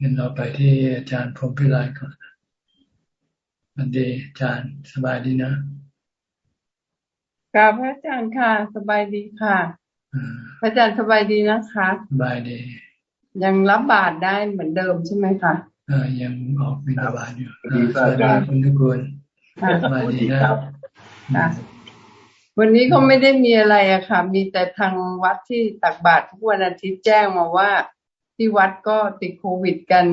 งั้นเราไปที่อาจารย์พรมพิไลก่อนวันดีอาจารย์สบายดีนะกราบพระอาจารย์ค่ะ สบายดีค่ะ พระอาจารย์สบายดีนะคะ สบายดี ยังรับบาตรได้เหมือนเดิมใช่ไหมคะอ่ายังออกบิณฑบาตอยู่สวัสดีคุณทุกคนสบายดีนะวันนี้ก็ไม่ได้มีอะไรอะค่ะ มีแต่ทางวัดที่ตักบาตรทุกวันอาทิตย์แจ้งมาว่า ที่วัดก็ติดโควิดกัน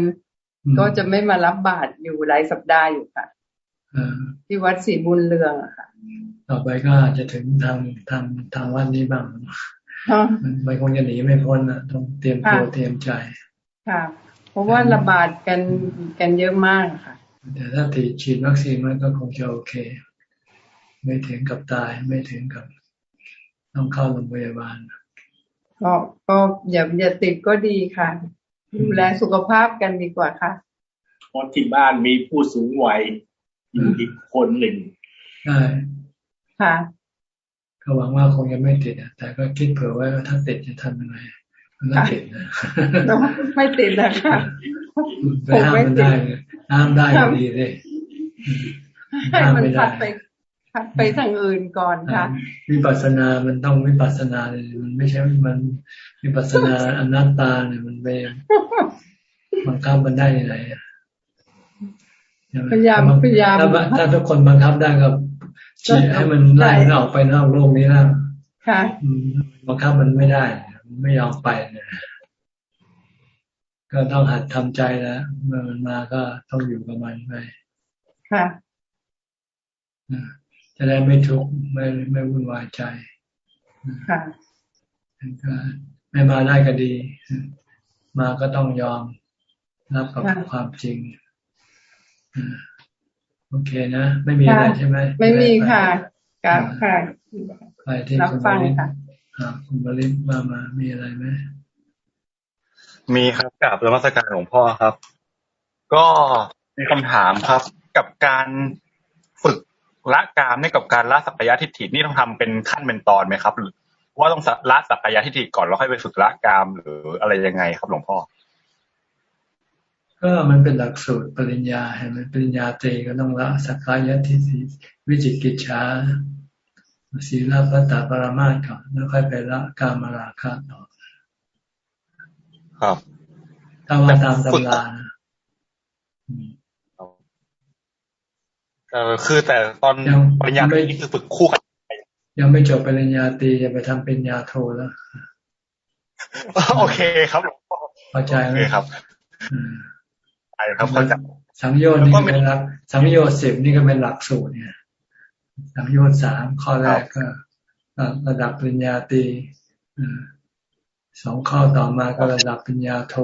ก็จะไม่มารับบาตรอยู่หลายสัปดาห์อยู่ค่ะที่วัดศรีบุญเรืองอะค่ะ ต่อไปก็อาจจะถึงทางทางทางวัดนี้บ้างมันคงจะหนีไม่พ้นนะต้องเตรียมตัวเตรียมใจ ค่ะ เพราะว่าระบาดกันกันเยอะมากค่ะ แต่ถ้าติดฉีดวัคซีนมันก็คงจะโอเค ไม่ถึงกับตายไม่ถึงกับ ต้องเข้าโรงพยาบาล ก็ก็อย่าอย่าติดก็ดีค่ะ ดูแลสุขภาพกันดีกว่าค่ะเพราะที่บ้านมีผู้สูงวัยอยู่อีกคนหนึ่งใช่ค่ะก็หวังว่าคงจะไม่ติดแต่ก็คิดเผื่อไว้ว่าถ้าติดจะทำยังไงมันก็ติดนะไม่ติดนะคะไปห้ามมันได้ห้ามได้ดีเลยห้ามไม่ได้ ไปทางอื่นก่อนค่ะวิปัสสนามันต้องวิปัสสนาเลยมันไม่ใช่มันวิปัสสนาอนัตตาเนี่ยมันไปบังคับมันได้ยังไงพยายามพยายามถ้าทุกคนบังคับได้ก็ชี้ให้มันไล่ออกไปนอกโลกนี้นะค่ะบังคับมันไม่ได้ ไม่ยอมไปเนี่ยก็ต้องหัดทำใจแล้วเมื่อมันมาก็ต้องอยู่กับมันไปค่ะ จะได้ไม่ทุกข์ไม่ไม่วุ่นวายใจค่ะก็ไม่มาได้ก็ดี มาก็ต้องยอมรับกับความจริงโอเคนะ ไม่มีอะไรใช่ไหมไม่มีค่ะกับค่ะไปที่คุณบริษคุณบริษมามา มีอะไรไหมมีครับกับรมัสการหลวงพ่อครับ ก็มีคำถามครับ กับการฝึก ละกามนี่กับการละสักยะทิฏฐินี่ต้องทำเป็นขั้นเป็นตอนไหมครับ หรือว่าต้องละสักยะทิฏฐิก่อนแล้วค่อยไปฝึกละกามหรืออะไรยังไงครับหลวงพ่อก็มันเป็นหลักสูตรปริญญาเห็นไหมปริญญาตรีก็ต้องละสักกายทิฏฐิวิจิกิจฉาศีลพัตตาปรามาสก่อนแล้วค่อยไปละกามราคะต่อครับถ้ามาตามตำรานะ เออคือแต่ตอนปริญญาตรีนี่คือฝึกคู่กันยังไม่จบปริญญาตรีจะไปทำเป็นญาโทแล้วโอเคครับเข้าใจไหมครับใช่ครับเข้าใจสังโยชน์นี่ก็เป็นหลักสังโยชน์สิบนี่ก็เป็นหลักสูตรเนี่ย สังโยชน์สามข้อแรกก็ระดับปริญญาตรีสองข้อต่อมาก็ระดับปริญญาโท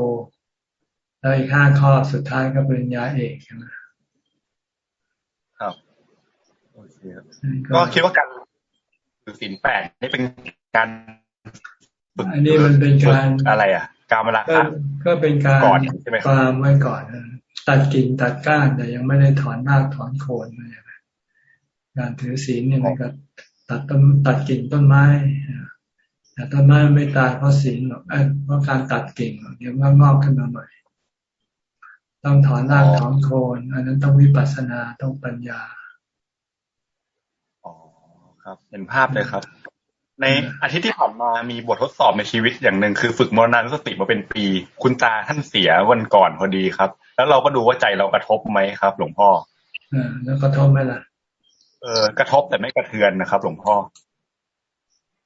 แล้วอีกห้าข้อสุดท้ายก็ปริญญาเอกใช่ไหม ก็คิดว่าการถือศีลแปดนี่เป็นการฝึกอันนี้มันเป็นการอะไรอะ การมาละก็เป็นการก่อนใช่ไหมความไว้ก่อน ตัดกิ่งตัดก้านแต่ยังไม่ได้ถอนรากถอนโคนอะไรการถือศีลเนี่ยมันก็ตัดต้นตัดกิ่งต้นไม้แต่ต้นไม้ไม่ตายเพราะศีลหรอกเพราะการตัดกิ่งเดี๋ยวงอกขึ้นมาใหม่ ต้องถอนรากถอนโคน อันนั้นต้องวิปัสสนาต้องปัญญา ครับ เห็นภาพเลยครับ ในอาทิตย์ที่ผ่านมามีบททดสอบในชีวิตอย่างหนึ่งคือฝึกมรณานุสติมาเป็นปี คุณตาท่านเสียวันก่อนพอดีครับ แล้วเราก็ดูว่าใจเรากระทบไหมครับ หลวงพ่ออแล้วกระทบไหมล่ะ เออกระทบแต่ไม่กระเทือนนะครับ หลวงพ่อ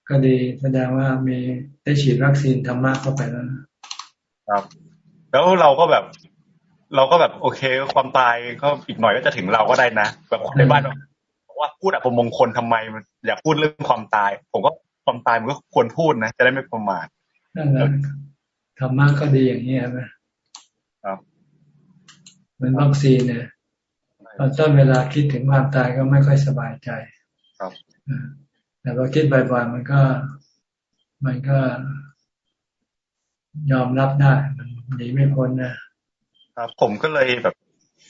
ก็ดีแสดงว่ามีได้ฉีดวัคซีนธรรมะเข้าไปแล้วครับ แล้วเราก็แบบ เราก็แบบโอเค ความตายก็อีกหน่อยก็จะถึงเราก็ได้นะแบบในบ้าน ว่าพูดอัปมงคลทำไมอยากพูดเรื่องความตาย ผมก็ความตายมันก็ควรพูดนะจะได้ไม่ประมาทนั่นแหละธรรมะก็ดีอย่างนี้ใช่ไหมครับเหมือนวัคซีนเนี่ยตอนต้นเวลาคิดถึงความตายก็ไม่ค่อยสบายใจ ครับแต่พอคิดบ่อยๆมันก็ มันก็ยอมรับได้ มันหนีไม่พ้นนะครับผมก็เลยแบบ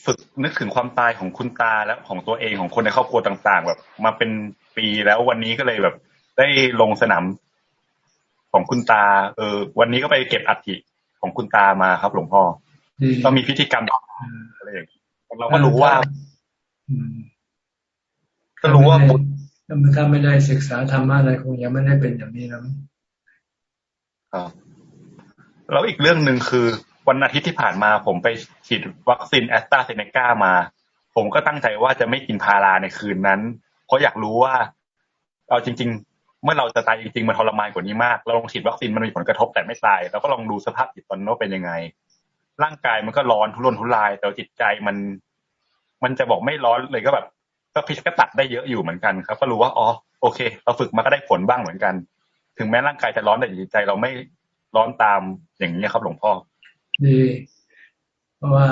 ฝึกนึกถึงความตายของคุณตาและของตัวเองของคนในครอบครัวต่าง ๆ แบบ มาเป็นปีแล้ววันนี้ก็เลยแบบ ได้ลงสนามของคุณตา เออ วันนี้ก็ไปเก็บอัฐิของคุณตามาครับ หลวงพ่อเรามีพิธีกรรมอะไรอย่างเราก็รู้ว่าก็รู้ว่าบุญถ้าไม่ได้ศึกษาธรรมะอะไรคงยังไม่ได้เป็นอย่างนี้แล้วครับแล้วอีกเรื่องหนึ่งคือ วันอาทิตย์ที่ผ่านมาผมไปฉีดวัคซีนแอสตราเซเนกามา ผมก็ตั้งใจว่าจะไม่กินพาราในคืนนั้น เพราะอยากรู้ว่าเอาจริง ๆ เมื่อเราจะตายจริงๆมันทรมานกว่านี้มาก เราลองฉีดวัคซีนมันมีผลกระทบแต่ไม่ตายเราก็ลองดูสภาพจิตตอนนั้นเป็นยังไง ร่างกายมันก็ร้อนทุรนทุราย แต่จิตใจมัน มันจะบอกไม่ร้อนเลยก็แบบ ก็พิชก็ตัดได้เยอะอยู่เหมือนกันครับ ก็รู้ว่าอ๋อโอเค เราฝึกมาก็ได้ผลบ้างเหมือนกัน ถึงแม้ร่างกายจะร้อนแต่จิตใจเราไม่ร้อนตามอย่างนี้ครับหลวงพ่อ ดี เพราะว่า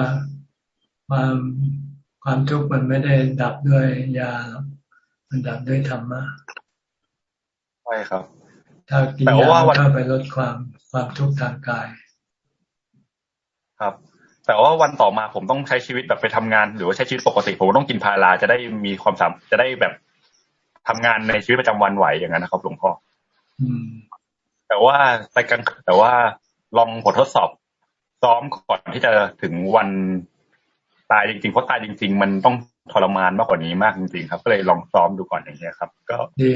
ความความทุกข์มันไม่ได้ดับด้วยยา มันดับด้วยธรรมะใช่ครับ ถ้ากินยาก็ไปลดความความทุกข์ทางกาย ครับ แต่ว่าวันต่อมาผมต้องใช้ชีวิตแบบไปทำงาน หรือว่าใช้ชีวิตปกติ ผมต้องกินพาราจะได้มีความสามจะได้แบบทำงานในชีวิตประจำวันไหวอย่างนั้นนะครับหลวงพ่อแต่ว่าไปกันแต่ว่าลองบททดสอบ ซ้อมก่อนที่จะถึงวันตายจริงๆเพราะตายจริง ๆ มันต้องทรมานมากกว่านี้มากจริงๆครับ ก็เลยลองซ้อมดูก่อนอย่างเงี้ยครับ ก็ดี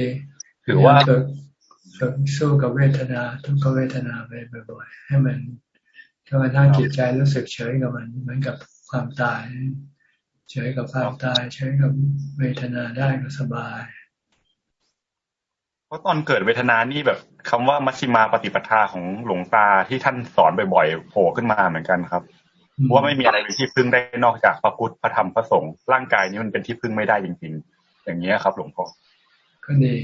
ถือว่าสู้กับเวทนาทุกขเวทนาไปบ่อยๆให้มันจนกระทั่งจิตใจรู้สึกเฉยกับมันเหมือนกับความตาย เฉยกับความตาย เฉยกับเวทนาได้ก็สบาย เพราะตอนเกิดเวทนานี่แบบคำว่ามัชชิมาปฏิปทาของหลวงตาที่ท่านสอนบ่อยๆโผล่ขึ้นมาเหมือนกันครับว่าไม่มีอะไรที่พึ่งได้นอกจากพระพุทธพระธรรมพระสงฆ์ร่างกายนี้มันเป็นที่พึ่งไม่ได้จริง ๆ อย่างนี้ครับ หลวงพ่อก็ดี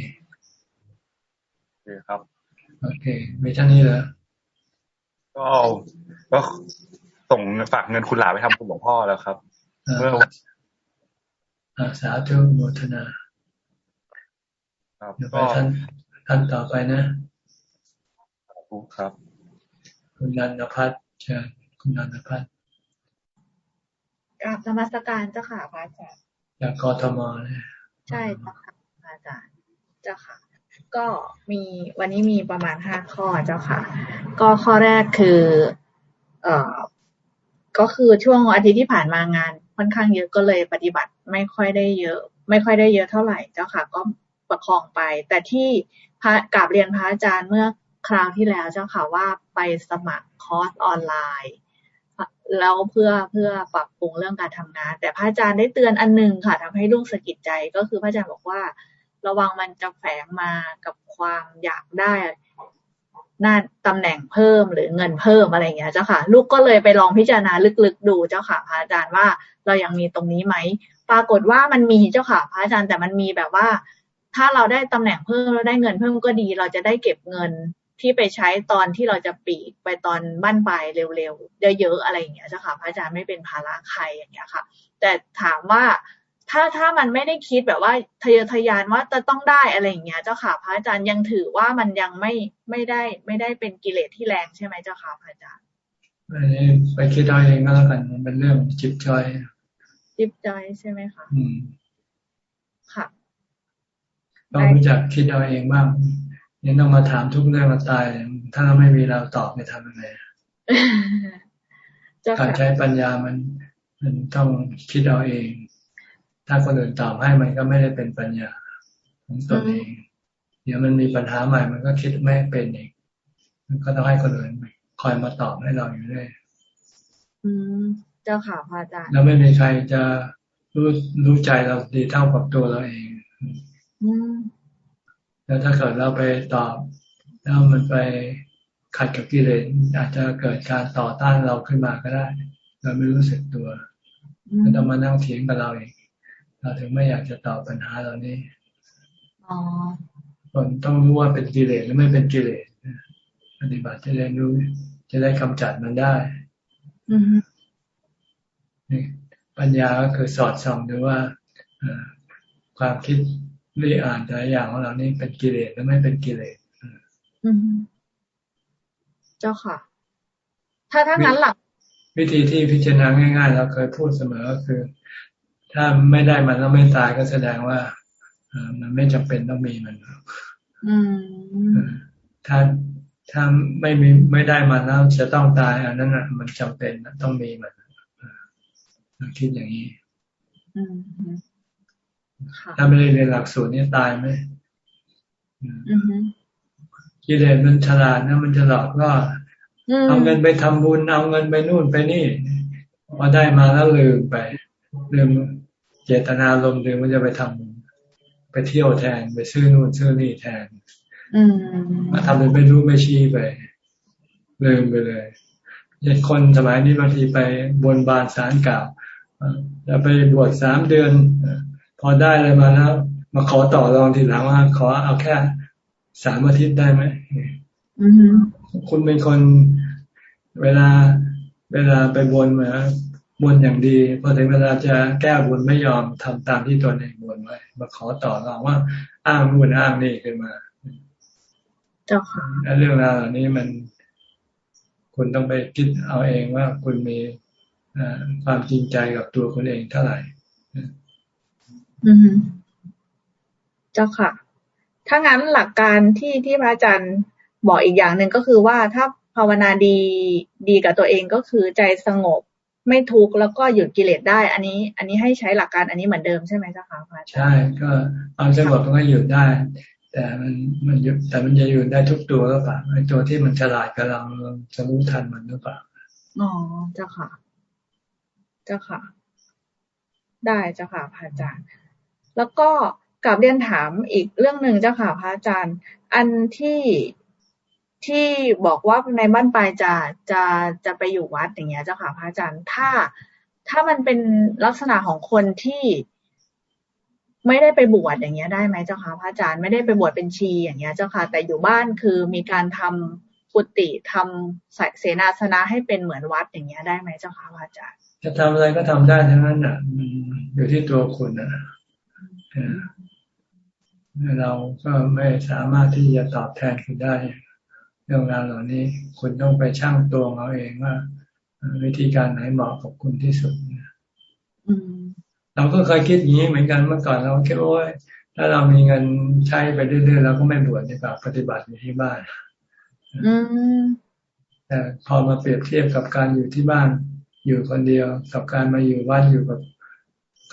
โอเคครับโอเคมีท่านี้เหรอก็ก็ส่งฝากเงินคุณหลาไปทำคุณหลวงพ่อแล้วครับเมื่อสาธุโมทนา ครับก็ท่านท่านต่อไปนะครับ คุณนันทพัฒน์เชิญคุณนันทพัฒน์กราบธรรมสการเจ้าค่ะพระอาจารย์จากกทมเลยใช่เจ้าค่ะพระอาจารย์เจ้าค่ะ ก็มีวันนี้มีประมาณห้าข้อเจ้าค่ะ ก็ข้อแรกคือ เอ่อก็คือช่วงอาทิตย์ที่ผ่านมางานค่อนข้างเยอะก็เลยปฏิบัติไม่ค่อยได้เยอะ ไม่ค่อยได้เยอะเท่าไหร่เจ้าค่ะ ก็ ประคองไป แต่ที่พระกราบเรียนพระอาจารย์เมื่อคราวที่แล้วเจ้าค่ะว่าไปสมัครคอร์สออนไลน์แล้วเพื่อเพื่อปรับปรุงเรื่องการทำงาน แต่พระอาจารย์ได้เตือนอันนึงค่ะทำให้ลูกสะกิดใจก็คือพระอาจารย์บอกว่า ระวังมันจะแฝงมากับความอยากได้หน้าตำแหน่งเพิ่มหรือเงินเพิ่มอะไรอย่างเงี้ยเจ้าค่ะ ลูกก็เลยไปลองพิจารณาลึกๆดูเจ้าค่ะพระอาจารย์ว่าเรายังมีตรงนี้ไหมปรากฏว่ามันมีเจ้าค่ะพระอาจารย์แต่มันมีแบบว่า ถ้าเราได้ตำแหน่งเพิ่มเราได้เงินเพิ่มก็ดี เราจะได้เก็บเงินที่ไปใช้ตอนที่เราจะปีกไปตอนบ้านปลายเร็วๆเยอะๆอะไรอย่างเงี้ยเจ้าค่ะพระอาจารย์ไม่เป็นภาระใครอย่างเงี้ยค่ะ แต่ถามว่าถ้าถ้ามันไม่ได้คิดแบบว่าทะเยอทะยานว่าจะต้องได้อะไรอย่างเงี้ยเจ้าค่ะพระอาจารย์ยังถือว่ามันยังไม่ไม่ได้ไม่ได้เป็นกิเลสที่แรงใช่ไหมเจ้าค่ะพระอาจารย์ไปคิดเอาเองก็แล้วกันมันเป็นเรื่องจิบจอยจิบจอยใช่ไหมคะอืมค่ะ ต้องรู้จักคิดเอาเองบ้างนี่ต้องมาถามทุกเรื่องมาตาย ถ้าไม่มีเราตอบไม่ทำยังไงการใช้ปัญญามัน มันต้องคิดเอาเอง ถ้าคนอื่นตอบให้มันก็ไม่ได้เป็นปัญญาของตนเอง เดี๋ยวมันมีปัญหาใหม่ มันก็คิดไม่เป็นเองมันก็ต้องให้คนอื่นคอยมาตอบให้เราอยู่ด้วยอืมเจ้าค่ะพระอาจารย์แล้วไม่มีใครจะรู้รู้ใจเราดีเท่ากับตัวเราเอง แล้วถ้าเกิดเราไปตอบ แล้วมันไปขัดกับกิเลสอาจจะเกิดการต่อต้านเราขึ้นมาก็ได้ เราไม่รู้สึกตัวก็ต้องมานั่งเถียงกับเราเองเราถึงไม่อยากจะตอบปัญหาเหล่านี้คนต้องรู้ว่าเป็นกิเลสหรือไม่เป็นกิเลสปฏิบัติจะได้รู้จะได้กำจัดมันได้ปัญญาก็คือสอดส่องดูว่าความคิดห รืออ่านแต่อย่างของเรานี่เป็นกิเลสหรือไม่เป็นกิเลสเจ้าค่ะ ถ้าถ้างั้นหลัก วิธีที่พิจารณาง่าย ๆ เราเคยพูดเสมอก็คือ ถ้าไม่ได้มันแล้วไม่ตายก็แสดงว่ามันไม่จำเป็นต้องมีมันถ้าถ้าไม่มีไม่ได้มันแล้วจะต้องตายอันนั้นอะ มันจำเป็นต้องมีมันคิดอย่างนี้ ถ้าไม่ได้เรียนหลักสูตรนี้ตายไหมกิเลสมันฉลาดนะ มันจะหลอกก็เอาเงินไปทำบุญเอาเงินไปนู่นไปนี่พอได้มาแล้วลืมไปลืมเจตนาลมลืมมันจะไปทำไปเที่ยวแทนไปซื้อนู่นซื้อนี่แทนมาทำเป็นไม่รู้ไม่ชี้ไปลืมไปเลยเด็กคนสมัยนี้บางทีไปบนบานสารกล่าวจะไปบวชสามเดือน พอได้อะไรมาแล้ว มาขอต่อรองทีหลังว่า ขอเอาแค่สามอาทิตย์ได้ไหมคุณเป็นคนเวลาเวลาไปบนมาบนอย่างดีพอถึงเวลาจะแก้บนไม่ยอมทำตามที่ตนเองบนไว้มาขอต่อรองว่า อ้างนู่นอ้างนี่ขึ้นมาเจ้าค่ะเรื่องราวเหล่านี้มัน คุณต้องไปคิดเอาเองว่าคุณมีความจริงใจกับตัวคุณเองเท่าไหร่ อืมเจ้าค่ะ ถ้างั้นหลักการที่ที่พระอาจารย์บอกอีกอย่างหนึ่งก็คือว่าถ้าภาวนาดีดีกับตัวเองก็คือใจสงบไม่ทุกข์แล้วก็หยุดกิเลสได้ อันนี้ อันนี้ให้ใช้หลักการอันนี้เหมือนเดิมใช่ไหมเจ้าค่ะพระอาจารย์ใช่ก็เอาสงบมันก็หยุดได้ แต่มันมันหยุดแต่มันจะหยุดได้ทุกตัวหรือเปล่าไอ้ตัวที่มันฉลาดกับเราจะรู้ทันมันหรือเปล่าอ๋อเจ้าค่ะ เจ้าค่ะ ได้เจ้าค่ะพระอาจารย์ แล้วก็กลับเรียนถามอีกเรื่องหนึ่งเจ้าค่ะพระอาจารย์ อันที่ที่บอกว่าในบ้านปลายจะจะจะไปอยู่วัดอย่างเงี้ยเจ้าค่ะพระอาจารย์ ถ้าถ้ามันเป็นลักษณะของคนที่ไม่ได้ไปบวชอย่างเงี้ยได้ไหมเจ้าค่ะพระอาจารย์ไม่ได้ไปบวชเป็นชีอย่างเงี้ยเจ้าค่ะ แต่อยู่บ้านคือมีการทำกุฏิทำเสนาสนะให้เป็นเหมือนวัดอย่างเงี้ยได้ไหมเจ้าค่ะพระอาจารย์ จะทำอะไรก็ทำได้ทั้งนั้นอะอยู่ที่ตัวคุณนะ เราก็ไม่สามารถที่จะตอบแทนคุณได้ เรื่องราวเหล่านี้คุณต้องไปช่างตัวเอาเองว่า วิธีการไหนเหมาะกับคุณที่สุดเราก็เคยคิดอย่างนี้เหมือนกันเมื่อก่อนเราคิดโอ้ยถ้าเรามีเงินใช้ไปเรื่อยๆเราก็ไม่บวชดีกว่าปฏิบัติอยู่ที่บ้านแต่พอมาเปรียบเทียบกับการอยู่ที่บ้านอยู่คนเดียวกับการมาอยู่บ้านอยู่กับ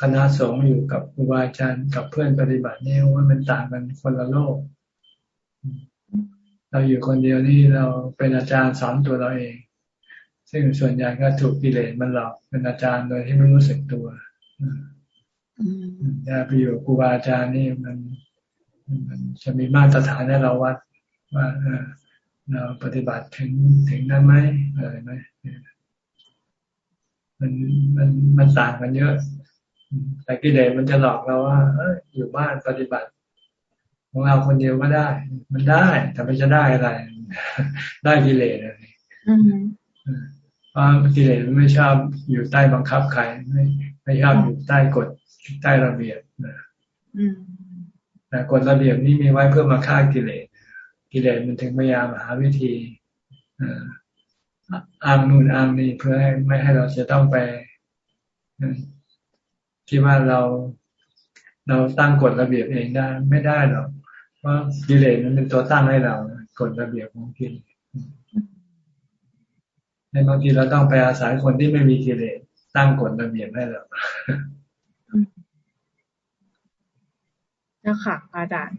คณะสงฆ์อยู่กับครูบาอาจารย์กับเพื่อนปฏิบัตินี่ว่ามันต่างกันคนละโลก เราอยู่คนเดียวนี่เราเป็นอาจารย์สอนตัวเราเอง ซึ่งส่วนใหญ่ก็ถูกกิเลสมันหลอกเป็นอาจารย์โดยที่ไม่รู้สึกตัวแต่ไปอยู่ครูบาอาจารย์นี่มันมันจะมีมาตรฐานให้เราวัดว่าเราปฏิบัติถึงถึงนั้นไหมอะไรไหมมันมันมันต่างกันเยอะ แต่กิเลสมันจะหลอกเราว่าอยู่บ้านปฏิบัติ ของเราคนเดียวก็ได้ มันได้แต่ไม่จะได้อะไร ได้กิเลสอะไรเพราะกิเลสมันไม่ชอบอยู่ใต้บังคับใครไม่ไม่ชอบอยู่ใต้กฎใต้ระเบียบนะแต่กฎระเบียบนี้มีไว้เพื่อมาฆ่ากิเลสกิเลสมันถึงพยายามหาวิธีอ้างนู่นอ้างนี่เพื่อให้ไม่ให้เราจะต้องไป คิดว่าเราเราตั้งกฎระเบียบเองได้ไม่ได้หรอกเพราะกิเลสมันเป็นตัวตั้งให้เรากฎระเบียบของกิเลสในบางทีเราต้องไปอาศัยคนที่ไม่มีกิเลสตั้งกฎระเบียบให้เราเจ้าค่ะอาจารย์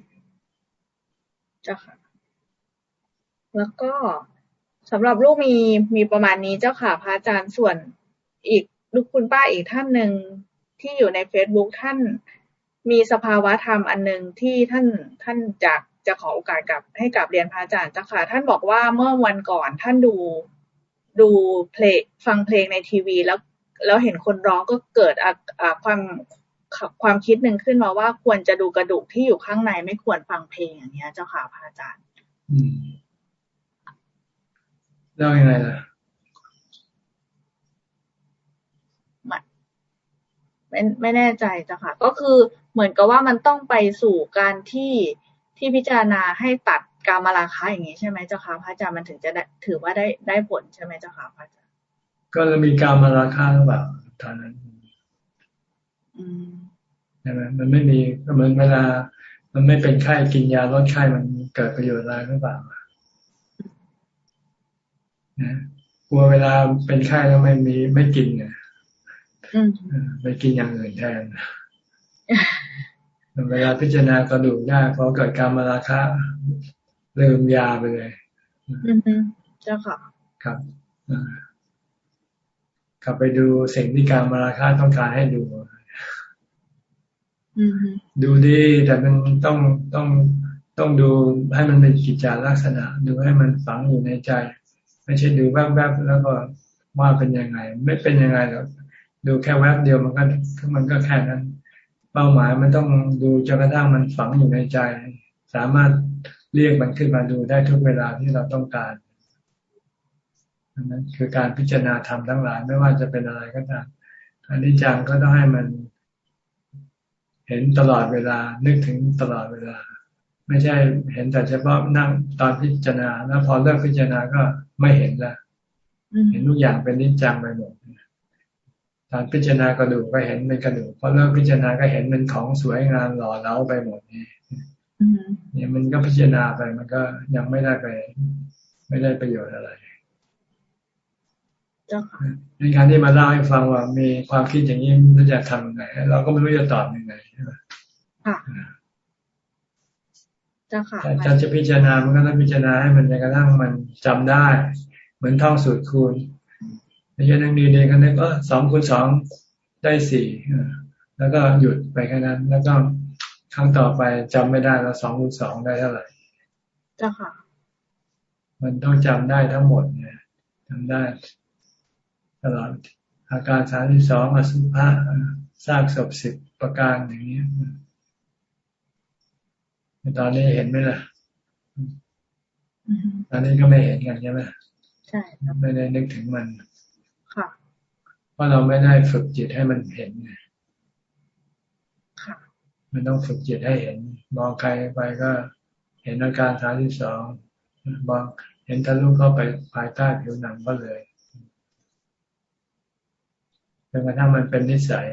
เจ้าค่ะ แล้วก็สำหรับลูกมีมีประมาณนี้เจ้าค่ะพระอาจารย์ส่วนอีกลูกคุณป้าอีกท่านหนึ่ง ที่อยู่ในเฟซบุ๊กท่านมีสภาวะธรรมอันหนึ่งที่ท่านท่านจากจะขอโอกาสกับให้กับเรียนพระอาจารย์เจ้าค่ะ ท่านบอกว่าเมื่อวันก่อนท่านดูดูเพลงฟังเพลงในทีวี แล้วแล้วเห็นคนร้องก็เกิดความความคิดหนึ่งขึ้นมาว่าควรจะดูกระดูกที่อยู่ข้างในไม่ควรฟังเพลงอย่างเนี้ย เจ้าค่ะพระอาจารย์แล้วยังไงล่ะ ไม่ไม่แน่ใจจ้ะค่ะ ก็คือเหมือนกับว่ามันต้องไปสู่การที่ที่พิจารณาให้ตัดกามราคะอย่างนี้ใช่ไหมเจ้าค่ะพระอาจารย์มันถึงจะได้ถือว่าได้ได้ผลใช่ไหมเจ้าค่ะพระอาจารย์ก็จะมีกามราคะหรือเปล่าตอนนั้นใช่ไหมมันไม่มีเหมือนเวลา มันไม่เป็นไข้กินยาลดไข้มันเกิดประโยชน์อะไรหรือเปล่ากลัวเวลาเป็นไข้แล้วไม่มีไม่กินเนี่ย ไปกินอย่างอื่นแทนเวลาพิจารณากระดูกได้พอเกิดการมาราคะลืมยาไปเลยเจ้าค่ะ ครับกลับไปดูสิ่งที่การมาราคะต้องการให้ดูดูดีแต่มันต้องต้องต้องดูให้มันเป็นกิจจาลักษณะ ดูให้มันฝังอยู่ในใจ ไม่ใช่ดูแวบๆแล้วก็ว่าเป็นยังไง ไม่เป็นยังไงหรอก ดูแค่แวบเดียวมันก็มันก็แค่นั้น เป้าหมายมันต้องดูจนกระทั่งมันฝังอยู่ในใจ สามารถเรียกมันขึ้นมาดูได้ทุกเวลาที่เราต้องการนั้นคือการพิจารณาธรรมทั้งหลายไม่ว่าจะเป็นอะไรก็ตามอันนี้จังก็ต้องให้มัน เห็นตลอดเวลา นึกถึงตลอดเวลา ไม่ใช่เห็นแต่เฉพาะนั่งตอนพิจารณาแล้วพอเลิกพิจารณาก็ไม่เห็นละเห็นทุกอย่างเป็นนิจจังไปหมด ตอนพิจารณากระดูกก็เห็นเป็นกระดูกพอเลิกพิจารณาก็เห็นเป็นของสวยงามหล่อเล้าไปหมดนี่เนี่ยมันก็พิจารณาไปมันก็ยังไม่ได้ไป ไม่ได้ประโยชน์อะไรในการที่มาเล่าให้ฟังว่ามีความคิดอย่างนี้เราจะทำยังไงเราก็ไม่รู้จะตอบยังไงใช่ไหมค่ะจ้าค่ะจะจะพิจารณามันก็ต้องพิจารณาให้มันกระทั่งมันจำได้ เหมือนท่องสูตรคูณ ไม่ใช่นั่งดีเดียกันเลยก็สองคูณสองได้สี่แล้วก็หยุดไปแค่นั้น แล้วก็ครั้งต่อไปจำไม่ได้แล้วสองคูณสองได้เท่าไหร่จ้าค่ะ มันต้องจำได้ทั้งหมดเนี่ยจำได้ตลอดอาการสามสิบสองอสุภะสร้างศพสิบประการอย่างนี้ตอนนี้เห็นไหมล่ะตอนนี้ก็ไม่เห็นกันใช่ไหมใช่ไม่ได้นึกถึงมันค่ะเพ ราะเราไม่ได้ฝึกจิตให้มันเห็นไงค่ะมันต้องฝึกจิตให้เห็น มองใครไปก็เห็นอาการสามสิบสองมองเห็นทะลุเข้าไปภายใต้ผิวหนังก็เลยจนกระทั่งมันเป็นนิสัย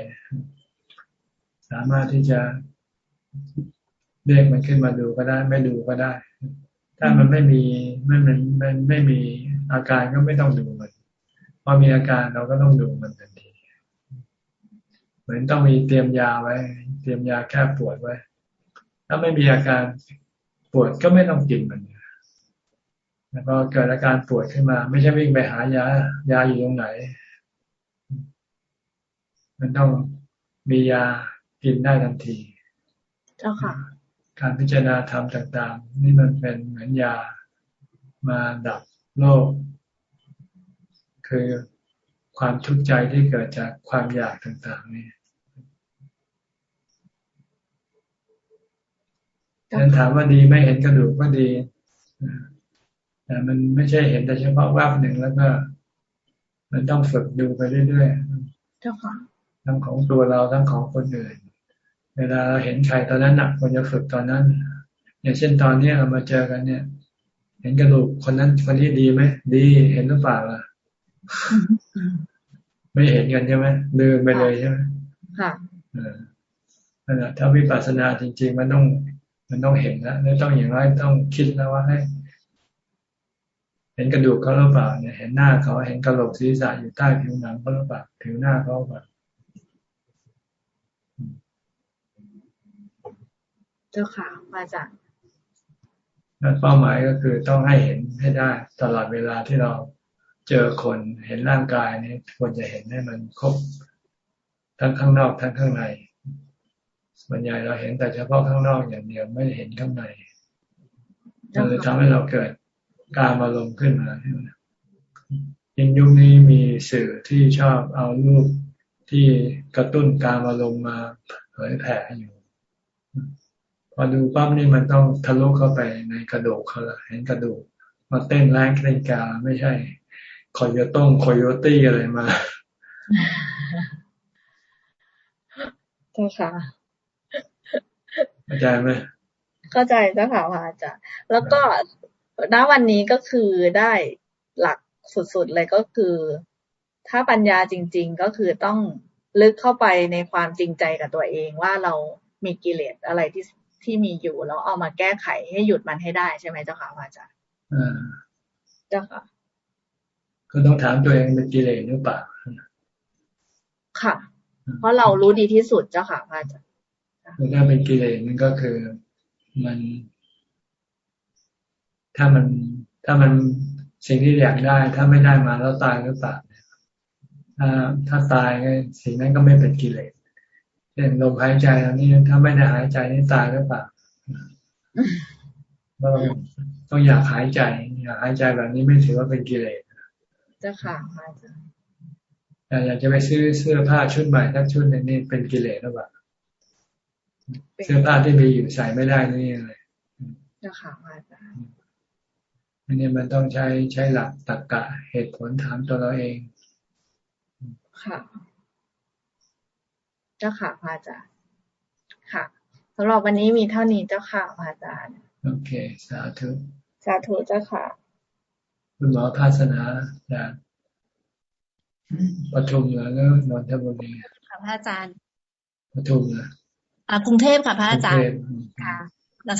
สามารถที่จะเรียกมันขึ้นมาดูก็ได้ ไม่ดูก็ได้ ถ้ามันไม่มีไม่มันมันไม่มีอาการก็ไม่ต้องดูมันพ อมีอาการเราก็ต้องดูมันทันที เหมือนต้องมีเตรียมยาไว้ เตรียมยาแก้ปวดไว้ ถ้าไม่มีอาการปวดก็ไม่ต้องกินมันแล้วก็เกิดอาการปวดขึ้นมา ไม่ใช่วิ่งไปหายา ยาอยู่ตรงไหน มันต้องมียากินได้ทันที เจ้าค่ะ การพิจารณาธรรมต่าง ๆ นี่มันเป็นเหมือนยามาดับโรค คือความทุกข์ใจที่เกิดจากความอยากต่างๆ นี่ฉันถามว่าดีไม่เห็นกระดูกก็ดีแต่มันไม่ใช่เห็นแต่เฉพาะวับหนึ่งแล้วก็ มันต้องฝึกดูไปเรื่อยๆเจ้าค่ะทั้งของตัวเราทั้งของคนอื่น เวลาเราเห็นใครตอนนั้นหนักควรจะฝึกตอนนั้น อย่างเช่นตอนนี้เรามาเจอกันเนี่ย เห็นกระดูกคนนั้นคนนี้ดีไหมดีเห็นหรือเปล่าล่ะ ไม่เห็นกันใช่ไหมลืมไปเลยใช่ไหมค่ะนั่นแหละถ้าวิปัสสนาจริง ๆ มันต้อง มันต้องเห็นนะแล้วต้องอย่างไรต้องคิดแล้วว่าให้ เห็นกระดูกเขาหรือเปล่าเนี่ย เห็นหน้าเขาเห็นกระโหลกศีรษะอยู่ใต้ผิวหนังเขาหรือเปล่าผิวหน้าเขาหรือเปล่าเจ้าค่ะมาจากนั่นเป้าหมายก็คือต้องให้เห็นให้ได้ตลอดเวลาที่เรา เจอคนเห็นร่างกายนี้ควรจะเห็นให้มันครบทั้งข้างนอกทั้งข้างในส่วนใหญ่เราเห็นแต่เฉพาะข้างนอกอย่างเดียวไม่เห็นข้างในมันเลยทำให้เราเกิดการมาลงขึ้นมายิ่งยุคนี้มีสื่อที่ชอบเอารูปที่กระตุ้นการมาลงมาเผยแผ่อยู่ พอดูปั๊บนี่มันต้องทะลุเข้าไปในกระดูกเขาละเห็นกระดูกมาเต้นแรงเต้นกาไม่ใช่ คอยโยต้งคอยโยตี้อะไรมาเจ้าค่ะเข้าใจไหมเข้าใจเจ้าค่ะพระอาจารย์แล้วก็ณวันนี้ก็คือได้หลักสุดๆเลยก็คือ ถ้าปัญญาจริง ๆ ก็คือต้องลึกเข้าไปในความจริงใจกับตัวเองว่าเรามีกิเลสอะไรที่ที่มีอยู่แล้วเอามาแก้ไขให้หยุดมันให้ได้ใช่ไหมเจ้าค่ะอาจารย์เจ้าค่ะ ก็ต้องถามตัวเองเป็นกิเลสหรือเปล่าค่ะ เพราะเรารู้ดีที่สุดเจ้าค่ะพระอาจารย์ถ้าเป็นกิเลสมันก็คือมัน ถ้ามันถ้ามันสิ่งที่อยากได้ ถ้าไม่ได้มาแล้วตายหรือเปล่าถ้าถ้าตายสิ่งนั้นก็ไม่เป็นกิเลสเช่นลมหายใจอันนี้ถ้าไม่ได้หายใจนี่ตายหรือเปล่าต้องต้องอยากหายใจอยากหายใจแบบนี้ไม่ถือว่าเป็นกิเลส จะค่ะอาจารย์แต่อยากจะไปซื้อเสื้อผ้าชุดใหม่ทั้งชุดนึงนี่เป็นกิเลสหรือเปล่าเสื้อผ้าที่มีอยู่ใส่ไม่ได้นี่อะไรจะค่ะอาจารย์อันนี้มันต้องใช้ใช้หลักตรรกะเหตุผลถามตัวเราเอง ค่ะ เจ้าค่ะพระอาจารย์ค่ะสำหรับวันนี้มีเท่านี้เจ้าค่ะพระอาจารย์ โอเค สาธุ สาธุเจ้าค่ะ คุณหมอภาสนาจากปทุมเหรอแล้วนนทบุรีค่ะพระอาจารย์ปทุมเหรออ่ากรุงเทพค่ะพระอาจารย์ค่ะ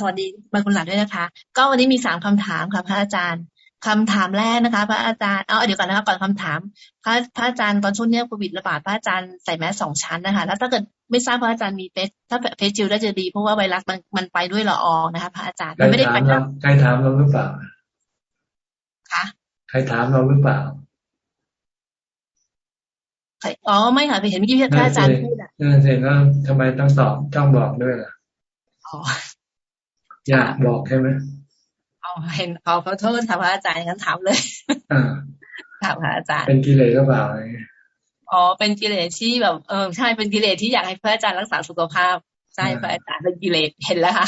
สวัสดีบางคนหลังด้วยนะคะ ก็วันนี้มีสามคำถามค่ะพระอาจารย์คำถามแรกนะคะ พระอาจารย์เอาเดี๋ยวก่อนนะคะก่อนคำถาม พระพระอาจารย์ตอนช่วงนี้โควิดระบาดพระอาจารย์ใส่แมสสองชั้นนะคะ แล้วถ้าเกิดไม่ทราบพระอาจารย์มีเฟสถ้าเฟสจิลได้จะดี เพราะว่าไวรัสมันมันไปด้วยละอองนะคะ พระอาจารย์มันไม่ได้ไปใครถามเราหรือเปล่าคะ ใครถามเราหรือเปล่าอ๋อไม่ค่ะไปเห็นเมื่อกี้พี่อาจารย์พูดอะนั่นเองแล้วทำไมต้องตอบต้องบอกด้วยล่ะอ๋ออยากบอกใช่ไหมเอาเห็นเอาขอโทษค่ะพระอาจารย์งั้นถามเลยถามพระอาจารย์เป็นกิเลสหรือเปล่าอ๋อเป็นกิเลสที่แบบเออใช่เป็นกิเลสที่อยากให้พระอาจารย์รักษาสุขภาพใช่พระอาจารย์เป็นกิเลสเห็นแล้วค่ะ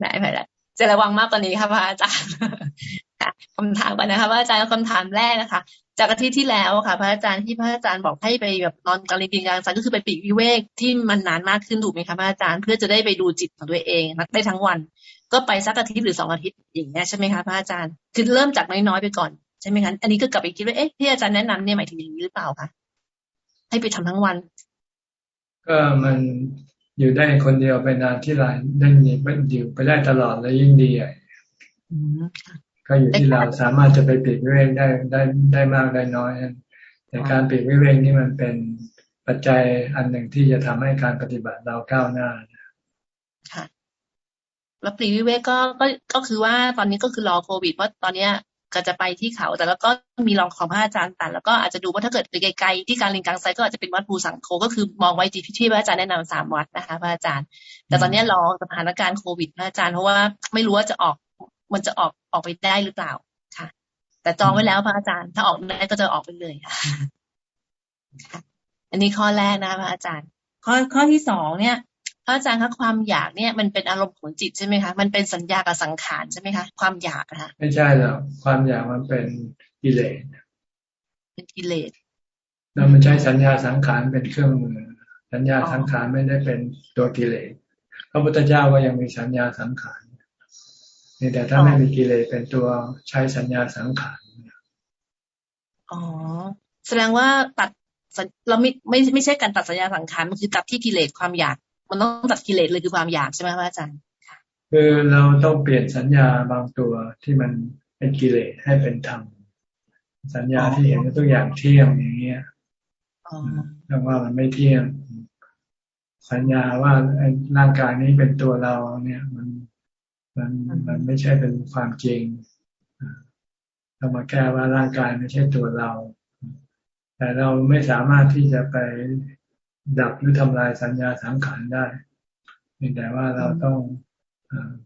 ได้พระอาจารย์จะระวังมากกว่านี้ค่ะพระอาจารย์ คำถามกันนะคะพระอาจารย์คำถามแรกนะคะ จากอาทิตย์ที่แล้วค่ะ พระอาจารย์ที่พระอาจารย์บอกให้ไปแบบนอนกลางกินกลางสันก็คือไปปีกวิเวกที่มันนานมากขึ้นถูกไหมคะพระอาจารย์เพื่อจะได้ไปดูจิตของตัวเองนักได้ทั้งวัน ก็ไปสักอาทิตย์หรือสองอาทิตย์อย่างนี้ใช่ไหมคะพระอาจารย์คือเริ่มจากน้อยๆไปก่อนใช่ไหมคะอันนี้ก็กลับไปคิดว่าเอ๊ะที่อาจารย์แนะนำเนี่ยหมายถึงอย่างนี้หรือเปล่าคะให้ไปทำทั้งวัน ก็มันอยู่ได้คนเดียวไปนานที่ไรได้ยินอยู่ไปได้ตลอดแล้วยิ่งดีอะ ก็อยู่ที่เราสามารถจะไปปิดวิเวกได้ได้ได้มากได้น้อยแต่การปิดวิเวกนี่มันเป็นปัจจัยอันหนึ่งที่จะทำให้การปฏิบัติเราก้าวหน้าค่ะแล้วปลีวิเวกก็ก็ก็คือว่าตอนนี้ก็คือรอโควิดเพราะตอนเนี้ยก็จะไปที่เขา แต่แล้วก็มีรองของพระอาจารย์ตัดแล้วก็อาจจะดูว่าถ้าเกิดไปไกลๆที่การลิงกังไซก็อาจจะเป็นวัดภูสังโฆก็คือมองไว้ที่ที่พระอาจารย์แนะนำสามวัดนะคะพระอาจารย์ แต่ตอนนี้รอสถานการณ์โควิดพระอาจารย์เพราะว่าไม่รู้ว่าจะออก มันจะออกออกไปได้หรือเปล่าค่ะ แต่จองไว้แล้วพระอาจารย์ ถ้าออกได้ก็จะออกไปเลยค่ะอันนี้ข้อแรกนะพระอาจารย์ ข้อข้อที่สองเนี่ยพระอาจารย์คะความอยากเนี่ยมันเป็นอารมณ์ของจิตใช่ไหมคะมันเป็นสัญญากับสังขารใช่ไหมคะความอยากนะคะไม่ใช่หรอกความอยากมันเป็นกิเลสเป็นกิเลสแล้วมันใช้สัญญาสังขารเป็นเครื่องมือ สัญญาสังขารไม่ได้เป็นตัวกิเลสพระพุทธเจ้าก็ยังมีสัญญาสังขาร นี่แต่ถ้าไม่มีกิเลสเป็นตัวใช้สัญญาสังขารอ๋อ แสดงว่าตัดเราไม่ไม่ไม่ใช่การตัดสัญญาสังขารมันคือตัดที่กิเลสความอยาก มันต้องตัดกิเลสเลยคือความอยากใช่ไหมพระอาจารย์คือเราต้องเปลี่ยนสัญญาบางตัวที่มันเป็นกิเลสให้เป็นธรรมสัญญาที่เห็นว่าทุกอย่างเที่ยงอย่างเงี้ยแ้วว่ามันไม่เที่ยง สัญญาว่าร่างกายนี้เป็นตัวเราเนี่ย มัน มันมันไม่ใช่เป็นความจริงเรามาแก้ว่าร่างกายไม่ใช่ตัวเรา แต่เราไม่สามารถที่จะไปดับหรือทำลายสัญญาสังขารได้แต่ว่าเราต้อง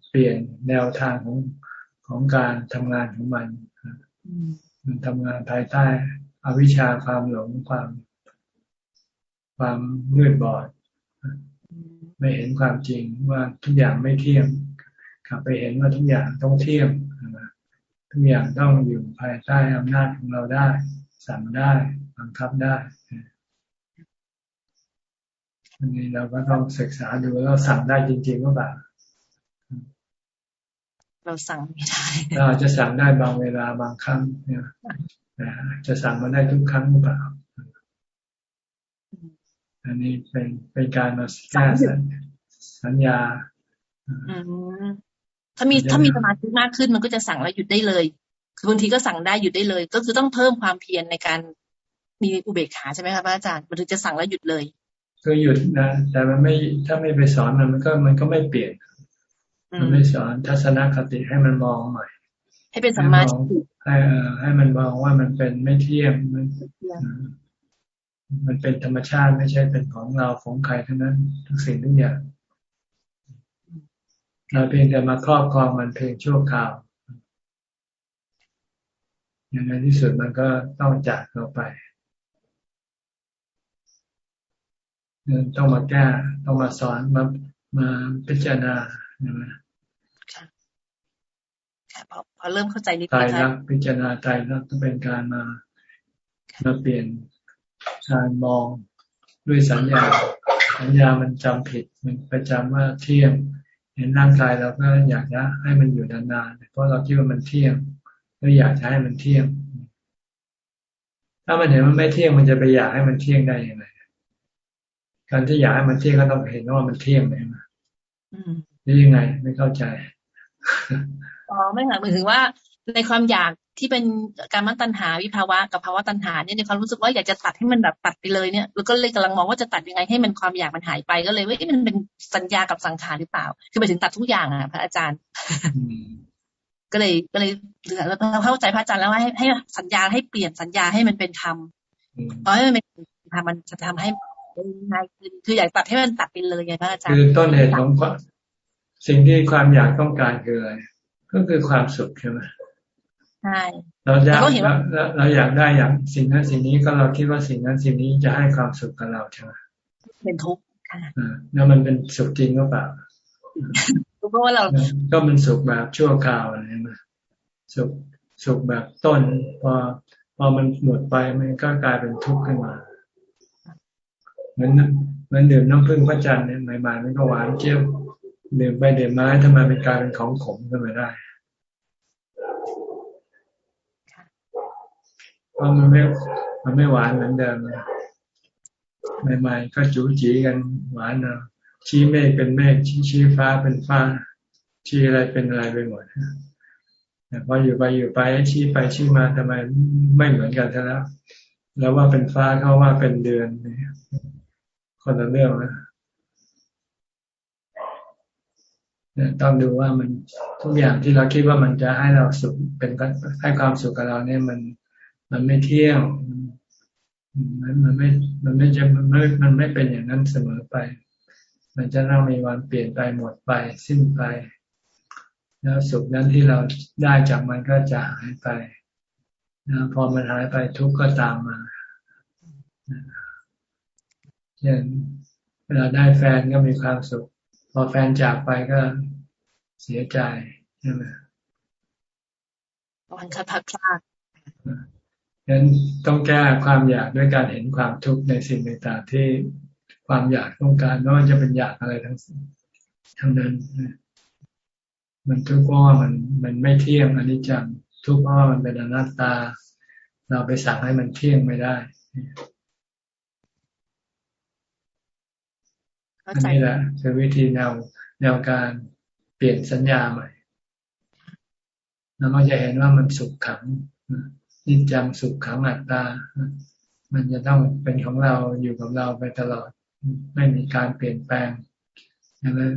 เปลี่ยนแนวทางของของการทำงานของมัน มันทำงานภายใต้อวิชชาความหลงความ ความมืดบอด ไม่เห็นความจริงว่าทุกอย่างไม่เที่ยง กลับไปเห็นว่าทุกอย่างต้องเที่ยงทุกอย่างต้องอยู่ภายใต้อำนาจของเราได้ สั่งได้บังคับได้อันนี้เราก็ต้องศึกษาดูแล้วสั่งได้จริงๆหรือเปล่าเราสั่งไม่ได้เราจะสั่งได้บางเวลาบางครั้งเนี่ยจะสั่งมาได้ทุกครั้งหรือเปล่าอันนี้เป็นเป็นการมาแก้สัญญา ถ้ามีถ้ามีสมาธิมากขึ้นมันก็จะสั่งแล้วหยุดได้เลย คือบางทีก็สั่งได้หยุดได้เลย ก็คือต้องเพิ่มความเพียรในการมีอุเบกขาใช่ไหมคะพรอาจารย์มันถึงจะสั่งแล้วหยุดเลยคือหยุดนะแต่มันไม่ถ้าไม่ไปสอนมันมันก็มันก็ไม่เปลี่ยน มันไม่สอนทัศนคติให้มันมองใหม่ ให้เป็นสัมมาทิให้ให้มันมองว่ามันเป็นไม่เที่ยมมันมันเป็นธรรมชาติไม่ใช่เป็นของเราของใครเท่านั้นทุกสิ่งทุกอย่าง เราเพียงแต่มาครอบครองมันเพียงชั่วคราวอย่างในที่สุดมันก็ต้องจากเราไปต้องมาแก้ ต้องมาสอนมามาพิจารณาใช่ไหมค่ะพอพอเริ่มเข้าใจนิดนึงตายรักพิจารณาใจรักก็เป็นการมามาเปลี่ยนการมองด้วยสัญญา สัญญามันจำผิด มันไปจำว่าเที่ยง เห็นร่างกายเราก็อยากจะให้มันอยู่นานๆเพราะเราคิดว่ามันเที่ยงก็อยากจะให้มันเที่ยง ถ้ามันเห็นมันไม่เที่ยงมันจะไปอยากให้มันเที่ยงได้ยังไงการที่อยากให้มันเที่ยงก็ต้องเห็นว่ามันเที่ยงไหมนี่ยังไง ไม่เข้าใจอ๋อไม่ค่ะหมายถึงว่า ในความอยากที่เป็นการมัตัณหาวิภาวะกับภาวะตัณหาเนี่ยในความรู้สึกว่าอยากจะตัดให้มันแบบตัดไปเลยเนี่ยแล้วก็เลยกำลังมองว่าจะตัดยังไงให้มันความอยากมันหายไปก็เลยว่ามันเป็นสัญญากับสังขารหรือเปล่า คือไปถึงตัดทุกอย่างอะพระอาจารย์ ก็เลยก็เลยเข้าใจพระอาจารย์แล้วว่าให้ให้สัญญาให้เปลี่ยนสัญญาให้มันเป็นธรรมเพราะให้มันเป็นธรรมมันจะทำให้ง่ายขึ้นคืออยากตัดให้มันตัดไปเลยไงพระอาจารย์คือต้นเหตุของสิ่งที่ความอยากต้องการคืออะไรก็คือความสุขใช่ไหม ใช่เราอยากเราอยากได้อย่างสิ่งนั้นสิ่งนี้ก็เราคิดว่าสิ่งนั้นสิ่งนี้จะให้ความสุขกับเราใช่ไหมเป็นทุกข์ค่ะแล้วมันเป็นสุขจริงหรือเปล่าเพราะว่าเรา ก็มันสุขแบบชั่วคราวอะไรมาสุขสุขแบบต้น พอพอมันหมดไปมันก็กลายเป็นทุกข์ขึ้นมาเหมือนเหมือนดื่มน้ำพึ่งพระจันทร์เนี่ยใหม่ๆมันก็หวานเจี๊ยบดื่มไปดื่มมาทำไมเป็นกลายเป็นของขมขึ้นมาได้ เพราะมันไม่มันไม่หวานเหมือนเดิมใหม่ๆก็จู๋จีกันหวานนะชี้เมฆเป็นเมฆชี้ชี้ฟ้าเป็นฟ้า ชี้อะไรเป็นอะไรไปหมดพออยู่ไปอยู่ไปชี้ไปชี้มาทำไมไม่เหมือนกันซะแล้วแล้วว่าเป็นฟ้าเขาว่าเป็นเดือนเนี่ยคนละเรื่องนะต้องดูว่ามันทุกอย่างที่เราคิดว่ามันจะให้เราสุขเป็นให้ความสุขกับเราเนี่ยมัน มันไม่เที่ยว มันมันไม่ มันไม่จะมันไม่มันไม่เป็นอย่างนั้นเสมอไป มันจะต้องมีวันเปลี่ยนไปหมดไปสิ้นไป แล้วสุขนั้นที่เราได้จากมันก็จะหายไปแล้วพอมันหายไปทุกข์ก็ตามมาเช่นเราได้แฟนก็มีความสุข พอแฟนจากไปก็เสียใจใช่ไหมวันคับพัดพลาด ฉะนั้นต้องแก้ความอยากด้วยการเห็นความทุกข์ในสิ่งต่างๆที่ความอยากต้องการไม่ว่าจะเป็นอยากอะไรทั้งสิ้นทั้งนั้น มันทุกข์เพราว่ามันมันไม่เที่ยงอนิจจังทุกข์เพราว่ามันเป็นอนัตตา เราไปสั่งให้มันเที่ยงไม่ได้อันนี้แหละคือวิธีแนวแนวการเปลี่ยนสัญญาใหม่แเราก็จะเห็นว่ามันสุขขัง นิจจังสุขขังอัตตา มันจะต้องเป็นของเราอยู่กับเราไปตลอด ไม่มีการเปลี่ยนแปลงดังนั้น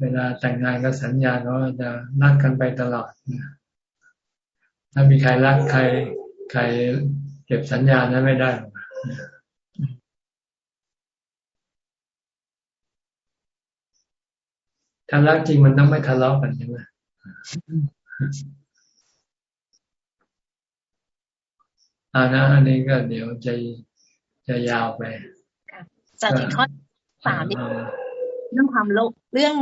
เวลาแต่งงานก็สัญญาว่าจะรักกันไปตลอด ถ้ามีใครรักใครใครเก็บสัญญานั้นไม่ได้ถ้ารักจริงมันต้องไม่ทะเลาะกันใช่ไหม อานะอันนี้ก็เดี๋ยวจะจะยาวไปจากถึงข้อสามเรื่องความโลภเรื่อง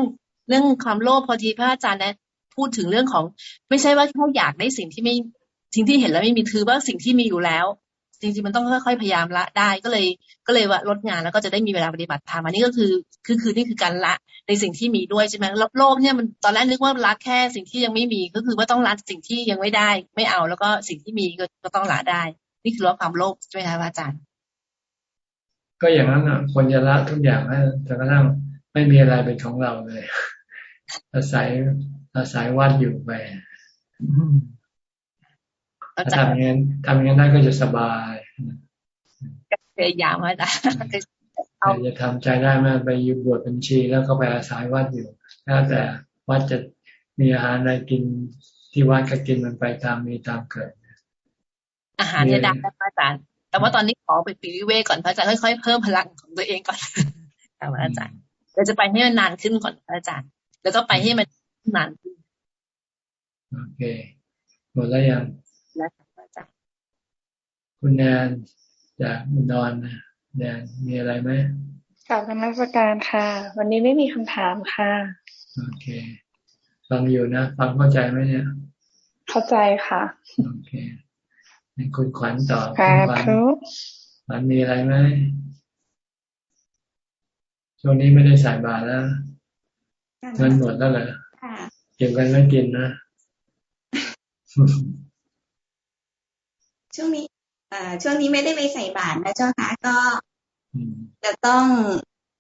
เรื่องความโลภพอทีพระอาจารย์นะพูดถึงเรื่องของ ไม่ใช่ว่าแค่อยากได้สิ่งที่ไม่สิ่งที่เห็นแล้วไม่มีถือว่าสิ่งที่มีอยู่แล้ว จริงๆมันต้องค่อยๆพยายามละได้ก็เลย ก็เลยว่าลดงานแล้วก็จะได้มีเวลาปฏิบัติธรรมอันนี้ก็คือคือคือนี่คือการละในสิ่งที่มีด้วยใช่ไหมโลกเนี่ยมันตอนแรกนึกว่าละแค่สิ่งที่ยังไม่มีก็คือว่าต้องละสิ่งที่ยังไม่ได้ ไม่เอาแล้วก็สิ่งที่มีก็ต้องละได้ นี่คือลดความโลภใช่ไหมคะอาจารย์ ก็อย่างนั้นอะควรจะละทุกอย่างให้จนกระทั่งไม่มีอะไรเป็นของเราเลย อาศัยอาศัยวัดอยู่ไปำอย่างนั้นทำอย่างนั้นได้ก็จะสบายพยายามอาจารย์เอาจะทำใจได้ไหมไปอยู่บวชบัญชีแล้วก็ไปอาศัยวัดอยู่แล้วแต่วัดจะมีอาหารอะไรกินที่วัดก็กินมันไปตามมีตามเกิด อาหารเนี่ยดังนะอาจารย์ แต่ว่าตอนนี้ขอไปปีวิเวก่อนพระอาจารย์ค่อยๆเพิ่มพลังของตัวเองก่อนค่ะพระอาจารย์เราจะไปให้มันนานขึ้นก่อนพระอาจารย์ แล้วก็ไปให้มันนานขึ้นโอเคหมดแล้วยังแล้วพระอาจารย์ คุณแนนจากมุนดอนนะแนนมีอะไรไหมกลับนมัสการค่ะ วันนี้ไม่มีคำถามค่ะ โอเค ฟังอยู่นะฟังเข้าใจไหมเนี่ย เข้าใจค่ะ โอเคคุณขวัญต่อคุณขวัญขวัญมีอะไรไหมช่วงนี้ไม่ได้ใส่บาตรแล้วเงินหมดแล้วเหรอเก็บกันไม่กินนะช่วงนี้อ่า ช่วงนี้ไม่ได้ไปใส่บาตรนะเจ้าค่ะก็จะต้อง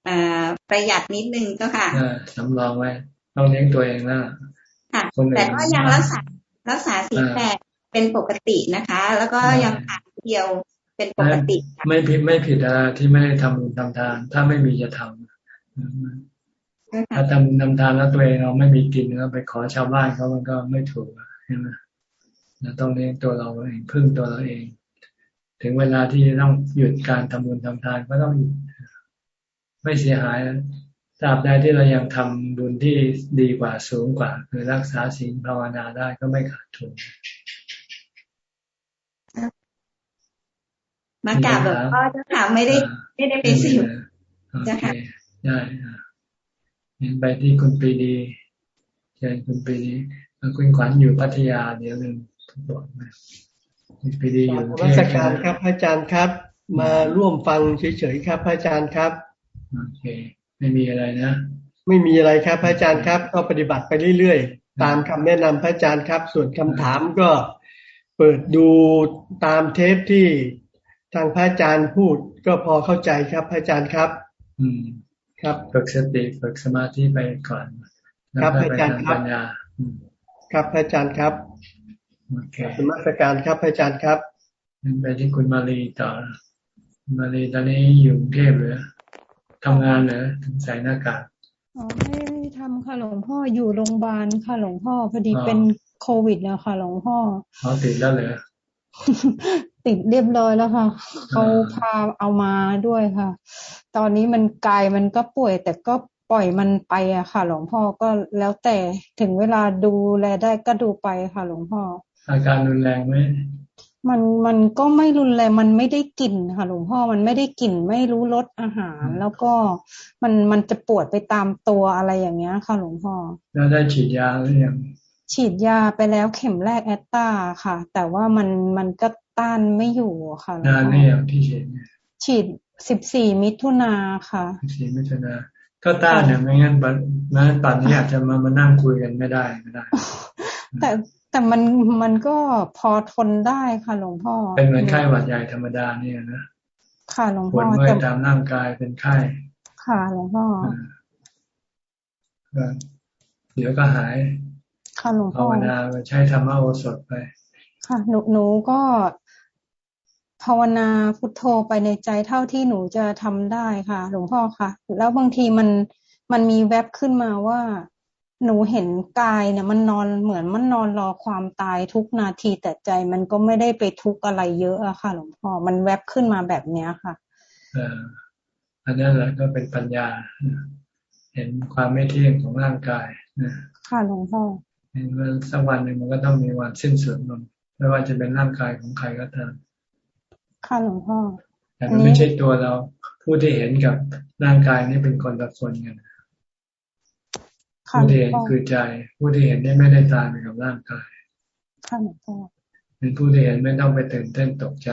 อ่าประหยัดนิดนึงเจ้าค่ะสำรองไว้ ต้องเลี้ยงตัวเองนะค่ะแต่ก็ยังรักษารักษาสีแปดเป็นปกตินะคะ แล้วก็ยังทานเดียวเป็นปกติไม่ผิดไม่ผิดอะไรที่ไม่ได้ทำบุญทำทาน ถ้าไม่มีจะทำถ้าทำบุญทำทานแล้วตัวเองเราไม่มีกินแล้วไปขอชาวบ้านเขามันก็ไม่ถูกใช่ไหมเราต้องเลี้ยงตัวเราเองพึ่งตัวเราเอง ถึงเวลาที่ต้องหยุดการทำบุญทำทานก็ต้องหยุดไม่เสียหายตราบใดที่เรายังทำบุญที่ดีกว่าสูงกว่า คือรักษาศีลภาวนาได้ก็ไม่ขาดทุนมากราบหลวงพ่อเจ้าค่ะไม่ได้ไม่ได้ไปสิวเจ้าค่ะได้เห็นไปที่คุณปีดีเชิญคุณปีดีคุณขวัญอยู่พัทยาเดี๋ยวหนึ่งบอกนะ คุณปีดีอยู่ที่ราชการครับอาจารย์ครับ มาร่วมฟังเฉยๆครับอาจารย์ครับโอเคไม่มีอะไรนะ ไม่มีอะไรครับพระอาจารย์ครับ ก็ปฏิบัติไปเรื่อยๆ ตามคำแนะนำพระอาจารย์ครับ ส่วนคำถามก็เปิดดูตามเทปที่ทางพระอาจารย์พูดก็พอเข้าใจครับพระอาจารย์ครับ อืมครับฝึกสติฝึกสมาธิไปก่อนครับพระอาจารย์ครับครับพระอาจารย์ครับ โอเคสมัสการครับพระอาจารย์ครับไปที่คุณมาลีต่อ มาลีตอนนี้อยู่กรุงเทพเลยทำงานเหรอถึงใส่หน้ากากอ๋อไม่ได้ทำค่ะหลวงพ่ออยู่โรงพยาบาลค่ะหลวงพ่อพอดีเป็นโควิดแล้วค่ะหลวงพ่อเขาติดแล้วเลยติดเรียบร้อยแล้วค่ะเขาพาเอามาด้วยค่ะ ตอนนี้มันกายมันก็ป่วย แต่ก็ปล่อยมันไปอะค่ะ หลวงพ่อก็แล้วแต่ถึงเวลาดูแลได้ก็ดูไปค่ะ หลวงพ่อ อาการรุนแรงไหมมันมันก็ไม่รุนแรงมันไม่ได้กลิ่นค่ะ หลวงพ่อมันไม่ได้กลิ่นไม่รู้รสอาหาร แล้วก็มันมันจะปวดไปตามตัวอะไรอย่างเงี้ยค่ะหลวงพ่อแล้วได้ฉีดยาหรือยังฉีดยาไปแล้วเข็มแรกแอตตาค่ะ แต่ว่ามันมันก็ต้านไม่อยู่ค่ะนานนี่อย่างที่ฉีดฉีดสิบสี่มิถุนาค่ะสิบสี่มิถุนาก็ต้านเนี่ยไม่งั้นบันงั้นป่านนี้อาจจะมามานั่งคุยกันไม่ได้ไม่ได้แต่ แต่มันมันก็พอทนได้ค่ะหลวงพ่อ เป็นเหมือนไข้หวัดใหญ่ธรรมดาเนี่ยนะค่ะหลวงพ่อปวดเมื่อยตามร่างกายเป็นไข้ ค่ะหลวงพ่อเดี๋ยวก็หาย ค่ะหลวงพ่อภาวนาใช้ธรรมะโอสถไป ค่ะหนูหนูก็ภาวนาพุทโธไปในใจเท่าที่หนูจะทำได้ค่ะ หลวงพ่อค่ะ แล้วบางทีมันมันมีแวบขึ้นมาว่า หนูเห็นกายเนี่ย มันนอนเหมือนมันนอนรอความตายทุกนาทีแต่ใจมันก็ไม่ได้ไปทุกอะไรเยอะอะค่ะ หลวงพ่อมันแวบขึ้นมาแบบเนี้ยค่ะอันนั้นแหละก็เป็นปัญญา เห็นความไม่เที่ยงของร่างกายนะค่ะหลวงพ่อเห็นว่าสักวันหนึ่งมันก็ต้องมีวันสิ้นสุดลงไม่ว่าจะเป็นร่างกายของใครก็ตามค่ะหลวงพ่อแต่มันไม่ใช่ตัวเรา ผู้ที่เห็นกับร่างกายนี่เป็นคนละคนกัน ผู้ที่เห็นคือใจ ผู้ที่เห็นได้ไม่ได้ตายไปกับร่างกายเป็นผู้ที่เห็นไม่ต้องไปตื่นเต้นตกใจ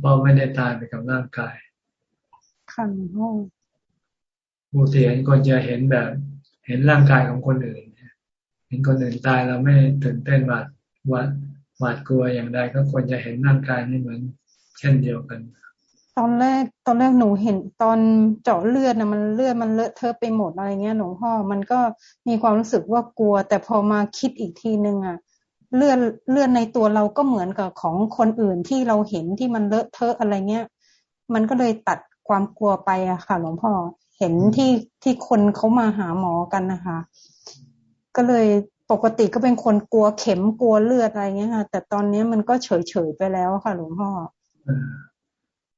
เพราะไม่ได้ตายไปกับร่างกายผู้ที่เห็นก็จะเห็นแบบ เห็นร่างกายของคนอื่นเห็นคนอื่นตายเราไม่ตื่นเต้นหวาดหวาดหวาดกลัวอย่างใดก็ควรจะเห็นร่างกายนี่เหมือน เช่นเดียวกัน ตอนแรกตอนแรกหนูเห็นตอนเจาะเลือดนะมันเลือดมันเลอะเทอะไปหมดอะไรเงี้ยหลวงพ่อมันก็มีความรู้สึกว่ากลัว แต่พอมาคิดอีกทีนึงอะเลือดเลือดในตัวเราก็เหมือนกับของคนอื่นที่เราเห็นที่มันเลอะเทอะอะไรเงี้ย มันก็เลยตัดความกลัวไปอะค่ะ หลวงพ่อเห็นที่ที่คนเขามาหาหมอกันนะคะ ก็เลยปกติก็เป็นคนกลัวเข็มกลัวเลือดอะไรเงี้ยค่ะ แต่ตอนนี้มันก็เฉยเฉยไปแล้วค่ะ หลวงพ่อ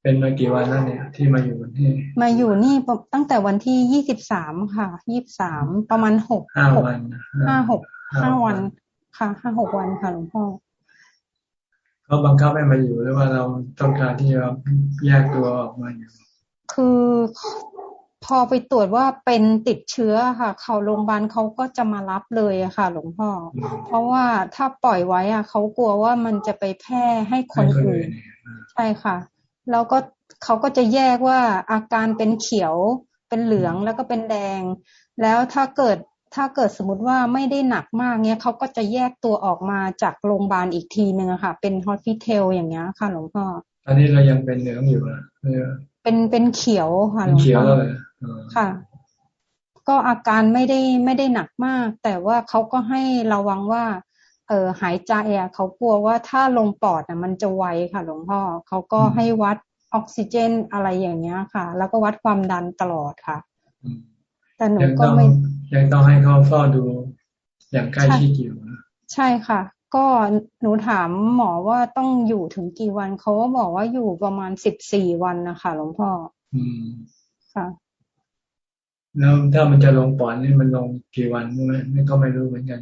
เป็นมากี่วันแล้วเนี่ย ที่มาอยู่ที่ มาอยู่นี่ตั้งแต่วันที่ยี่สิบสามค่ะยี่บสามประมาณหกห้าวันห้าหกห้าวันค่ะห้าหกวันค่ะหลวงพ่อเขาบังคับให้มาอยู่หรือว่าเราต้องการที่จะแยกตัวออกมาอยู่คือพอไปตรวจว่าเป็นติดเชื้อค่ะ เขาโรงพยาบาลเขาก็จะมารับเลยอะค่ะ หลวงพ่อ เพราะว่าถ้าปล่อยไว้อะเขากลัวว่ามันจะไปแพร่ให้คนอื่นใช่ค่ะ แล้วก็เขาก็จะแยกว่าอาการเป็นเขียวเป็นเหลืองแล้วก็เป็นแดง แล้วถ้าเกิดถ้าเกิดสมมติว่าไม่ได้หนักมากเนี้ยเขาก็จะแยกตัวออกมาจากโรงพยาบาลอีกทีหนึ่งอะค่ะ เป็นฮอสพิทอลอย่างเงี้ยค่ะหลวงพ่อตอนนี้เรายังเป็นเหลืองอยู่อะเป็นเป็นเขียวค่ะหลวงพ่อค่ะ ก็อาการไม่ได้ไม่ได้หนักมาก แต่ว่าเขาก็ให้ระวังว่า เออหายใจอะเขากลัวว่าถ้าลงปอดอะ มันจะไวค่ะ หลวงพ่อเขาก็ให้วัดออกซิเจนอะไรอย่างเงี้ยค่ะ แล้วก็วัดความดันตลอดค่ะ แต่หนูก็ไม่ยังต้องให้เขาเฝ้าดูอย่างใกล้ชิดอยู่ใช่ค่ะ ก็หนูถามหมอว่าต้องอยู่ถึงกี่วันเขาก็บอกว่าอยู่ประมาณสิบสี่วันนะคะหลวงพ่ออืมค่ะแล้วถ้ามันจะลงปอดนี่มันลงกี่วันไม่ก็ไม่รู้เหมือนกัน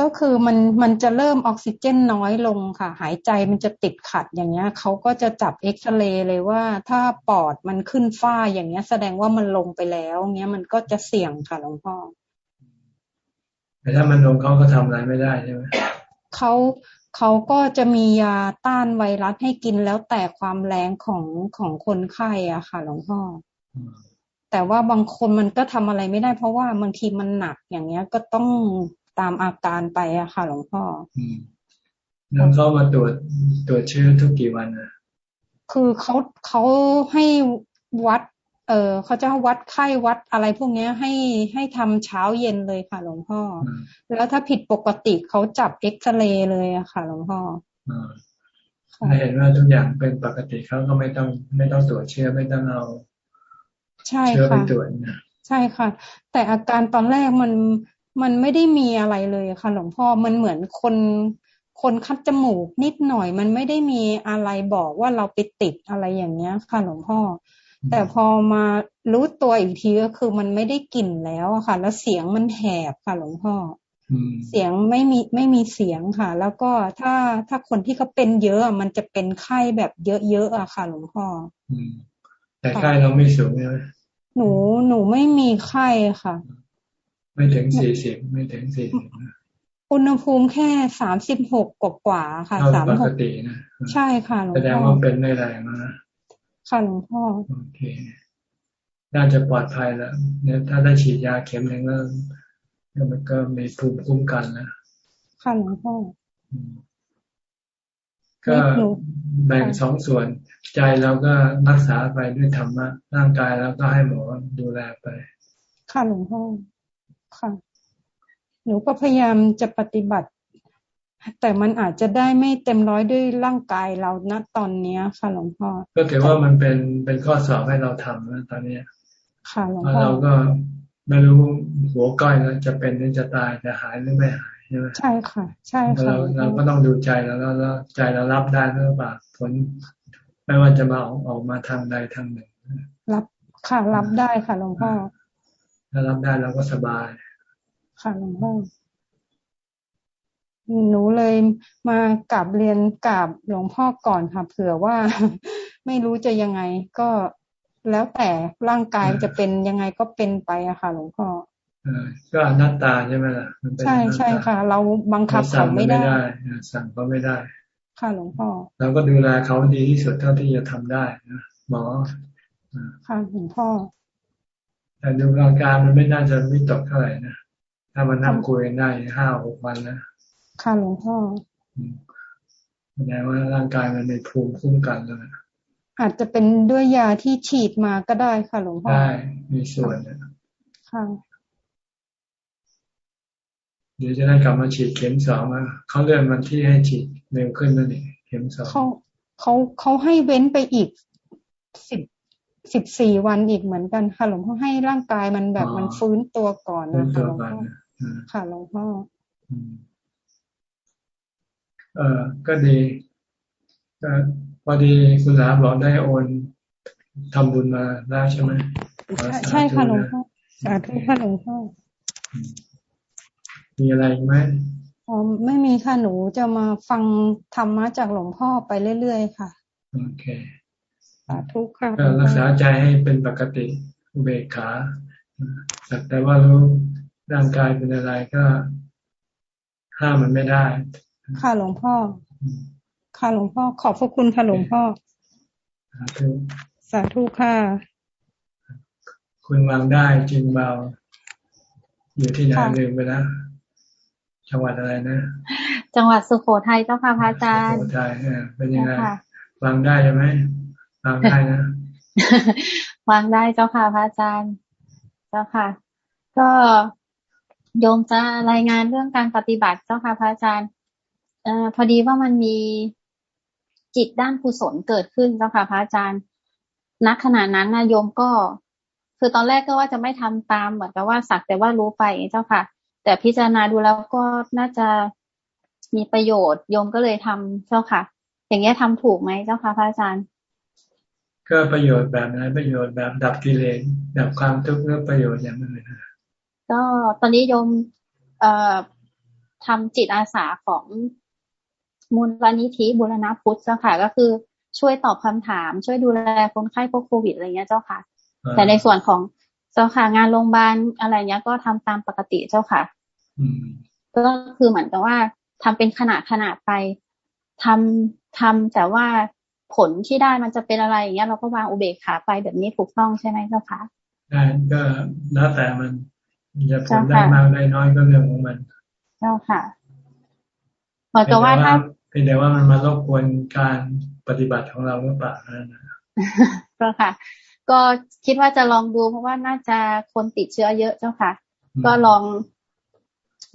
ก็คือมันมันจะเริ่มออกซิเจนน้อยลงค่ะ หายใจมันจะติดขัดอย่างเงี้ยเขาก็จะจับเอ็กซเรย์เลยว่า ถ้าปอดมันขึ้นฝ้าอย่างเงี้ย แสดงว่ามันลงไปแล้วเงี้ยมันก็จะเสี่ยงค่ะหลวงพ่อแต่ถ้ามันลงเขาก็ทำอะไรไม่ได้ใช่ไหมเขาเขาก็จะมียาต้านไวรัสให้กินแล้วแต่ความแรงของของคนไข้อะค่ะหลวงพ่อแต่ว่าบางคนมันก็ทำอะไรไม่ได้ เพราะว่าบางทีมันหนักอย่างเงี้ยก็ต้อง ตามอาการไปอะค่ะ หลวงพ่อแล้วเขามาตรวจตรวจเชื้อทุกกี่วันอะคือเขาเขาให้วัด เออเขาจะวัดไข้วัดอะไรพวกนี้ให้ให้ทำเช้าเย็นเลยค่ะ หลวงพ่อ แล้วถ้าผิดปกติเขาจับเอ็กซเรย์เลยอะค่ะ หลวงพ่อถ้าเห็นว่าทุกอย่างเป็นปกติเขาก็ไม่ต้องไม่ต้องตรวจเชื้อไม่ต้องเอาใช่ค่ะใช่ค่ะ แต่อาการตอนแรกมัน มันไม่ได้มีอะไรเลยค่ะหลวงพ่อมันเหมือนคนคนคัดจมูกนิดหน่อย มันไม่ได้มีอะไรบอกว่าเราไปติดอะไรอย่างเงี้ย ค่ะหลวงพ่อ แต่พอมารู้ตัวอีกทีก็คือมันไม่ได้กลิ่นแล้วค่ะ แล้วเสียงมันแหบค่ะหลวงพ่อเสียงไม่มีไม่มีเสียงค่ะ แล้วก็ถ้าถ้าคนที่เขาเป็นเยอะมันจะเป็นไข้แบบเยอะๆอะค่ะ หลวงพ่อแต่ไข้เราไม่สูงใช่ไหมหนูหนูไม่มีไข้ค่ะ ไม่ถึงสี่สิบไม่ถึงสี่สิบอุณหภูมิแค่สามสิบหกกว่าค่ะสามปกตินะใช่ค่ะหลวงพ่อแสดงว่าเป็นไม่แรงนะค่ะหลวงพ่อโอเคน่าจะปลอดภัยแล้วเนี่ยถ้าได้ฉีดยาเข็มหนึ่งแล้วมันก็มีภูมิคุ้มกันนะค่ะหลวงพ่อก็แบ่งสองส่วน ใจเราก็รักษาไปด้วยธรรมะร่างกายแล้วก็ให้หมอดูแลไป ค่ะหลวงพ่อ ค่ะ หนูก็พยายามจะปฏิบัติ แต่มันอาจจะได้ไม่เต็มร้อยด้วยร่างกายเราณตอนเนี้ยค่ะหลวงพ่อ ก็ถือว่ามันเป็นเป็นข้อสอบให้เราทำนะตอนนี้ค่ะหลวงพ่อเราก็ไม่รู้หัวก้อยแล้วจะเป็นหรือจะตายจะหายหรือไม่หายใช่ไหมใช่ค่ะ ใช่ค่ะเราเราก็ต้องดูใจแล้วแล้วใจเรารับได้หรือเปล่าผลไม่ว่าจะมาออกออกมาทางใดทางหนึ่ง รับค่ะรับได้ค่ะหลวงพ่อถ้ารับได้เราก็สบาย ค่ะหลวงพ่อหนูเลยมากราบเรียนกราบหลวงพ่อก่อนค่ะเผื่อว่าไม่รู้จะยังไงก็แล้วแต่ร่างกายจะเป็นยังไงก็เป็นไปอะค่ะ หลวงพ่อก็อนัตตาใช่ไหมล่ะใช่ใช่ค่ะ เราบังคับเขาไม่ได้ สั่งก็ไม่ได้ ค่ะหลวงพ่อเราก็ดูแลเขาดีที่สุดเท่าที่จะทำได้นะหมอค่ะหลวงพ่อแต่ดูร่างกายมันไม่น่าจะไม่ตกเท่าไหร่นะ ถ้ามันนั่งคุยกันได้ห้าหกวันนะค่ะหลวงพ่อแสดงว่าร่างกายมันในภูมิคุ้มกันแล้วนะอาจจะเป็นด้วยยาที่ฉีดมาก็ได้ค่ะหลวงพ่อได้มีส่วนนะค่ะเดี๋ยวจะได้กลับมาฉีดเข็มสองอะเขาเลื่อนวันที่ให้ฉีดเร็วขึ้นนั่นเองเข็มสองเขาเขาเขาให้เว้นไปอีกสิบสิบสี่วันอีกเหมือนกันค่ะหลวงพ่อให้ร่างกายมันแบบมันฟื้นตัวก่อนนะคะหลวงพ่อ ค่ะหลวงพ่อเออก็ดีก็พอดีคุณสาบอกได้โอนทำบุญมาได้ใช่ไหมใช่ค่ะหลวงพ่อสาธุค่ะหลวงพ่อมีอะไรไหมอ๋อไม่มีค่ะหนูจะมาฟังธรรมะจากหลวงพ่อไปเรื่อยๆค่ะโอเคสาธุค่ะรักษาใจให้เป็นปกติอุเบกขาสักแต่ว่ารู้ ร่างกายเป็นอะไรก็ห้ามมันไม่ได้ ค่ะหลวงพ่อ ค่ะหลวงพ่อ ขอบพระคุณค่ะหลวงพ่อ สาธุสาธุค่ะ คุณวางได้จริงเบา อยู่ที่ไหนลืมไปแล้วจังหวัดอะไรนะ จังหวัดสุโขทัยเจ้าค่ะพระอาจารย์ สุโขทัยเป็นยังไงวางได้ใช่ไหมวางได้นะวางได้เจ้าค่ะพระอาจารย์ เจ้าค่ะ ก็ โยมจะรายงานเรื่องการปฏิบัติเจ้าค่ะพระอาจารย์เอ่อพอดีว่ามันมีจิตด้านกุศลเกิดขึ้นเจ้าค่ะพระอาจารย์ณขณะนั้นนะโยมก็ คือตอนแรกก็ว่าจะไม่ทำตามเหมือนกับว่าสักแต่ว่ารู้ไปเจ้าค่ะ แต่พิจารณาดูแล้วก็น่าจะมีประโยชน์โยมก็เลยทำเจ้าค่ะ อย่างเงี้ยทำถูกไหมเจ้าค่ะพระอาจารย์ ก็ประโยชน์แบบไหนประโยชน์แบบดับกิเลสดับความทุกข์หรือประโยชน์อย่างนั้นนะ ก็ตอนนี้โยมเอ่อทำจิตอาสาของมูลนิธิบุรณพุทธเจ้าค่ะ ก็คือช่วยตอบคำถาม ช่วยดูแลคนไข้พวกโควิดอะไรเงี้ยเจ้าค่ะ แต่ในส่วนของเจ้าค่ะงานโรงพยาบาลอะไรเงี้ยก็ทำตามปกติเจ้าค่ะก็คือเหมือนกับว่าทำเป็นขนาดขนาดไปทำทำแต่ว่าผลที่ได้มันจะเป็นอะไรอย่างเงี้ยเราก็วางอุเบกขาไปแบบนี้ถูกต้องใช่ไหมเจ้าคะได้ก็แล้วแต่มัน จะผลได้มากได้น้อยก็เรื่องของมัน เจ้าค่ะเหมือนกับว่าถ้าเป็นแต่ว่ามันมารบกวนการปฏิบัติของเราหรือเปล่านั่นนะก็ค่ะ ก็คิดว่าจะลองดู เพราะว่าน่าจะคนติดเชื้อเยอะเจ้าค่ะ ก็ลอง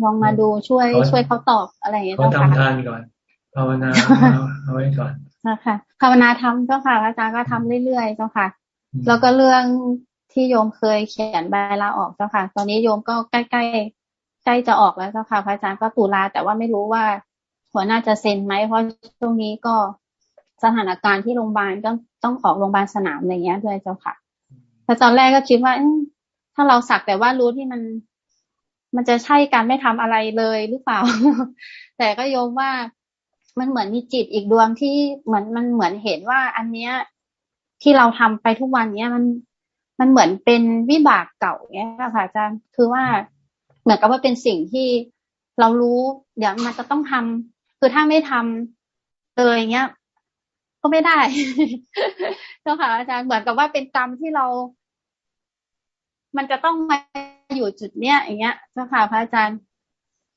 ลองมาดูช่วยช่วยเขาตอบอะไรอย่างเงี้ยเจ้าค่ะเขาทำทานก่อนภาวนาเอาไว้ก่อนนะคะภาวนาทำเจ้าค่ะ อาจารย์ก็ทำเรื่อยๆเจ้าค่ะ แล้วก็เรื่อง ที่โยมเคยเขียนใบลาออกเจ้าค่ะ ตอนนี้โยมก็ใกล้ๆใกล้จะออกแล้วเจ้าค่ะพระอาจารย์ก็ตุลาแต่ว่าไม่รู้ว่าหัวหน้าจะเซ็นไหมเพราะช่วงนี้ก็สถานการณ์ที่โรงพยาบาลต้องต้องออกโรงพยาบาลสนามอะไรเงี้ยด้วยเจ้าค่ะแต่ตอนแรกก็คิดว่าถ้าเราสักแต่ว่ารู้ที่มัน มันจะใช่การไม่ทำอะไรเลยหรือเปล่า แต่ก็โยมว่ามันเหมือนมีจิตอีกดวงที่เหมือนมันเหมือนเห็นว่า อันเนี้ยที่เราทำไปทุกวันเนี้ยมัน มันเหมือนเป็นวิบากเก่าเนี้ยค่ะอาจารย์คือว่าเหมือนกับว่าเป็นสิ่งที่เรารู้ เดี๋ยวมันจะต้องทำคือถ้าไม่ทำเลยเงี้ย ก็ไม่ได้เจ้าค่ะ อาจารย์เหมือนกับว่าเป็นกรรมที่เรา มันจะต้องมาอยู่จุดเนี้ยอย่างเงี้ยเจ้าค่ะพระอาจารย์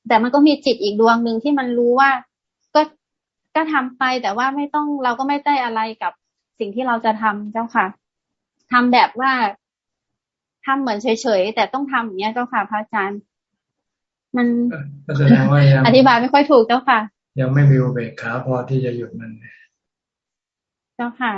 แต่มันก็มีจิตอีกดวงหนึ่งที่มันรู้ว่า ก็ก็ทำไปแต่ว่าไม่ต้องเราก็ไม่ได้อะไรกับสิ่งที่เราจะทำเจ้าค่ะ ทำแบบว่าทำเหมือนเฉยๆแต่ต้องทำอย่างเงี้ยเจ้าค่ะพระอาจารย์ มันแสดงว่ายังอธิบายไม่ค่อยถูกเจ้าค่ะ ยังไม่มีอุเบกขาพอที่จะหยุดมันเจ้าค่ะ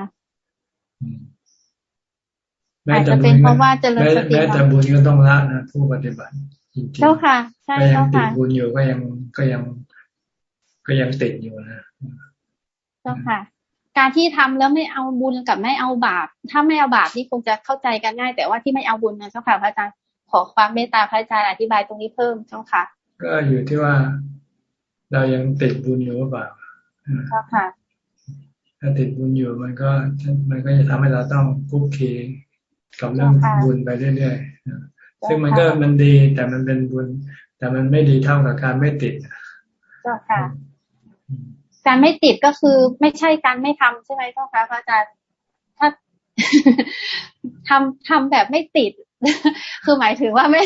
อาจจะเป็นเพราะว่าเจริญสติแม้แต่บุญก็ต้องละนะผู้ปฏิบัติจริงๆเจ้าค่ะ ใช่เจ้าค่ะบุญอยู่ก็ยังก็ยังก็ยังติดอยู่นะเจ้าค่ะ การที่ทำแล้วไม่เอาบุญกับไม่เอาบาป ถ้าไม่เอาบาปนี่คงจะเข้าใจกันง่าย แต่ว่าที่ไม่เอาบุญนะเจ้าค่ะพระอาจารย์ขอความเมตตาพระอาจารย์อธิบายตรงนี้เพิ่มเจ้าค่ะ ก็อยู่ที่ว่าเรายังติดบุญอยู่หรือเปล่าเจ้าค่ะถ้าติดบุญอยู่มันก็มันก็จะทำให้เราต้องคุกคีกับเรื่องบุญไปเรื่อยๆซึ่งมันก็มันดีแต่มันเป็นบุญ แต่มันไม่ดีเท่ากับการไม่ติดเจ้าค่ะ การไม่ติดก็คือไม่ใช่การไม่ทำใช่ไหมเจ้าคะพระอาจารย์ถ้าทำทำแบบไม่ติด คือหมายถึงว่าไม่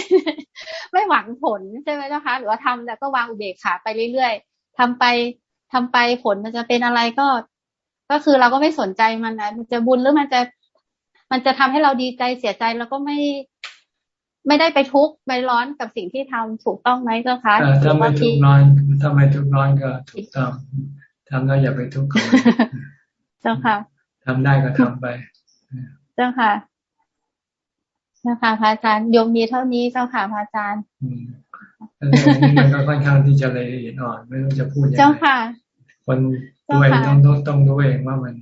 ไม่หวังผลใช่ไหมเจ้าคะหรือว่าทำแล้วก็วางอุเบกขาไปเรื่อยๆทำไปทำไปผลมันจะเป็นอะไรก็ ก็คือเราก็ไม่สนใจมันนะมันจะบุญหรือมันจะ มันจะทำให้เราดีใจเสียใจแล้วก็ไม่ไม่ได้ไปทุกข์ไปร้อนกับสิ่งที่ทำถูกต้องไหมเจ้าคะถ้าไม่ทุกข์ร้อนถ้าไม่ทุกข์ร้อนก็ถูกต้อง ทำแล้วอย่าไปทุกข์กับเจ้าค่ะทำได้ก็ทำไป เจ้าค่ะเจ้าค่ะพระอาจารย์ยมมีเท่านี้เจ้าค่ะพระอาจารย์อันนี้มันก็ค่อนข้างที่จะละเอียดอ่อน ไม่รู้จะพูดยังไงเจ้าค่ะ คนด้วยต้องต้องต้องรู้เองว่ามัน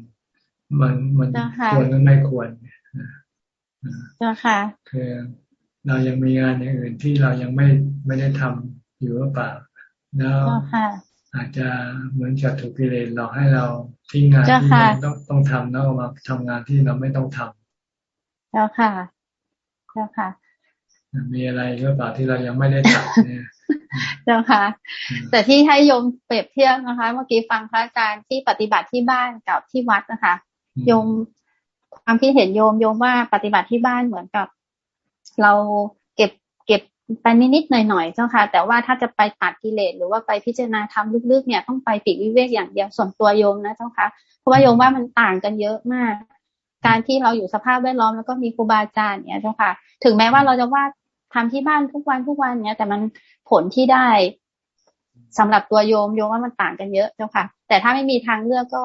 มันมันควรหรือไม่ควรเจ้าค่ะคือเรายังมีงานอย่างอื่นที่เรายังไม่ไม่ได้ทำอยู่หรือเปล่าแล้ว อาจจะเหมือนกับถูกกิเลสหลอกให้เราทิ้งงานที่ต้องต้องทำแล้วมาทำงานที่เราไม่ต้องทำเจ้าค่ะเจ้าค่ะ มีอะไรหรือเปล่าที่เรายังไม่ได้ทำเนี่ยเจ้าค่ะ แต่ที่ให้โยมเปรียบเทียบนะคะ เมื่อกี้ฟังพระอาจารย์ที่ปฏิบัติที่บ้านกับที่วัดนะคะโยมความคิดเห็นโยมโยมว่าปฏิบัติที่บ้านเหมือนกับ เราเก็บเก็บ ไปนิดๆหน่อยๆเจ้าค่ะ แต่ว่าถ้าจะไปตัดกิเลสหรือว่าไปพิจารณาธรรมลึกๆเนี่ยต้องไปปีกวิเวกอย่างเดียวส่วนตัวโยมนะเจ้าค่ะเพราะว่าโยมว่ามันต่างกันเยอะมาก การที่เราอยู่สภาพแวดล้อมแล้วก็มีครูบาอาจารย์เนี่ยเจ้าค่ะ ถึงแม้ว่าเราจะว่าทำที่บ้านทุกวันทุกวันเนี่ยแต่มันผลที่ได้สำหรับตัวโยมโยมว่ามันต่างกันเยอะเจ้าค่ะ แต่ถ้าไม่มีทางเลือกก็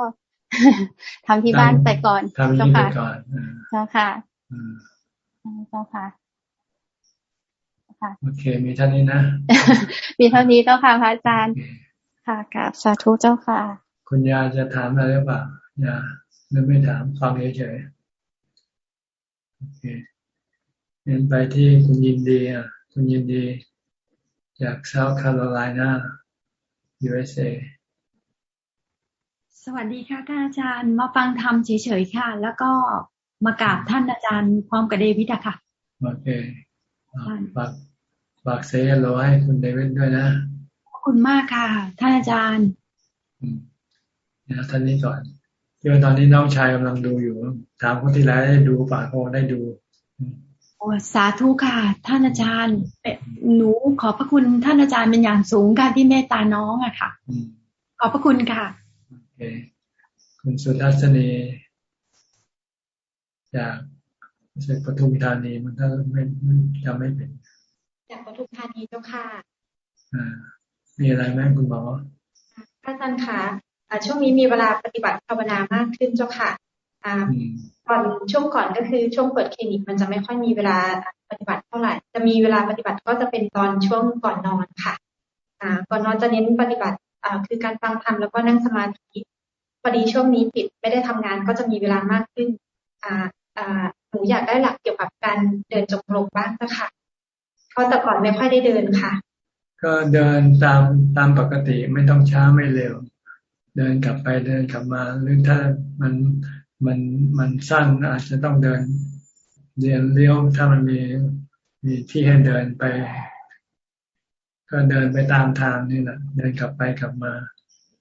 ทำที่บ้านไปก่อนเจ้าค่ะเจ้าค่ะเจ้าค่ะ โอเค มีเท่านี้นะ มีเท่านี้เจ้าค่ะพระอาจารย์ ค่ะกับสาธุเจ้าค่ะ คุณยาจะถามอะไรหรือเปล่ายาหรือไม่ถามฟังเฉยๆโอเคเรียนไปที่คุณยินดีอะ คุณยินดี จากเซาท์แคโรไลนา USA สวัสดีค่ะท่านอาจารย์มาฟังธรรมเฉยๆค่ะ แล้วก็มากราบท่านอาจารย์พร้อมกับเดวิดอะค่ะ โอเคฝาก ฝากเซฮัลโหลให้คุณเดวิดด้วยนะขอบคุณมากค่ะ ท่านอาจารย์เดี๋ยวท่านนี้ก่อนเดี๋ยวตอนนี้น้องชายกำลังดูอยู่ถามคนที่แล้วได้ดูฝากโอได้ดูโอ้สาธุค่ะ ท่านอาจารย์หนูขอบพระคุณท่านอาจารย์เป็นอย่างสูงการที่เมตตาน้องอะค่ะขอบพระคุณค่ะเคคุณสุทัศนีจากเสกปทุมธานีมันถ้าไม่จำไม่เป็น จากปทุมธานีเจ้าค่ะอ่ามีอะไรไหมคุณหมอพระอาจารย์คะช่วงนี้มีเวลาปฏิบัติภาวนามากขึ้นเจ้าค่ะก่อนช่วงก่อนก็คือช่วงเปิดคลินิกมันจะไม่ค่อยมีเวลาปฏิบัติเท่าไหร่ จะมีเวลาปฏิบัติก็จะเป็นตอนช่วงก่อนนอนค่ะอ่าก่อนนอนจะเน้นปฏิบัติอ่าคือการฟังธรรมแล้วก็นั่งสมาธิพอดีช่วงนี้ติดไม่ได้ทำงานก็จะมีเวลามากขึ้นอ่าอ่าหนูอยากได้หลักเกี่ยวกับการเดินจงกรมบ้างนะคะ เพราะแต่ก่อนไม่ค่อยได้เดินค่ะ ก็เดินตามตามปกติไม่ต้องช้าไม่เร็ว เดินกลับไปเดินกลับมาหรือถ้ามันมันมันสั้นอาจจะต้องเดินเรียนเลี้ยวถ้ามันมีมีที่ให้เดินไป ก็เดินไปตามทางนี่แหละเดินกลับไปกลับมา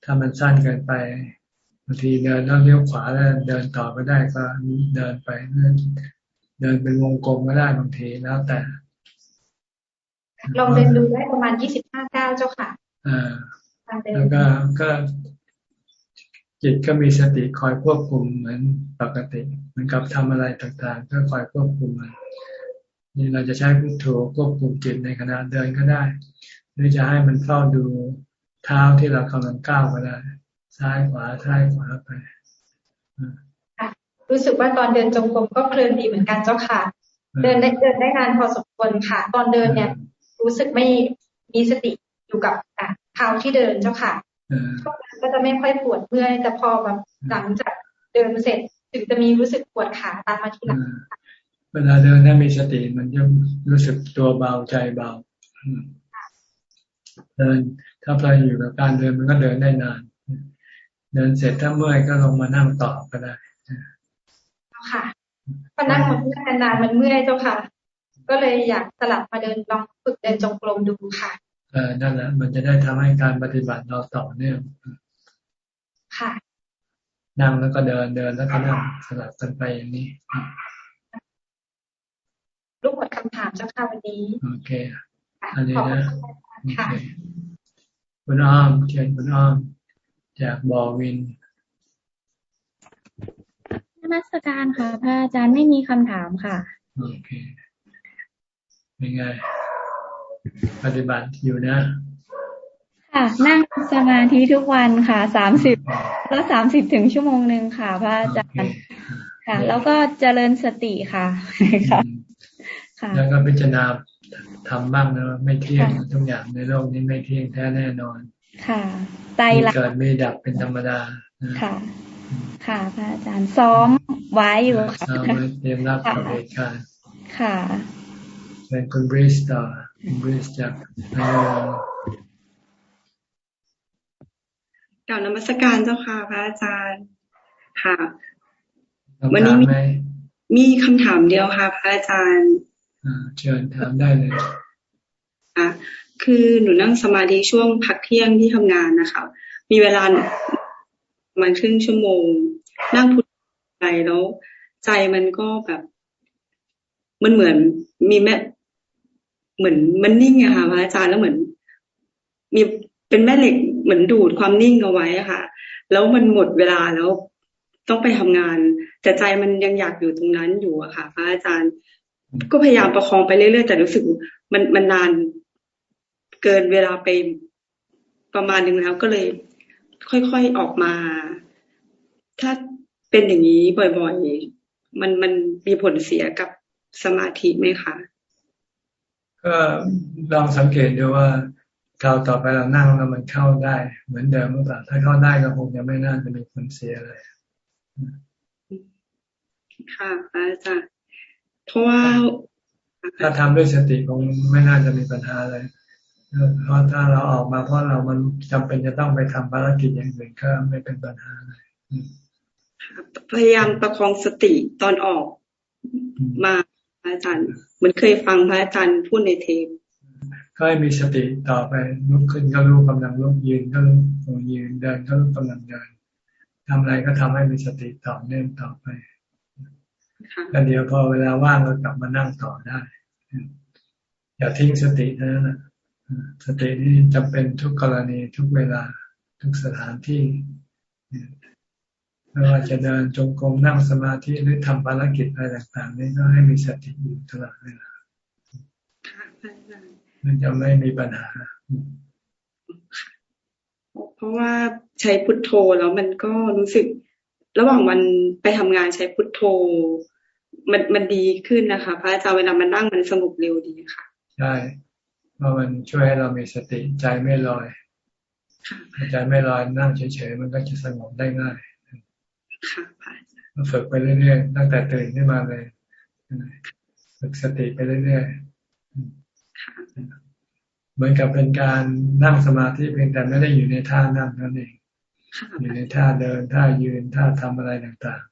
ถ้ามันสั้นเกินไปบางทีเดินแล้วเลี้ยวขวาแล้วเดินต่อไปได้ก็เดินไปเดินเป็นวงกลมก็ได้บางทีแล้วแต่ ลองเดินดูได้ประมาณยี่สิบห้าเก้าเจ้าค่ะอ่าแล้วก็ก็จิตก็มีสติคอยควบคุมเหมือนปกติ เหมือนกับทำอะไรต่างๆ ก็คอยควบคุมมันนี่เราจะใช้พุทโธควบคุมจิตในขณะเดินก็ได้ หรือจะให้มันเฝ้าดูเท้าที่เรากำลังก้าวก็ได้ซ้ายขวาซ้ายขวาไปรู้สึกว่าตอนเดินจงกรมก็เพลินดีเหมือนกันเจ้าค่ะ เดินได้เดินได้นานพอสมควรค่ะ ตอนเดินเนี่ย รู้สึกไม่มีสติอยู่กับเท้าที่เดินเจ้าค่ะช่วงนั้นก็จะไม่ค่อยปวดเมื่อยแต่พอแบบหลังจากเดินเสร็จถึงจะมีรู้สึกปวดขาตามมาทีหลังเวลาเดินถ้ามีสติมันจะรู้สึกตัวเบาใจเบาเดินถ้าเราอยู่กับการเดินมันก็เดินได้นาน เดินเสร็จถ้าเมื่อยก็ลงมานั่งต่อก็ได้ค่ะพอนั่งมันนานมันเมื่อยเจ้าค่ะ ก็เลยอยากสลับมาเดินลองฝึกเดินจงกรมดูค่ะเออนั่นแหละมันจะได้ทำให้การปฏิบัติเราต่อเนื่องค่ะ นั่งแล้วก็เดินเดินแล้วก็นั่งสลับกันไปอย่างนี้ลูกหมดคำถามเจ้าค่ะวันนี้ โอเคอันนี้นะค่ะคุณอ้อมเชิญคุณอ้อม จากบอวินนักการค่ะพระอาจารย์ไม่มีคำถามค่ะ โอเค เป็นไง ปฏิบัติอยู่นะ ค่ะ นั่งสมาธิทุกวันค่ะสามสิบแล้วสามสิบถึงชั่วโมงหนึ่งค่ะพระอาจารย์ค่ะ แล้วก็เจริญสติค่ะค่ะค่ะแล้วก็พิจารณาทำบ้างนะไม่เที่ยงทุกอย่างในโลกนี้ไม่เที่ยงแท้แน่นอน ค่ะ ไตละเกิดไม่ดับเป็นธรรมดาค่ะ ค่ะพระอาจารย์ซ้อมไว้อยู่ค่ะซ้อมเตรียมรับกับเหตุการณ์ค่ะ เป็นคุณบริสต่อคุณบริสจากนายกล่าวนมัสการเจ้าค่ะพระอาจารย์ค่ะ วันนี้มีคำถามเดียวค่ะ พระอาจารย์เชิญถามได้เลยอะคือหนูนั่งสมาธิช่วงพักเที่ยงที่ทำงานนะคะ มีเวลาประมาณครึ่งชั่วโมง นั่งพุทไปแล้ว ใจมันก็แบบมันเหมือนมีแม่ เหมือนมันนิ่งอะค่ะพระอาจารย์แล้วเหมือน มีเป็นแม่เหล็กเหมือนดูดความนิ่งเอาไว้อะค่ะ แล้วมันหมดเวลาแล้วต้องไปทำงาน แต่ใจมันยังอยากอยู่ตรงนั้นอยู่อะค่ะพระอาจารย์ ก็พยายามประคองไปเรื่อยๆแต่รู้สึกมันมันนานเกินเวลาไปประมาณหนึ่งแล้วก็เลย ค่อยๆออกมา ถ้าเป็นอย่างนี้บ่อยๆ มันมันมีผลเสียกับสมาธิไหมคะ ก็ลองสังเกตดูว่าคราวต่อไปเรานั่งแล้วมันเข้าได้ เหมือนเดิมหรือเปล่าถ้าเข้าได้ก็คงจะไม่น่าจะมีผลเสียเลยค่ะอาจารย์เพราะว่าถ้าทำด้วยสติคงไม่น่าจะมีปัญหาเลยเพราะถ้าเราออกมาเพราะเรามันจำเป็นจะต้องไปทำภารกิจอย่างอื่นก็ไม่เป็นปัญหาเลยพยายามประคองสติตอนออกมา อาจารย์เหมือนเคยฟังพระอาจารย์พูดในเทปก็ให้มีสติต่อไปลุกขึ้นก็รู้กำลังลุกยืนก็รู้ยืนเดินก็รู้กำลังเดินทำอะไรก็ทำให้มีสติต่อเนื่องต่อไปแล้วเดี๋ยวพอเวลาว่างก็กลับมานั่งต่อได้ อย่าทิ้งสตินะสตินี้จำเป็นทุกกรณีทุกเวลาทุกสถานที่ ไม่ว่าจะเดินจงกรมนั่งสมาธิหรือทำภารกิจอะไรต่างๆนี่ก็ให้มีสติอยู่ตลอดเวลามันจะไม่มีปัญหา เพราะว่าใช้พุทโธแล้วมันก็รู้สึก ระหว่างวันไปทำงานใช้พุทโธ มันมันดีขึ้นนะคะพระอาจารย์เวลามันนั่งมันสงบเร็วดีค่ะใช่เพราะมันช่วยให้เรามีสติใจไม่ลอยใจไม่ลอยนั่งเฉยๆมันก็จะสงบได้ง่ายค่ะมา ฝึกไปเรื่อยๆตั้งแต่ตื่นขึ้นมาเลยฝึกสติไปเรื่อยๆเหมือนกับเป็นการนั่งสมาธิเพียงแต่ไม่ได้อยู่ในท่านั่งนั่นเองอยู่ในท่าเดินท่ายืนท่าทำอะไรต่าง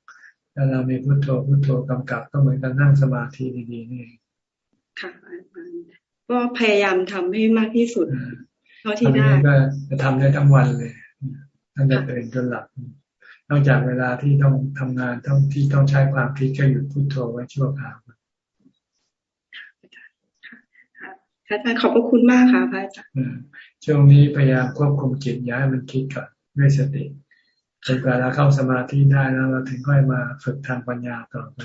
ถ้าเรามีพุโทโธพุโทโธกำกับก็เหมือนกันนั่งสมาธิดีๆนี่ค่ะก็พยายามทำให้มากที่สุด เท่าที่ได้ก็จะทำได้ทั้งวันเลยตั้งแต่ตื่นจนหลับ นอกจากเวลาที่ต้องทำงานต้องที่ต้องใช้ความคิดก็หยุดพุโทโธไว้ชั่วคราวอาจารย์ขอบพระคุณมากค่ะพระอาจารย์ช่วงนี้พยายามควบคุมจิตย้ายมันคิดกับด้วยสติจนกว่าเราเข้าสมาธิได้แล้วเราถึงค่อยมาฝึกทางปัญญาต่อไป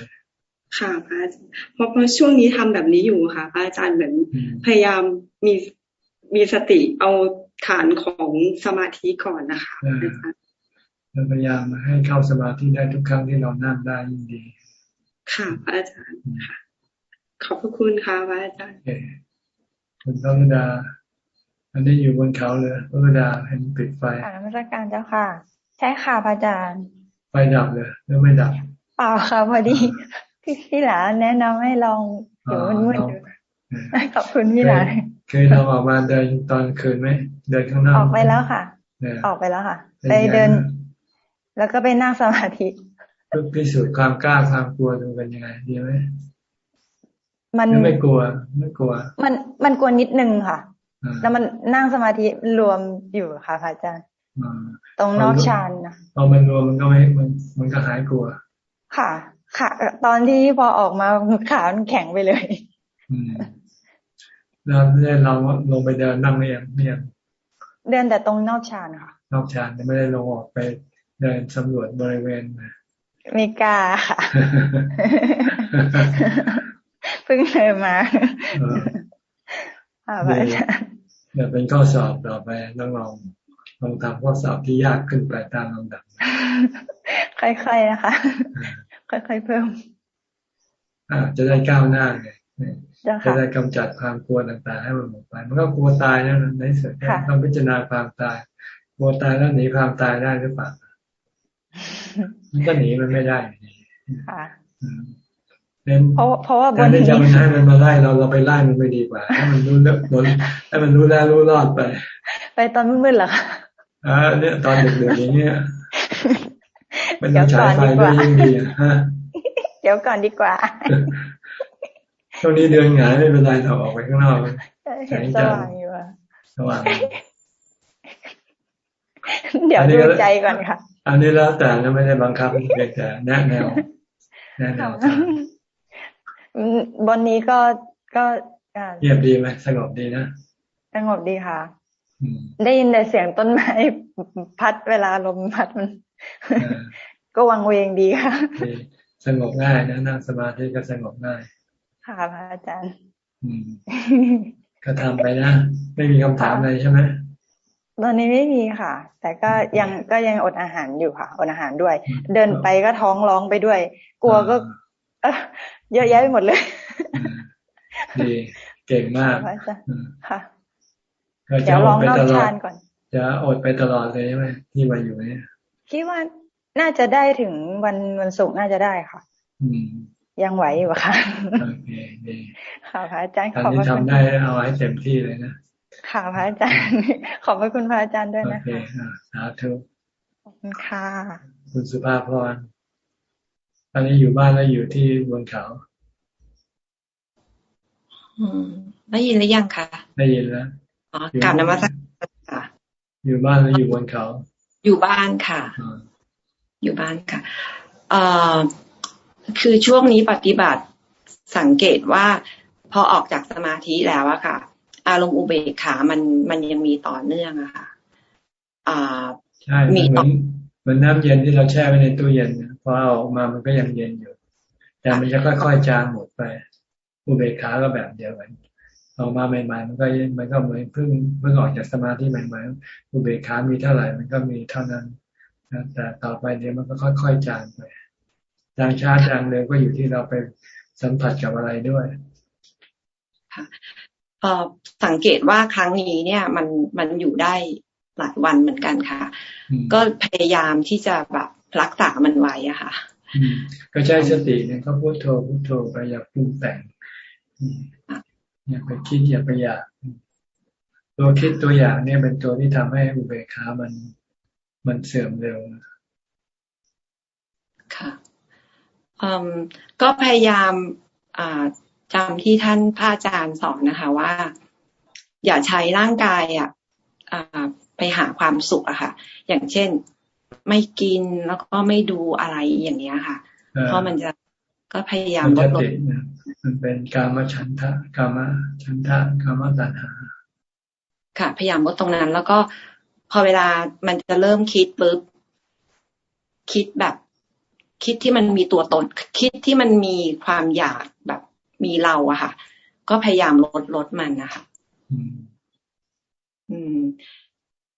ค่ะพระอาจารย์เพราะเพราะช่วงนี้ทำแบบนี้อยู่ค่ะพระอาจารย์เหมือนพยายามมีมีสติเอาฐานของสมาธิก่อนนะคะเรา พยายามให้เข้าสมาธิได้ทุกครั้งที่เรานั่งได้ยิ่งดี ค่ะพระอาจารย์ค่ะขอบพระคุณค่ะพระอาจารย์คุณพระดา อันนี้อยู่บนเขาเลยพระดาเห็นปิดไฟอ่านมัสการเจ้าค่ะ ใช่ค่ะพระอาจารย์ ไฟดับเลยหรือไม่ดับเปล่าค่ะพอดีพี่พี่หลาแนะนำให้ลองอยู่มืดๆขอบคุณพี่หลาเคยลองออกมาเดินตอนคืนไหมเดินข้างนอกออกไปแล้วค่ะ ออกไปแล้วค่ะ ไปเดิน แล้วก็ไปนั่งสมาธิพิสูจน์ความกล้าความกลัวดูเป็นยังไงดีไหมมันไม่กลัวไม่กลัว มันมันกลัวนิดนึงค่ะ แล้วมันนั่งสมาธิรวมอยู่ค่ะพระอาจารย์ตรงนอกชานนะพอมันรวมมันก็ไม่มันมันก็หายกลัว ค่ะ ค่ะ ตอนที่พอออกมาขามันแข็งไปเลยแล้วเนี่ยเราลงไปเดินนั่งไม่ยังไม่ยังเดินแต่ตรงนอกชานค่ะ นอกชานไม่ได้ลงออกไป เดินสำรวจบริเวณนะไม่กล้าค่ะเพิ่งเลยมาค่ะพระอาจารย์เดี๋ยวเป็นข้อสอบต่อไปต้องลองลองทำข้อสอบที่ยากขึ้นไปตามลำดับ ค่อยๆนะคะ ค่อยๆเพิ่มอ่าจะได้ก้าวหน้าไงจะได้กำจัดความกลัวต่างๆ ให้มันหมดไป มันก็กลัวตายนะในสุดต้องพิจารณาความตาย กลัวตายแล้วหนีความตายได้หรือเปล่า มันก็หนีมันไม่ได้ค่ะเพราะเพราะว่าบนนี้จะมันให้มันมาไล่เราเราไปไล่มันไม่ดีกว่าให้มันรู้เรื่องให้มันรู้แล้วรู้รอดไป ไปตอนมืดๆเหรอคะอ่าเนี่ยตอนดึกๆอย่างเงี้ยมันต้องฉายไฟได้ยิ่งดีฮะเดี๋ยวก่อนดีกว่าช่วงนี้เดือนหงายไม่เป็นไรเราออกไปข้างนอกแสงสว่างอยู่อะสว่างเดี๋ยวดูใจก่อนค่ะ อันนี้แล้วแต่จะไม่ได้บังคับเพียงแต่แนะแนวแนะแนวบนนี้ก็ก็เงียบดีไหมสงบดีนะสงบดีค่ะ ได้ยินแต่เสียงต้นไม้พัดเวลาลมพัดมัน ก็วังเวงดีค่ะ สงบง่ายนะนั่งสมาธิก็สงบง่าย ค่ะพระอาจารย์ก็ทำไปนะ ไม่มีคำถามอะไรใช่ไหม ตอนนี้ไม่มีค่ะ แต่ก็ยังก็ยังอดอาหารอยู่ค่ะ อดอาหารด้วย เดินไปก็ท้องร้องไปด้วย กลัวก็เยอะแยะไปหมดเลยดีเก่งมากค่ะเดี๋ยวลองนอกชานก่อน จะอดไปตลอดเลยใช่ไหมที่มาอยู่เนี่ยคิดว่าน่าจะได้ถึงวันวันศุกร์น่าจะได้ค่ะอืมยังไหวอยู่ค่ะโอเคดีค่ะพระอาจารย์ขอบพระคุณทำได้เอาให้เต็มที่เลยนะ ค่ะพระอาจารย์ ขอบพระคุณพระอาจารย์ด้วยนะคะโอเคสาธุขอบคุณค่ะคุณสุภาพรตอนนี้อยู่บ้านแล้วอยู่ที่บนเขาได้ยินหรือยังคะได้ยินแล้วอ๋อกลับนมัสการค่ะ อยู่บ้านแล้วอยู่บนเขา อยู่บ้านค่ะ อยู่บ้านค่ะ เอ่อคือช่วงนี้ปฏิบัติสังเกตว่าพอออกจากสมาธิแล้วอะค่ะ อารมณ์อุเบกขามันมันยังมีต่อเนื่องอะค่ะอ่าใช่มีเหมือนเหมือนน้ำเย็นที่เราแช่ไว้ในตู้เย็นพอเอาออกมามันก็ยังเย็นอยู่ แต่มันจะค่อยๆจางหมดไป อุเบกขาก็แบบเดียวกันออกมาใหม่ๆมันก็มันก็เหมือนเพิ่งเพิ่งออกจากสมาธิใหม่ๆอุเบกขามีเท่าไหร่มันก็มีเท่านั้นแต่ต่อไปเดี๋ยวมันก็ค่อยๆจางไปจางช้าจางเร็วก็อยู่ที่เราไปสัมผัสกับอะไรด้วยค่ะเออ สังเกตว่าครั้งนี้เนี่ย มันมันอยู่ได้หลายวันเหมือนกันค่ะ ก็พยายามที่จะแบบรักษามันไว้อะค่ะ ก็ใช้สติเนี่ยก็พูดโทพูดโทไปอย่าปรุงแต่งอย่าไปคิดอย่าไปอยากตัวคิดตัวอย่างเนี่ยเป็นตัวที่ทำให้อุเบกขามันมันเสื่อมเร็วค่ะก็พยายาม จำที่ท่านพระอาจารย์สอนนะคะว่า อย่าใช้ร่างกายอะไปหาความสุขอะค่ะ อย่างเช่นไม่กินแล้วก็ไม่ดูอะไรอย่างเนี้ยค่ะ เพราะมันจะก็พยายามลดลดมันเป็นกามฉันทะกามฉันทะกามตัณหา ค่ะ พยายามลดตรงนั้น แล้วก็พอเวลามันจะเริ่มคิดปุ๊บคิดแบบ คิดที่มันมีตัวตน คิดที่มันมีความอยากแบบ มีเราอะค่ะ ก็พยายามลดลดมันนะคะอืม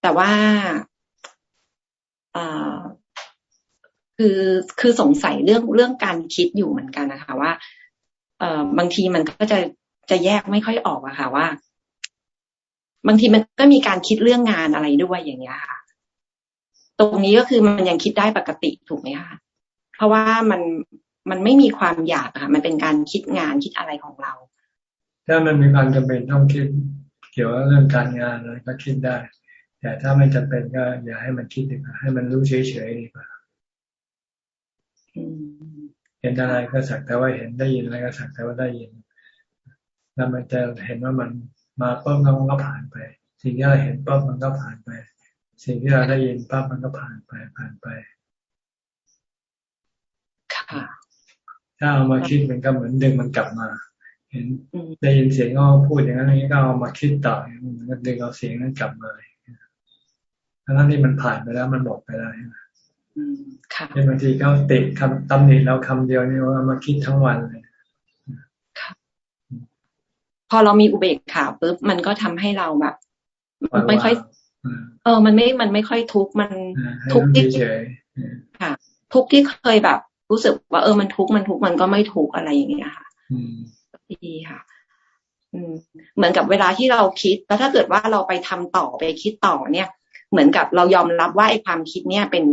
แต่ว่าอ่าคือคือสงสัยเรื่องเรื่องการคิดอยู่เหมือนกันนะคะว่า เอ่อบางทีมันก็จะจะแยกไม่ค่อยออกอะค่ะว่า บางทีมันก็มีการคิดเรื่องงานอะไรด้วยอย่างเงี้ยค่ะ ตรงนี้ก็คือมันยังคิดได้ปกติถูกไหมคะเพราะว่ามัน มันไม่มีความอยากค่ะมันเป็นการคิดงานคิดอะไรของเรา ถ้ามันมีความจำเป็นต้องคิดเกี่ยวกับเรื่องการงานอะไรก็คิดได้ แต่ถ้าไม่จำเป็นก็อย่าให้มันคิดดีกว่าให้มันรู้เฉยๆดีกว่าเห็นอะไรก็สักแต่ว่าเห็นได้ยินอะไรก็สักแต่ว่าได้ยิน แล้วมันจะเห็นว่ามันมาปุ๊บแล้วมันก็ผ่านไป สิ่งที่เราเห็นปุ๊บมันก็ผ่านไป สิ่งที่เราได้ยินปุ๊บมันก็ผ่านไปผ่านไป ถ้าเอามาคิดมันก็เหมือนดึงมันกลับมา เห็นได้ยินเสียงก็พูดอย่างนั้นอย่างนี้ก็เอามาคิดต่อมันก็ดึงเอาเสียงนั้นกลับมาทั้งที่มันผ่านไปแล้วมันหมดไปแล้วในบางทีเขาติดคำตำหนิเราคำเดียวนี่ว่ามาคิดทั้งวันเลยพอเรามีอุเบกขาปุ๊บมันก็ทำให้เราแบบไม่ค่อย เออ มันไม่ มันไม่ค่อยทุกข์มันทุกข์ที่ค่ะ ทุกข์ที่เคยแบบ รู้สึกว่าเออมันทุกข์มันทุกข์มันก็ไม่ทุกข์อะไรอย่างเงี้ยค่ะดีค่ะ อืม เหมือนกับเวลาที่เราคิด แล้วถ้าเกิดว่าเราไปทำต่อไปคิดต่อเนี่ย เหมือนกับเรายอมรับว่าไอ้ความคิดเนี่ยเป็น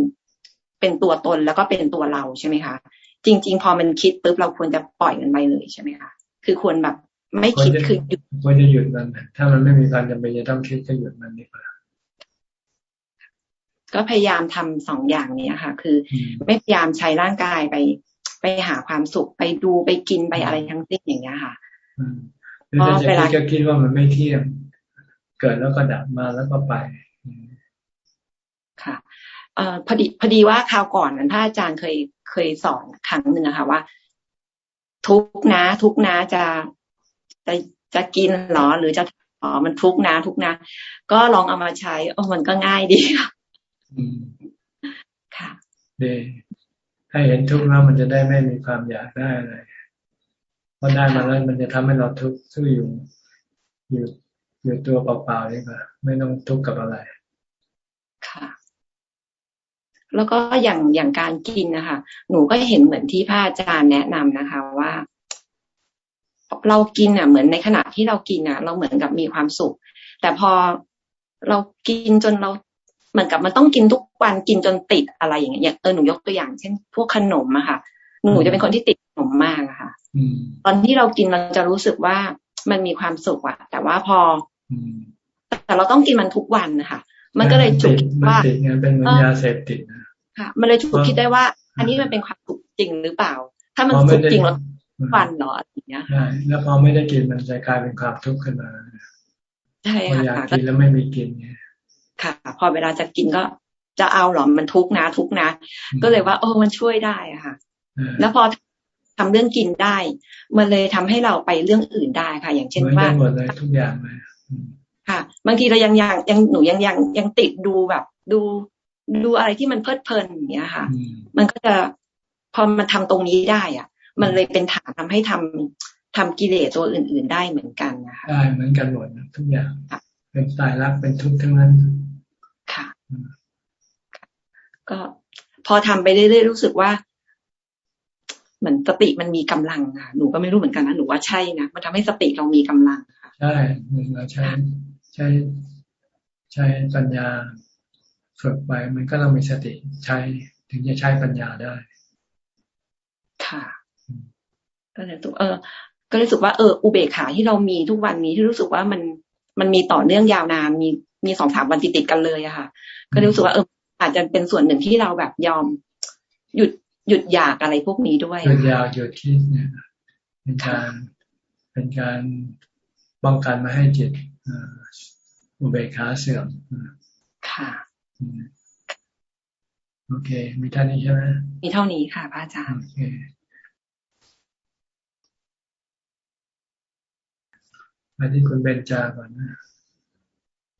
เป็นตัวตนแล้วก็เป็นตัวเราใช่ไหมคะจริง ๆ พอมันคิดปุ๊บเราควรจะปล่อยมันไปเลยใช่ไหมคะคือควรแบบไม่คิดคือหยุดควรจะหยุดมันถ้ามันไม่มีการจำเป็นจะต้องคิดก็หยุดมันดีกว่า ก็พยายามทำสองอย่างนี้ค่ะ คือไม่พยายามใช้ร่างกายไปไปหาความสุขไปดูไปกินไปอะไรทั้งสิ้นอย่างเงี้ยค่ะเพราะเวลาจะคิดว่ามันไม่เที่ยงเกิดแล้วก็ดับมาแล้วก็ไปค่ะเอ่อพอดีพอดีว่าคราวก่อนนั้นพระอาจารย์เคยเคยสอนครั้งหนึ่งอะค่ะว่า ทุกนะ ทุกนะจะจะจะกินหรอ หรือจะอ๋อมันทุกนะ ทุกนะ ก็ลองเอามาใช้โอ้มันก็ง่ายดีค่ะ ค่ะดีให้เห็นทุกข์แล้วมันจะได้ไม่มีความอยากได้อะไรเพราะได้มาแล้วมันจะทำให้เราทุกข์สู้อยู่อยู่อยู่ตัวเปล่าๆนี่ค่ะไม่ต้องทุกข์กับอะไร ค่ะแล้วก็อย่างอย่างการกินนะคะ หนูก็เห็นเหมือนที่พระอาจารย์แนะนำนะคะว่า เรากินอะ เหมือนในขณะที่เรากินอะ เราเหมือนกับมีความสุข แต่พอเรากินจนเรา เหมือนกับมันต้องกินทุกวันกินจนติดอะไรอย่างเงี้ยเออหนูยกตัวอย่าง เช่น พวกขนมอะค่ะ หนูจะเป็นคนที่ติดขนมมากอะค่ะตอนที่เรากินเราจะรู้สึกว่ามันมีความสุขอะแต่ว่าพอแต่เราต้องกินมันทุกวันนะคะมันก็เลยจุดว่าเป็นเหมือนยาเสพติดค่ะ มันเลยจุดคิดได้ว่า อันนี้มันเป็นความสุขจริงหรือเปล่า ถ้ามันสุขจริงแล้วทุกวันหรออย่างเงี้ยใช่แล้วพอไม่ได้กินมันจะกลายเป็นความทุกข์ขึ้นมาใช่ค่ะอยากกินแล้วไม่มีกินเนี่ย ค่ะ พอเวลาจะกินก็จะเอาหรอมันทุกนะ ทุกนะ ก็เลยว่าโอ้มันช่วยได้อะค่ะ แล้วพอทำเรื่องกินได้ มันเลยทำให้เราไปเรื่องอื่นได้ค่ะ อย่างเช่นว่าหมดเลยทุกอย่างเลยค่ะ บางทีเรายังยังยังหนูยังยังยังติดดูแบบดูดูอะไรที่มันเพลิดเพลินอย่างเงี้ยค่ะ มันก็จะพอมันทำตรงนี้ได้อะ มันเลยเป็นฐานทำให้ทำทำกิเลสตัวอื่น ๆ ได้เหมือนกันนะคะได้เหมือนกันหมดทุกอย่าง เป็นตายรักเป็นทุกข์ทั้งนั้น ค่ะ ก็พอทำไปเรื่อยๆรู้สึกว่า เหมือนสติมันมีกำลังค่ะหนูก็ไม่รู้เหมือนกันนะหนูว่าใช่นะมันทำให้สติเรามีกำลังค่ะใช่เราใช้ใช้ใช้ปัญญาฝึกไปมันก็ต้องมีสติใช้ถึงจะใช้ปัญญาได้ ค่ะ ก็เลยตัวเออ ก็รู้สึกว่าเอออุเบกขาที่เรามีทุกวันนี้ที่รู้สึกว่ามัน มันมีต่อเนื่องยาวนานมีมีสองสามวันติดติดกันเลยอะค่ะ ก็รู้สึกว่าเอออาจจะเป็นส่วนหนึ่งที่เราแบบยอม หยุดหยุดอยากอะไรพวกนี้ด้วยหยุดอยากหยุดคิดเนี่ยเป็นการเป็นการป้องกันไม่ให้จิตอุเบกขาเสื่อมค่ะโอเค มีเท่านี้ใช่ไหมมีเท่านี้ค่ะพระอาจารย์โอเคมา ที่คุณเบนจาก่อนนะ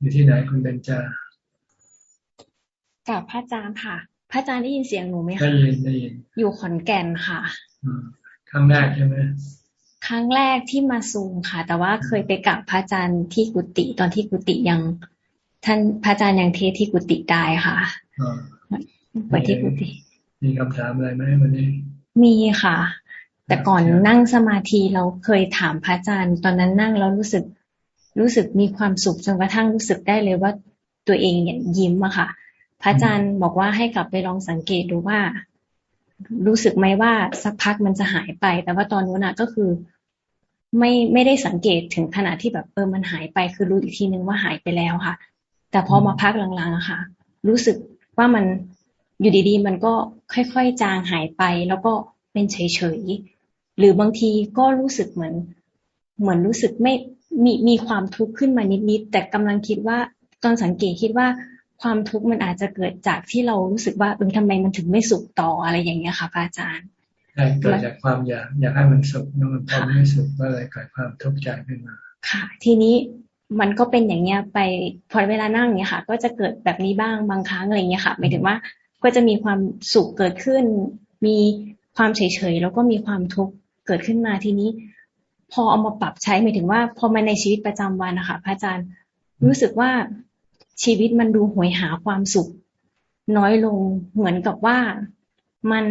อยู่ที่ไหนคุณเบนจากับพระอาจารย์ค่ะ พระอาจารย์ได้ยินเสียงหนูไหมคะได้ยินได้ยินอยู่ขอนแก่นค่ะครั้งแรกใช่ไหมครั้งแรกที่มาซูมค่ะ แต่ว่าเคยไปกับพระอาจารย์ที่กุฏิตอนที่กุฏิยัง ท่านพระอาจารย์ยังเทศที่กุฏิได้ค่ะไปที่กุฏิมีคำถามอะไรไหมวันนี้ มีค่ะ แต่ก่อนนั่งสมาธิเราเคยถามพระอาจารย์ ตอนนั้นนั่งแล้วรู้สึกรู้สึกมีความสุขจนกระทั่งรู้สึกได้เลยว่าตัวเองเนี่ยยิ้มอะค่ะ พระอาจารย์บอกว่าให้กลับไปลองสังเกตดูว่า รู้สึกไหมว่าสักพักมันจะหายไป แต่ว่าตอนนู้นอะก็คือ ไม่ไม่ได้สังเกตถึงขนาดที่แบบเออมันหายไป คือรู้อีกทีนึงว่าหายไปแล้วค่ะ แต่พอมาพักหลังๆอะค่ะ รู้สึกว่ามันอยู่ดีๆ มันก็ค่อยๆจางหายไป แล้วก็เป็นเฉยๆ หรือบางทีก็รู้สึกเหมือน เหมือนรู้สึกไม่มีมีความทุกข์ขึ้นมานิดๆแต่กำลังคิดว่าตอนสังเกตคิดว่าความทุกข์มันอาจจะเกิดจากที่เรารู้สึกว่าเออทำไมมันถึงไม่สุขต่ออะไรอย่างเงี้ยค่ะพระอาจารย์ใช่เกิดจากความอยากอยากให้มันสุขแล้วมันพอไม่สุขก็เลยเกิดความทุกข์ใจขึ้นมา ค่ะ ทีนี้มันก็เป็นอย่างเงี้ยไปพอเวลานั่งเนี้ยค่ะ ก็จะเกิดแบบนี้บ้างบางครั้งอะไรเงี้ยค่ะหมายถึงว่าก็จะมีความสุขเกิดขึ้น มีความเฉยๆแล้วก็มีความทุกข์ เกิดขึ้นมาทีนี้พพอเอามาปรับใช้หมายถึงว่า พอมาในชีวิตประจำวันนะคะพระอาจารย์รู้สึกว่าชีวิตมันดูหวยหาความสุข น้อยลงเหมือนกับว่ามัน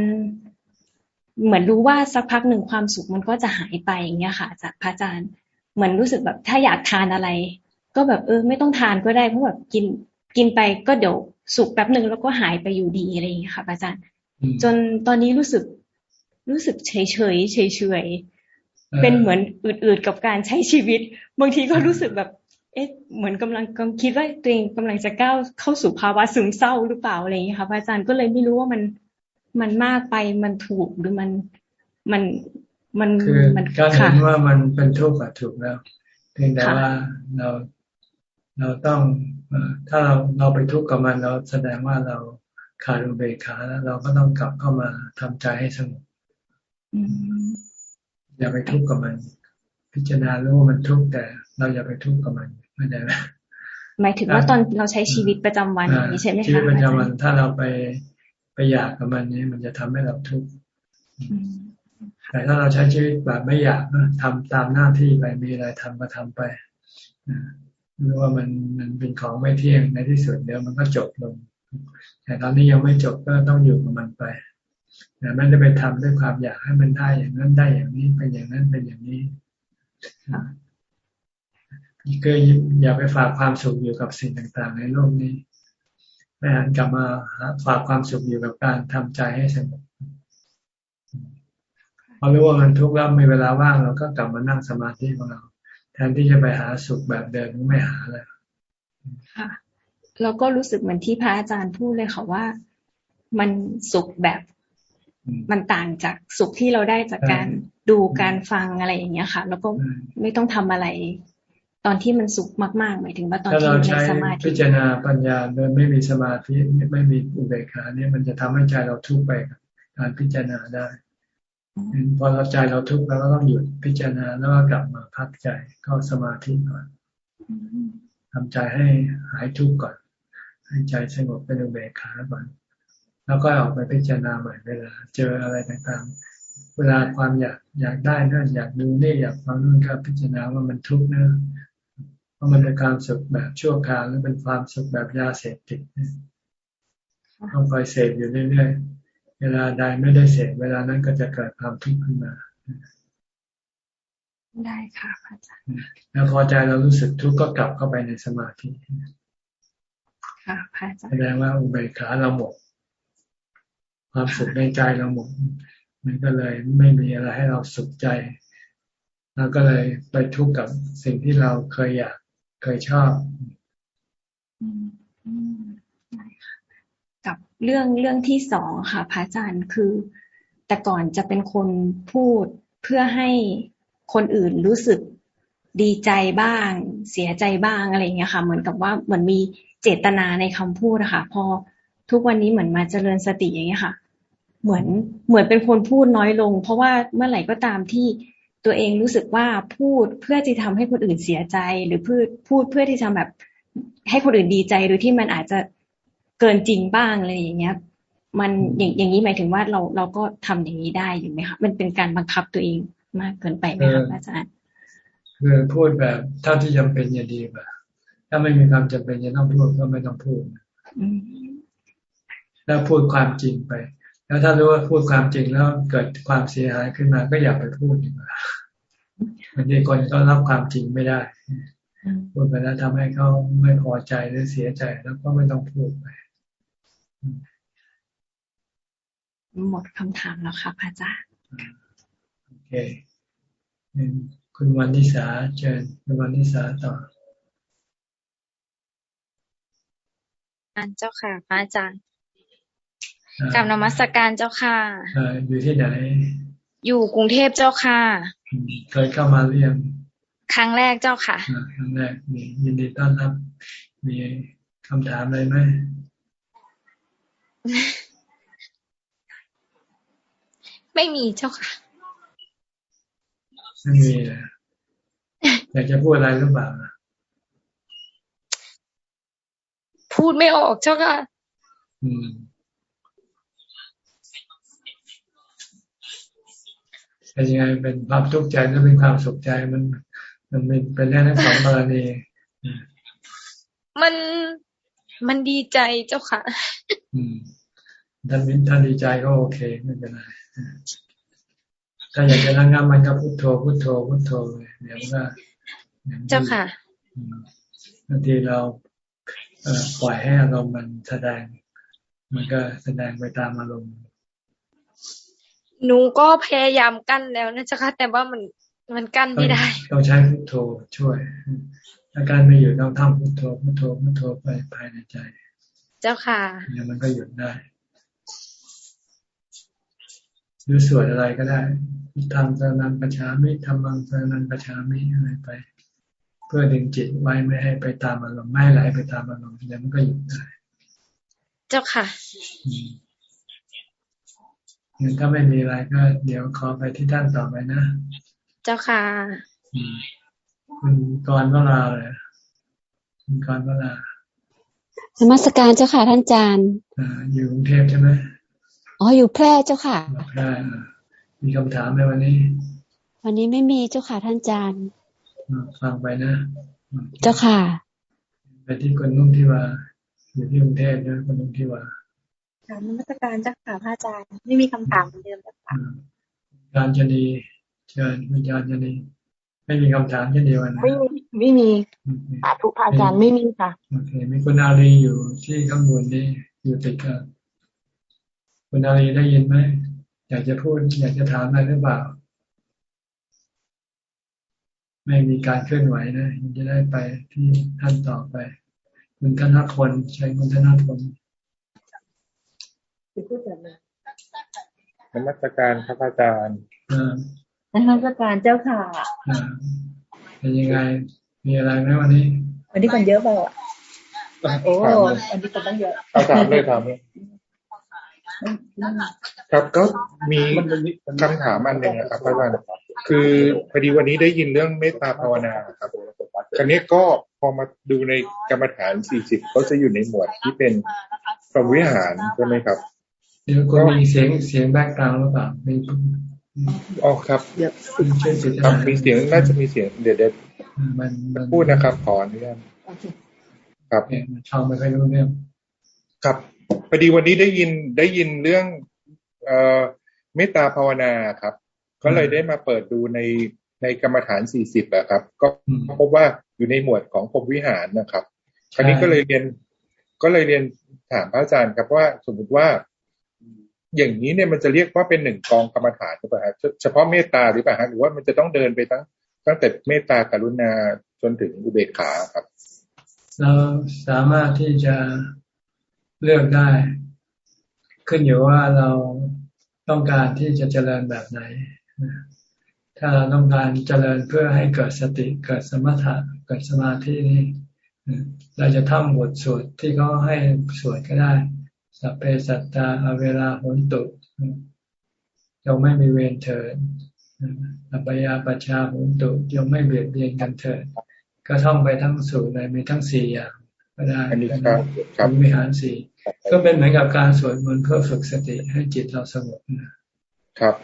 เหมือนรู้ว่าสักพักหนึ่งความสุขมันก็จะหายไปอย่างเงี้ยค่ะจากพระอาจารย์เหมือนรู้สึกแบบถ้าอยากทานอะไร ก็แบบเออ ไม่ต้องทานก็ได้เพราะแบบกินกินไปก็เดี๋ยวสุกแป๊บหนึ่งแล้วก็หายไปอยู่ดีอะไรอย่างเงี้ยค่ะอาจารย์ จนตอนนี้รู้สึก รู้สึกเฉยเฉยเฉยเฉยเป็นเหมือนอืดๆกับการใช้ชีวิต บางทีก็รู้สึกแบบ เอ๊ะ เหมือนกำลังกำคิดว่าตัวเองกำลังจะก้าวเข้าสู่ภาวะซึมเศร้าหรือเปล่าอะไรอย่างเงี้ยค่ะอาจารย์ก็เลยไม่รู้ว่ามันมันมากไปมันถูกหรือมันมันมันคือการเห็นว่ามันเป็นทุกข์อะถูกแล้วเพียงแต่ว่าเราเราต้องถ้าเราเราไปทุกข์กับมันเราแสดงว่าเราขาดอุเบกขาแล้วเราก็ต้องกลับเข้ามาทำใจให้สงบ อย่าไปทุกข์กับมัน พิจารณารู้ว่ามันทุกข์แต่ เราอย่าไปทุกข์กับมันไม่ได้ไหมหมายถึงว่าตอนเราใช้ชีวิตประจำวันนี้ใช่ไหมคะชีวิตประจำวันถ้าเราไปไปอยากกับมันนี้มันจะทำให้เราทุกข์แต่ถ้าเราใช้ชีวิตแบบไม่อยากทำตามหน้าที่ไปมีอะไรทำก็ทำไปรู้ว่ามันมันเป็นของไม่เที่ยงในที่สุดเดี๋ยวมันก็จบลง แต่ตอนนี้ยังไม่จบก็ต้องอยู่กับมันไป แต่ไม่ได้ไปทำด้วยความอยากให้มันได้อย่างนั้นได้อย่างนี้เป็นอย่างนั้นเป็นอย่างนี้ก็อย่าไปฝากความสุขอยู่กับสิ่งต่างๆ ในโลกนี้ไม่หันกลับมาฝากความสุขอยู่กับการทำใจให้สงบพอรู้ว่ามันทุกข์แล้วมีเวลาว่างเราก็กลับมานั่งสมาธิของเรา แทนที่จะไปหาสุขแบบเดิมไม่หาเลยค่ะแล้วก็รู้สึกเหมือนที่พระอาจารย์พูดเลยค่ะว่า มันสุขแบบ มันต่างจากสุขที่เราได้จากการดูการฟังอะไรอย่างเงี้ยค่ะ แล้วก็ไม่ต้องทำอะไร ตอนที่มันสุขมากๆหมายถึงว่าตอนที่ในสมาธิพิจารณาปัญญาโดยไม่มีสมาธิไม่มีอุเบกขาเนี่ยมันจะทำให้ใจเราทุกข์ไปการพิจารณาได้พอเราใจเราทุกข์แล้วก็ต้องหยุดพิจารณาแล้วก็กลับมาพักใจเข้าสมาธิก่อนทำใจให้หายทุกข์ก่อน ให้ใจสงบเป็นอุเบกขาก่อน แล้วก็ออกไปพิจารณาใหม่เวลา เจออะไรต่างๆ เวลาความอยากอยากได้นั่นอยากดูนี่อยากฟังนู่นครับพิจารณาว่ามันทุกข์นะเพราะมันเป็นความสุขแบบชั่วคราวหรือเป็นความสุขแบบยาเสพติดต้องคอยเสพอยู่เรื่อยๆ เวลาใดไม่ได้เสร็จเวลานั้นก็จะเกิดความทุกข์ขึ้นมาได้ค่ะอาจารย์แล้วพอใจเรารู้สึกทุกข์ก็กลับเข้าไปในสมาธิค่ะพระอาจารย์แสดงว่าอุเบกขาเราหมด ความสุขในใจเราหมด มันก็เลยไม่มีอะไรให้เราสุขใจเราก็เลยไปทุกข์กับสิ่งที่เราเคยอยากเคยชอบกับเรื่องเรื่องที่สองค่ะพระอาจารย์คือ แต่ก่อนจะเป็นคนพูดเพื่อให้คนอื่นรู้สึกดีใจบ้าง เสียใจบ้างอะไรเงี้ยค่ะ เหมือนกับว่าเหมือนมีเจตนาในคำพูดอะค่ะพอทุกวันนี้เหมือนมาเจริญสติอย่างเงี้ยค่ะ เหมือนเหมือนเป็นคนพูดน้อยลง เพราะว่าเมื่อไหร่ก็ตามที่ตัวเองรู้สึกว่าพูดเพื่อที่ทำให้คนอื่นเสียใจ หรือพูดพูดเพื่อที่จะแบบให้คนอื่นดีใจโดยที่มันอาจจะเกินจริงบ้างอะไรอย่างเงี้ย มันอย่างอย่างนี้หมายถึงว่าเราเราก็ทำอย่างนี้ได้อยู่ไหมคะมันเป็นการบังคับตัวเองมากเกินไปไหมคะอาจารย์คือพูดแบบเท่าที่จำเป็นอย่าดีกว่าถ้าไม่มีความจำเป็นจะต้องพูดก็ไม่ต้องพูดแล้วพูดความจริงไป แล้วถ้ารู้ว่าพูดความจริงแล้วเกิดความเสียหายขึ้นมา ก็อย่าไปพูดดีกว่าบางทีคนก็รับความจริงไม่ได้พูดไปแล้วทำให้เขาไม่พอใจหรือเสียใจแล้วก็ไม่ต้องพูดไปหมดคำถามแล้วค่ะพระอาจารย์โอเคคุณวันนิสาเชิญคุณวันนิสาต่ออันเจ้าค่ะพระอาจารย์ กับนมัสการเจ้าค่ะอยู่ที่ไหน อยู่กรุงเทพเจ้าค่ะ เคยเข้ามาเรียนครั้งแรกเจ้าค่ะ ครั้งแรกมียินดีต้อนรับ มีคำถามอะไรไหม ไม่มีเจ้าค่ะ ไม่มีเลยอยากจะพูดอะไรหรือเปล่าพูดไม่ออกเจ้าค่ะ อืม เป็นยังไงเป็นความทุกข์ใจหรือเป็นความสุขใจมัน มันเป็นเป็นแน่ทั้งสองกรณีมันมันดีใจเจ้าค่ะอืมท่านท่านดีใจก็โอเคไม่เป็นไรถ้าอยากจะนั่งงมันก็พุโทโธพุโทโธพุโทโธเลยเดี๋ยวก็เจ้าค่ะบางทีเราปล่อยให้อารมณ์มันแสดง มันก็แสดงไปตามอารมณ์ หนูก็พยายามกั้นแล้วนะเจ้าค่ะแต่ว่ามันมันกั้นไม่ได้ ต้องใช้พุโทโธช่วยอาการไม่อยู่ต้องทำพุโทโธพุโทโธพุโทโธไปภายในใจ เจ้าค่ะเนี่ยมันก็หยุดได้หรือสวดอะไรก็ได้ทำสนันประชามิทำมังสนันประชามิอะไรไป เพื่อดึงจิตไว้ไม่ให้ไปตามอารมณ์ไม่ไหลไปตามอารมณ์แล้วมันก็หยุดได้ เจ้าค่ะ งั้นถ้าไม่มีอะไรก็ เดี๋ยวขอไปที่ท่านต่อไปนะ เจ้าค่ะคุณกรเวลาเลยคุณกรเวลาสมัสการเจ้าค่ะท่านอาจารย์อยู่กรุงเทพใช่ไหมอ๋ออยู่แพร่เจ้าค่ะแพร่มีคำถามไหมวันนี้ วันนี้ไม่มีเจ้าค่ะท่านอาจารย์ฟังไปนะ เจ้าค่ะไปที่คนนุ่มที่ว่าอยู่ที่กรุงเทพนะคนนุ่มที่ว่า ถามนมัสการเจ้าค่ะพระอาจารย์ ไม่มีคำถามเหมือนเดิมเจ้าค่ะการจะดีเชิญวิญญาณจะดีไม่มีคำถามเช่นเดียวกันไม่มีไม่มีสาธุพระอาจารย์ไม่มีค่ะโอเคมีคุณอาลีอยู่ที่ข้างบนนี่อยู่ติดกับคุณอาลีได้ยินไหมอยากจะพูด อยากจะถามอะไรหรือเปล่า ไม่มีการเคลื่อนไหวนะจะได้ไปที่ท่านต่อไป คุณธนพลใช้คุณธนพล นมัสการพระอาจารย์นมัสการเจ้าค่ะเป็นยังไง มีอะไรไหมวันนี้ วันนี้คนเยอะเปล่าโอ้วันนี้คนตั้งเยอะเอถามเลยถามเลยครับก็มีคำถามอันหนึ่งนะครับอาจารย์คือพอดีวันนี้ได้ยินเรื่องเมตตาภาวนาครับคราวนี้ก็พอมาดูในกรรมฐานสี่สิบก็จะอยู่ในหมวดที่เป็นพรหมวิหารใช่ไหมครับ เดี๋ยวก็มีเสียงเสียง background หรือเปล่ามีอ๋อครับครับมีเสียงน่าจะมีเสียงเดี๋ยวเดี๋ยวพูดนะครับขออนุญาตครับชาวไม่ค่อยรู้เรื่องครับพอดีวันนี้ได้ยินได้ยินเรื่อง เอ่อเมตตาภาวนาครับ ก็เลยได้มาเปิดดูในในกรรมฐานสี่สิบอะครับ ก็พบว่าอยู่ในหมวดของพรมวิหารนะครับคราวนี้ก็เลยเรียนก็เลยเรียนถามพระอาจารย์ครับว่าสมมติว่า อย่างนี้เนี่ยมันจะเรียกว่าเป็นหนึ่งกองกรรมฐานหรือเปล่าฮะเฉพาะเมตตาหรือเปล่าฮะหรือว่ามันจะต้องเดินไปตั้งตั้งแต่เมตตากรุณาจนถึงอุเบกขาครับ เราสามารถที่จะเลือกได้ ขึ้นอยู่ว่าเราต้องการที่จะเจริญแบบไหน ถ้าเราต้องการเจริญเพื่อให้เกิดสติเกิดสมถะเกิดสมาธินี่เราจะท่องบทสวดที่เขาให้สวดก็ได้ สัพเพสัตตาอเวลาหนตุจงไม่มีเวรเถิดอัปยาปชาหุนตุจงไม่เบียดเบียนกันเถิด ก็ท่องไปทั้งสูตรเลยมีทั้งสี่อย่างก็ได้ครับวิหารสี่ก็เป็นเหมือนกับการสวดมนต์เพื่อฝึกสติให้จิตเราสงบนะครับ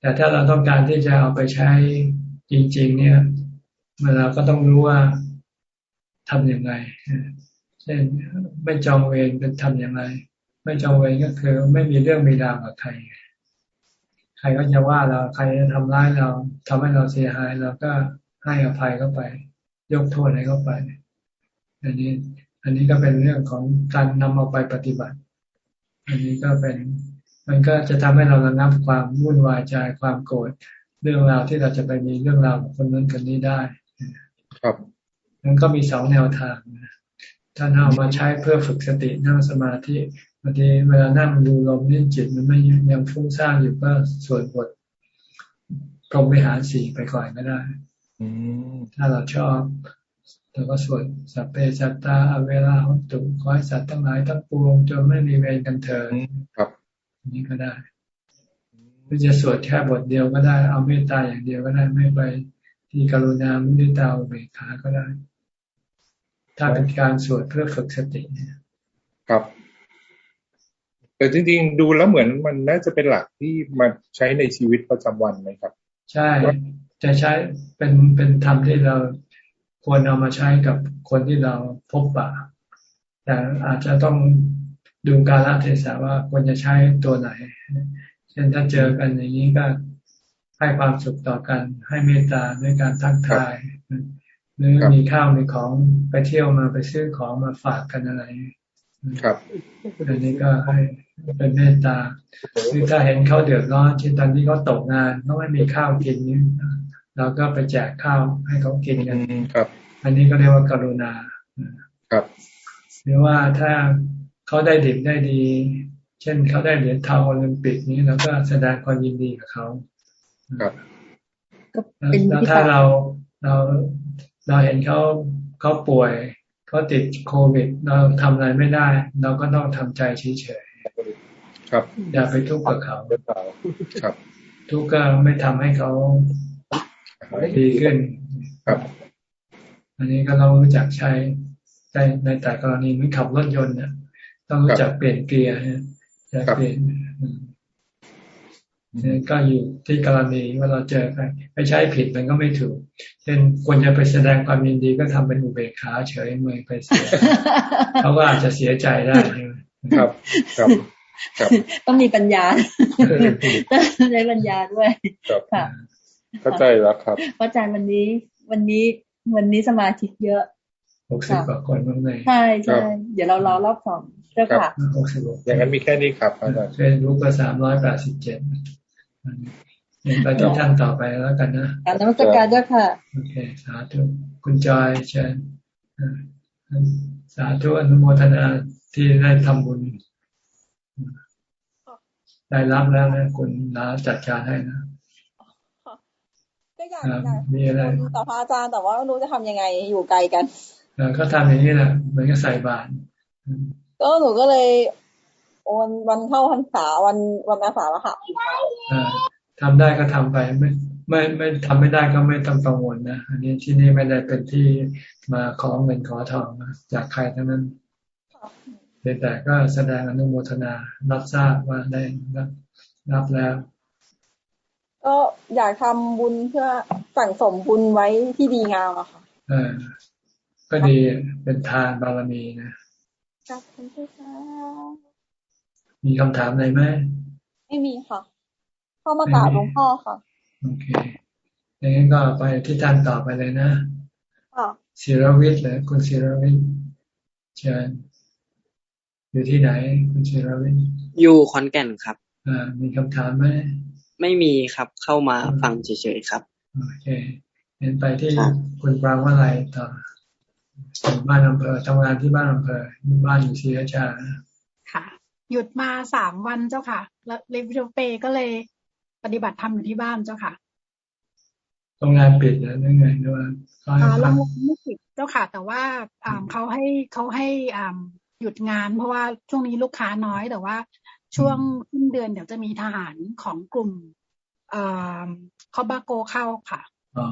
แต่ถ้าเราต้องการที่จะเอาไปใช้จริง ๆ เนี่ยเราก็ต้องรู้ว่าทํำยังไง เช่นไม่จองเวรเป็นทำอย่างไร ไม่จองเวรก็คือ ไม่มีเรื่องมีราวกับใคร ใครก็จะว่าเราใครจะทำร้ายเราทำให้เราเสียหายเราก็ให้อภัยเข้าไป ยกโทษให้เข้าไป อันนี้ อันนี้ก็เป็นเรื่องของการนำเอาไปปฏิบัติ อันนี้ก็เป็น มันก็จะทำให้เราระงับความวุ่นวายใจความโกรธเรื่องราวที่เราจะไปมีเรื่องราวกับคนนั้นคนนี้ได้ ครับมันก็มีสองแนวทาง ถ้าเอามาใช้เพื่อฝึกสตินั่งสมาธิบางทีเวลานั่งดูลมนี่จิตมันไม่ยังฟุ้งซ่านอยู่ก็สวดบทพรหมวิหารสี่ไปก่อนก็ได้ถ้าเราชอบแล้วก็สวดสัพเพสัตตาเวลาหตุขอให้สัตว์ทั้งหลายทั้งปวงจนไม่มีเวรกันเถิดครับนี้ก็ได้หรือจะสวดแค่บทเดียวก็ได้ เอาเมตตาอย่างเดียวก็ได้ไม่ไปที่กรุณาไม่ได้ตาเบกขาก็ได้ ถ้าเป็นการสวดเพื่อฝึกสติเนี่ยครับแแต่จริงๆดูแล้วเหมือนมันน่าจะเป็นหลักที่มาใช้ในชีวิตประจำวันไหมครับ ใช่จะใช้เป็นเป็นธรรมที่เราควรเอามาใช้กับคนที่เราพบปะแต่อาจจะต้องดูการละเทศะว่าควรจะใช้ตัวไหน เช่นถ้าเจอกันอย่างนี้ก็ให้ความสุขต่อกัน ให้เมตตาด้วยการทักทาย หรือมีข้าวมีของไปเที่ยวมาไปซื้อของมาฝากกันอะไรครับอันนี้ก็ให้เป็นเมตตาคือถ้าเห็นเขาเดือดร้อนเช่นตอนที่เขาตกงานเขาไม่มีข้าวกินนี่เราก็ไปแจกข้าวให้เขากินกันครับ อันนี้ก็เรียกว่ากรุณาครับ หรือว่าถ้าเขาได้ดิบได้ดี เช่นเขาได้เหรียญทองโอลิมปิกนี้เราก็แสดงความยินดีกับเขาครับแล้วถ้าเราเรา เราเห็นเขาเขาป่วยเขาติดโควิด เราทำอะไรไม่ได้ เราก็ต้องทำใจเฉยๆครับ อย่าไปทุกข์กับเขาครับ ทุกข์ก็ไม่ทำให้เขาดีขึ้นครับ อันนี้ก็ต้องรู้จักใช้ในในแต่กรณีเหมือนขับรถยนต์เนี่ยต้องรู้จักเปลี่ยนเกียร์จะเปลี่ยน ก็อยู่ที่กรณีว่าเราเจอใครไปใช้ผิดมันก็ไม่ถูก เช่นควรจะไปแสดงความยินดีก็ทำเป็นอุเบกขาเฉยเมยไปเสียเขาก็อาจจะเสียใจได้ครับ ครับครับต้องมีปัญญาต้องใช้ปัญญาด้วยค่ะเข้าใจแล้วครับพระอาจารย์วันนี้ วันนี้วันนี้สมาธิเยอะหกสิบกว่าคนบ้างไหมใช่ใช่เดี๋ยวเรารอรอบสองเจ้าค่ะหกสิบอย่างนั้นมีแค่นี้ครับอาจารย์เฟซบุ๊กก็สามร้อยแปดสิบเจ็ด เห็นไปที่ท่านต่อไปแล้วกันนะการนมัสการด้วยค่ะ โอเค สาธุ คุณจอยเชิญสาธุอนุโมทนาที่ได้ทำบุญ ได้รับแล้วนะคุณนาจัดการให้นะก็อยากมีอะไรต่อพระอาจารย์แต่ว่าไม่รู้จะทำยังไงอยู่ไกลกันเขาทำอย่างนี้แหละเหมือนกับใส่บาตรก็หนูก็เลย วันวันเข้าพรรษาวันวันอาสาฬหะทำได้ก็ทำไปไม่ไม่ไม่ทำไม่ได้ก็ไม่ต้องกังวลนะอันนี้ที่นี่ไม่ได้เป็นที่มาขอเงินขอทองจากใครทั้งนั้นแต่ก็แสดงอนุโมทนารับทราบว่าได้รับรับแล้วก็อยากทำบุญเพื่อสั่งสมบุญไว้ที่ดีงามอะค่ะอก็ดีเป็นทานบารมีนะขอบคุณค่ะ มีคำถามอะไรไหมไม่มีค่ะ เข้ามากราบหลวงพ่อค่ะ โอเคอย่างนั้นก็ไปที่ท่านต่อไปเลยนะค่ะศิรวิทย์เหรอคุณศิรวิทย์เชิญอยู่ที่ไหน คุณศิรวิทย์อยู่ขอนแก่นครับ อ่า มีคำถามไหมไม่มีครับเข้ามาฟังเฉยๆครับโอเคเห็นไปที่คุณปรางว่าอะไรต่อบ้านอำเภอทำงานที่บ้านอำเภอบ้านอยู่ศรีราชาค่ะ หยุดมาสามวันเจ้าค่ะ แล้วเลวิโอเปก็เลยปฏิบัติธรรมอยู่ที่บ้านเจ้าค่ะโรงงานปิดแล้วยังไงด้วยโรงงานไม่ปิดเจ้าค่ะ แต่ว่าเขาให้เขาให้หยุดงาน เพราะว่าช่วงนี้ลูกค้าน้อยแต่ว่าช่วงขึ้นเดือนเดี๋ยวจะมีทหารของกลุ่มคอบาโกเข้าค่ะอ๋อ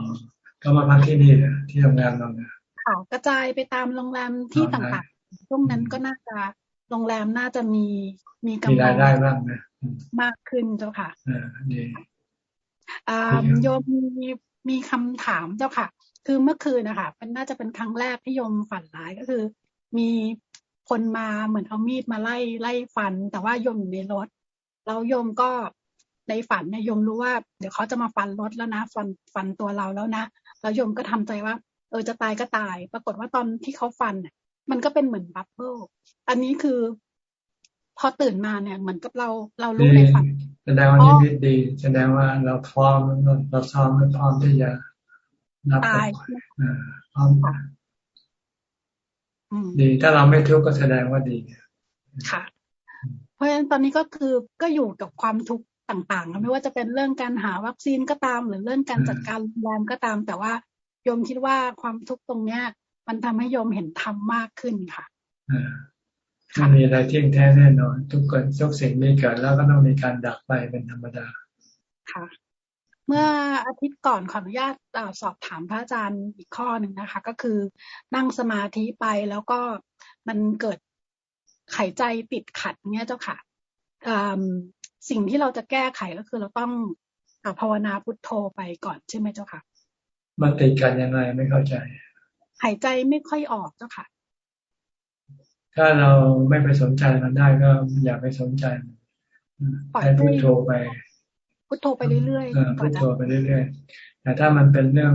ก็มาพักที่นี่นะที่ทำงานเราเนี่ยค่ะกระจายไปตามโรงแรมที่ต่างๆช่วงนั้นก็น่าจะ โรงแรมน่าจะมีมีกำลังได้บ้างนะมากขึ้นเจ้าค่ะอ่าดีโยมมีมีคำถามเจ้าค่ะ คือเมื่อคืนนะคะเป็นน่าจะเป็นครั้งแรกที่โยมฝันร้ายก็คือ มีคนมาเหมือนเอามีดมาไล่ไล่ฟัน แต่ว่าโยมอยู่ในรถแล้วโยมก็ในฝันเนี่ยโยมรู้ว่าเดี๋ยวเขาจะมาฟันรถแล้วนะ ฟันฟันตัวเราแล้วนะแล้วโยมก็ทำใจว่า เออจะตายก็ตาย ปรากฏว่าตอนที่เขาฟันเนี่ย มันก็เป็นเหมือนบับเบิ้ลอันนี้คือ พอตื่นมาเนี่ย เหมือนกับเราเรารู้ในฝันแสดงว่านี่มิตดีแสดงว่าเราพร้อมเราซ้อมพร้อมที่จะรับตายพร้อมดีถ้าเราไม่ทุกข์ก็แสดงว่าดีค่ะ เพราะฉะนั้นตอนนี้ก็คือก็อยู่กับความทุกข์ต่างๆ ไม่ว่าจะเป็นเรื่องการหาวัคซีนก็ตาม หรือเรื่องการจัดการโรงแรมก็ตาม แต่ว่าโยมคิดว่าความทุกข์ตรงเนี้ย มันทำให้โยมเห็นธรรมมากขึ้นค่ะไม่มีอะไรเที่ยงแท้แน่นอน ทุกคนทุกสิ่งมีเกิดแล้วก็ต้องมีการดับไปเป็นธรรมดา ค่ะ เมื่ออาทิตย์ก่อนขออนุญาตสอบถามพระอาจารย์อีกข้อหนึ่งนะคะ ก็คือนั่งสมาธิไปแล้วก็มันเกิดไขใจติดขัดเนี้ยเจ้าค่ะสิ่งที่เราจะแก้ไขก็คือเราต้องภาวนาพุทโธไปก่อนใช่ไหมเจ้าค่ะ มันติดกันยังไงไม่เข้าใจ หายใจไม่ค่อยออกเจ้าค่ะ ถ้าเราไม่ไปสนใจมันได้ก็อย่าไปสนใจให้พุทโธไป พุทโธไปเรื่อยๆพุทโธไปเรื่อยๆแต่ถ้ามันเป็นเรื่อง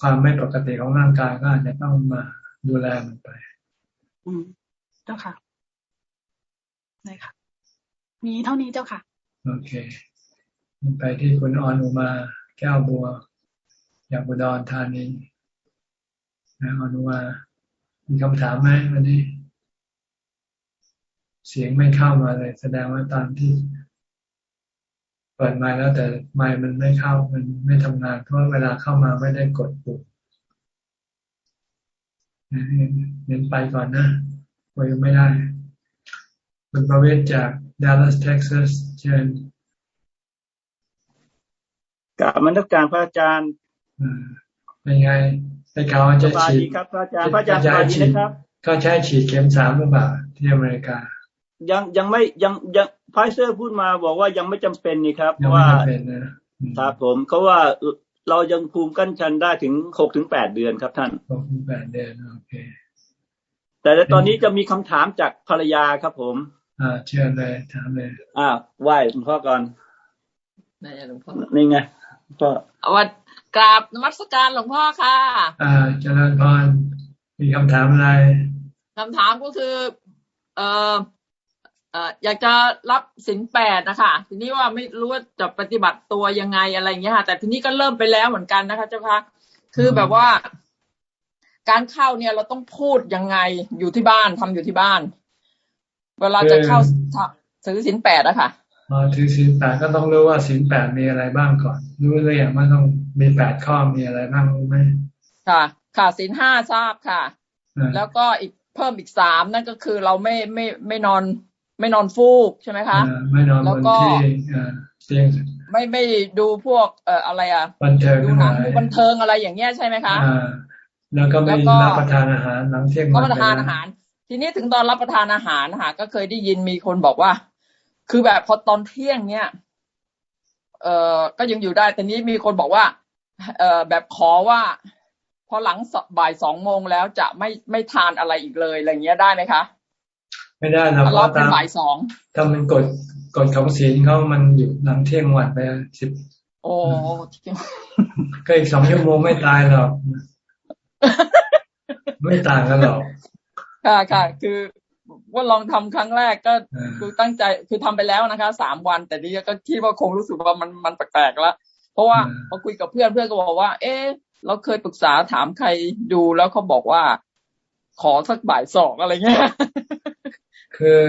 ความไม่ปกติของร่างกายก็อาจจะต้องมาดูแลมันไป อืมเจ้าค่ะได้ค่ะ มีเท่านี้เจ้าค่ะ โอเคไปที่คุณออนอุมาแก้วบัวอยากบุดรธานี นะออนอุมามีคำถามไหมวันนี้ เสียงไม่เข้ามาเลย แสดงว่าตอนที่เปิดไมค์แล้วแต่ไมค์มันไม่เข้ามันไม่ทำงานเพราะเวลาเข้ามาไม่ได้กดปุ่มเน้นไปก่อนนะไว้ไม่ได้ คุณประเวศจาก Dallas Texas เชิญกับมันทุกการพระอาจารย์ เป็นไงในเขาจะฉีดครับพระอาจารย์พระอาจารย์สวัสดีนะครับก็ใช้ฉีดเข็มสามหรือเปล่าที่อเมริกา ยังยังไม่ยังยังไฟเซอร์พูดมาบอกว่ายังไม่จำเป็นนี่ครับว่าครับผมเขาว่าเรายังภูมิกั้นชันได้ถึงหกถึงแปดเดือนครับท่านหกถึงแปดเดือนโอเค แต่ตอนนี้จะมีคำถามจากภรรยาครับผม อ่าเชิญเลยถามเลย อ่าไหว้หลวงพ่อก่อนนี่หลวงพ่อนี่ไงพ่อวัด กราบนมัสการหลวงพ่อค่ะ อ่าเจริญพรมีคำถามอะไรคำถามก็คือ เอ่อเอ่ออยากจะรับสินแปดนะคะทีนี้ว่าไม่รู้ว่าจะปฏิบัติตัวยังไงอะไรเงี้ยค่ะ แต่ทีนี้ก็เริ่มไปแล้วเหมือนกันนะคะเจ้าค่ะคือแบบว่า การเข้าเนี่ยเราต้องพูดยังไงอยู่ที่บ้านทำอยู่ที่บ้าน เวลาจะเข้าซื้อสินแปดอะค่ะ มาถือสินแปดก็ต้องรู้ว่าสินแปดมีอะไรบ้างก่อน รู้เลยอย่างว่าต้องมีแปดข้อมีอะไรบ้างรู้ไหมค่ะ ค่ะสินห้าทราบค่ะ แล้วก็อีกเพิ่มอีกสามนั่นก็คือเราไม่ไม่ไม่นอน ไม่นอนฟูกใช่ไหมคะไม่นอนแล้วก็เตียงไม่ไม่ดูพวกเอ่ออะไรอะบันเทิงดูหนังดูบันเทิงอะไรอย่างเงี้ยใช่ไหมคะแล้วก็ไม่รับประทานอาหารหลังเที่ยงรับประทานอาหาร ทีนี้ถึงตอนรับประทานอาหารค่ะก็เคยได้ยินมีคนบอกว่า คือแบบพอตอนเที่ยงเนี่ย เอ่อก็ยังอยู่ได้ แต่นี้มีคนบอกว่า เอ่อแบบขอว่า พอหลังบ่ายสองโมงแล้วจะไม่ไม่ทานอะไรอีกเลยอะไรเงี้ยได้ไหมคะ ไม่ได้นะเพราะตามบ่ายสองถ้ามันกดกดของศีลเขามันอยู่หลังเที่ยงวันไปสิบโอ้ก็อีกสองชั่วโมงไม่ตายหรอกไม่ต่างกันหรอกค่ะค่ะคือ ว่าลองทำครั้งแรกก็คือตั้งใจคือทำไปแล้วนะคะสามวัน แต่นี่ก็คิดว่าคงรู้สึกว่ามันมันแปลกๆแล้วเพราะว่าพอคุยกับเพื่อนเพื่อนก็บอกว่า เอ๊ะเราเคยปรึกษาถามใครดูแล้วเขาบอกว่า ขอสักบ่ายสองอะไรเงี้ยคือ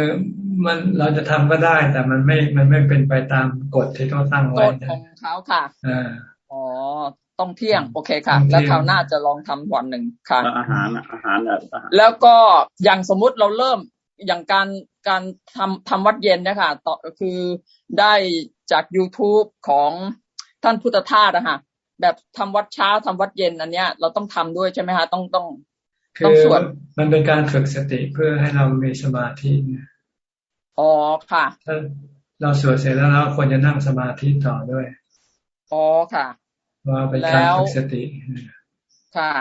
มันเราจะทำก็ได้ แต่มันไม่มันไม่เป็นไปตามกฎที่เขาตั้งไว้กฎของเขาค่ะอ๋อต้องเที่ยง โอเคค่ะ แล้วคราวหน้าจะลองทำวันหนึ่งค่ะอาหารอาหารแล้วก็อย่างสมมุติเราเริ่ม อย่างการการทำทำวัดเย็นเนี่ยค่ะต่อคือได้จาก youtube ของท่านพุทธทาสอะค่ะแบบทำวัดเช้าทำวัดเย็นอันเนี้ยเราต้องทำด้วยใช่ไหมคะต้องต้องต้องสวดมันเป็นการฝึกสติเพื่อให้เรามีสมาธิอ๋อค่ะถ้าเราสวดเสร็จแล้วเราควรจะนั่งสมาธิต่อด้วยอ๋อค่ะ ว่าเป็นการฝึกสติค่ะ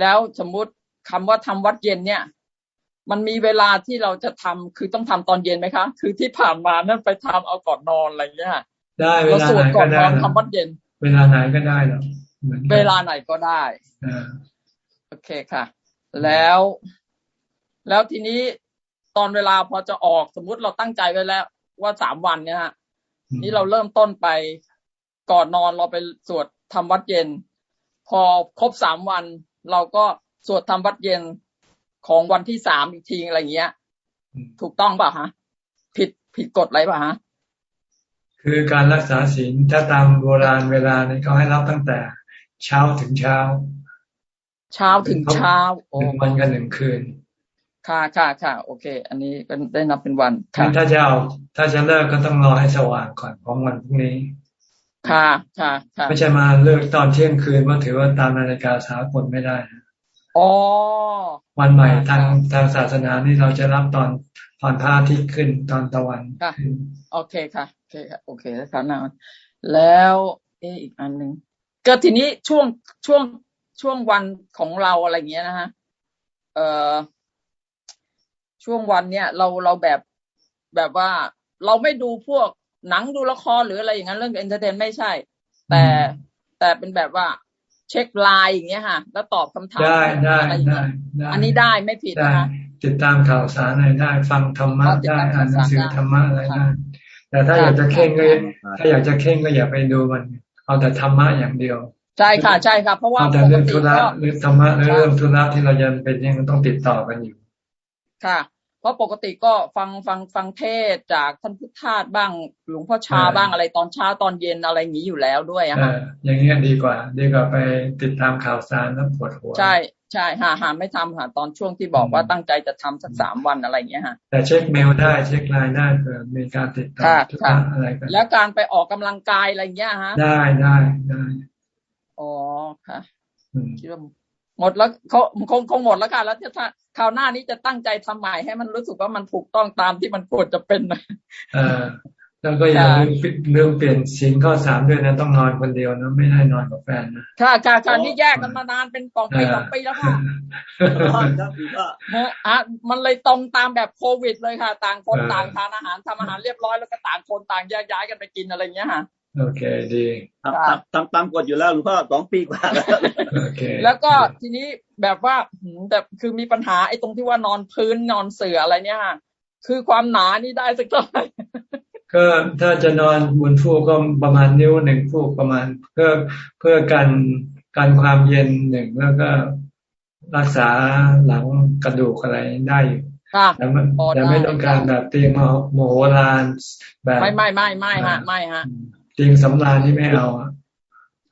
แล้วสมมุติคำว่าทำวัดเย็นเนี่ย มันมีเวลาที่เราจะทำคือต้องทำตอนเย็นไหมคะ คือที่ผ่านมานั่นไปทำเอาก่อนนอนอะไรเงี้ยได้เวลาไหนก็ได้ทำวัดเย็น เวลาไหนก็ได้หรอเวลาไหนก็ได้โอเคค่ะ แล้ว แล้วทีนี้ตอนเวลาพอจะออกสมมุติเราตั้งใจไว้แล้ว ว่าสามวันเนี่ยฮะนี่เราเริ่มต้นไปก่อนนอนเราไปสวดทำวัดเย็น พอครบสามวัน เราก็สวดทำวัดเย็น ของวันที่สามอีกทีอะไรเงี้ย ถูกต้องป่ะฮะผิดผิดกฎอะไรป่ะฮะคือการรักษาศีลถ้าตามโบราณเวลาเนี่ยเขาให้รับตั้งแต่เช้าถึงเช้า เช้าถึงเช้าหนึ่งวันกันหนึ่งคืนค่ะค่ะค่ะโอเค อันนี้ก็ได้นับเป็นวันถ้าจะเอาถ้าจะเลิกก็ต้องรอให้สว่างก่อนของวันพรุ่งนี้ ค่ะค่ะค่ะไม่ใช่มาเลิกตอนเที่ยงคืนว่าถือว่าตามนาฬิกาสากลไม่ได้อ๋อ วันใหม่ทางทางศาสนานี่เราจะรับตอนตอนพระอาทิตย์ขึ้นตอนตะวันค่ะโอเคค่ะโอเคค่ะโอเคแล้วครับนะแล้วเอออีกอันหนึ่งก็ทีนี้ช่วงช่วงช่วงวันของเราอะไรเงี้ยนะฮะเอ่อช่วงวันเนี้ยเราเราแบบแบบว่าเราไม่ดูพวกหนังดูละครหรืออะไรอย่างนั้นเรื่อง entertain ไม่ใช่ แต่แต่เป็นแบบว่า เช็คไลน์อย่างเงี้ยค่ะ แล้วตอบคำถามได้ได้ได้ได้อันนี้ได้ไม่ผิดได้นะคะติดตามข่าวสารอะไรได้ ฟังธรรมะได้อ่านหนังสือธรรมะอะไรได้แต่ถ้าอยากจะเข่งก็ถ้าอยากจะเข่งก็อย่าไปดูมัน เอาแต่ธรรมะอย่างเดียวใช่ค่ะใช่ค่ะเพราะว่าเอาแต่ปกเรื่องติธุระก็เรื่องธรรมะหรือเรื่องธุระที่เรายังเป็นยังต้องติดต่อกันอยู่ค่ะ เพราะปกติก็ฟังฟังฟังเทศน์จากท่านพุทธทาสบ้างหลวงพ่อชาเออบ้างอะไรตอนเช้าตอนเย็นอะไรอย่างนี้อยู่แล้วด้วยอะเอค่ะออย่างเงี้ยดีกว่า ดีกว่าไปติดตามข่าวสารแล้วปวดหัวใช่ใช่หาหาไม่ทำหาตอนช่วงที่บอกว่าตั้งใจจะทำสักสามวันอะไรอย่างเงี้ยค่ะแต่เช็คเมลได้เช็คไลน์ได้เผื่อมีการติดต่อค่ะธุค่ะระอะไรกันแล้วการไปออกกำลังกายอะไรเงี้ยฮะได้ได้ได้อ๋อค่ะอืมคิดว่า หมดแล้วเขาคงคงหมดแล้วค่ะแล้วถ้าคราวหน้านี้จะตั้งใจทำใหม่ให้มันรู้สึกว่ามันถูกต้องตามที่มันควรจะเป็นนะเออแล้วก็อย่าลืมปิดลืมเปลี่ยนสินข้อสามด้วยนะต้องนอนคนเดียวนะไม่ได้นอนกับแฟนนะค่ะค่ะค่ะนี่แยกกันมานานเป็นสองปีเออสองปีแล้วค่ะครับคือว่าโมอะมันเลยตรงตามแบบโควิดเลยค่ะ ต่างคนเออต่างทานอาหารทำอาหารเรียบร้อยแล้วก็ต่างคนต่างแยกย้ายกันไปกินอะไรอย่างเงี้ยค่ะ โอเคดีทำทำทำตามกฎอยู่แล้วหลวงพ่อสองปีกว่าแล้วโอเคแล้วก็ทีนี้แบบว่าหืมแบบคือมีปัญหาไอ้ตรงที่ว่านอนพื้นนอนเสื่ออะไรเนี่ยค่ะคือความหนานี่ได้สักเท่าไหร่ก็ถ้าจะนอนบนฟูกก็ประมาณนิ้วหนึ่งฟูกประมาณ เพื่อเพื่อกันกันความเย็นหนึ่งแล้วก็รักษาหลังกระดูกอะไรได้อยู่ค่ะแต่มันอ๋อแต่ไม่ได้ต้องการแบบเตียงโมโหลานแบบไม่ไม่ไม่ไม่ฮะไม่ฮะ เตียงสำราญที่ไม่เอาอะ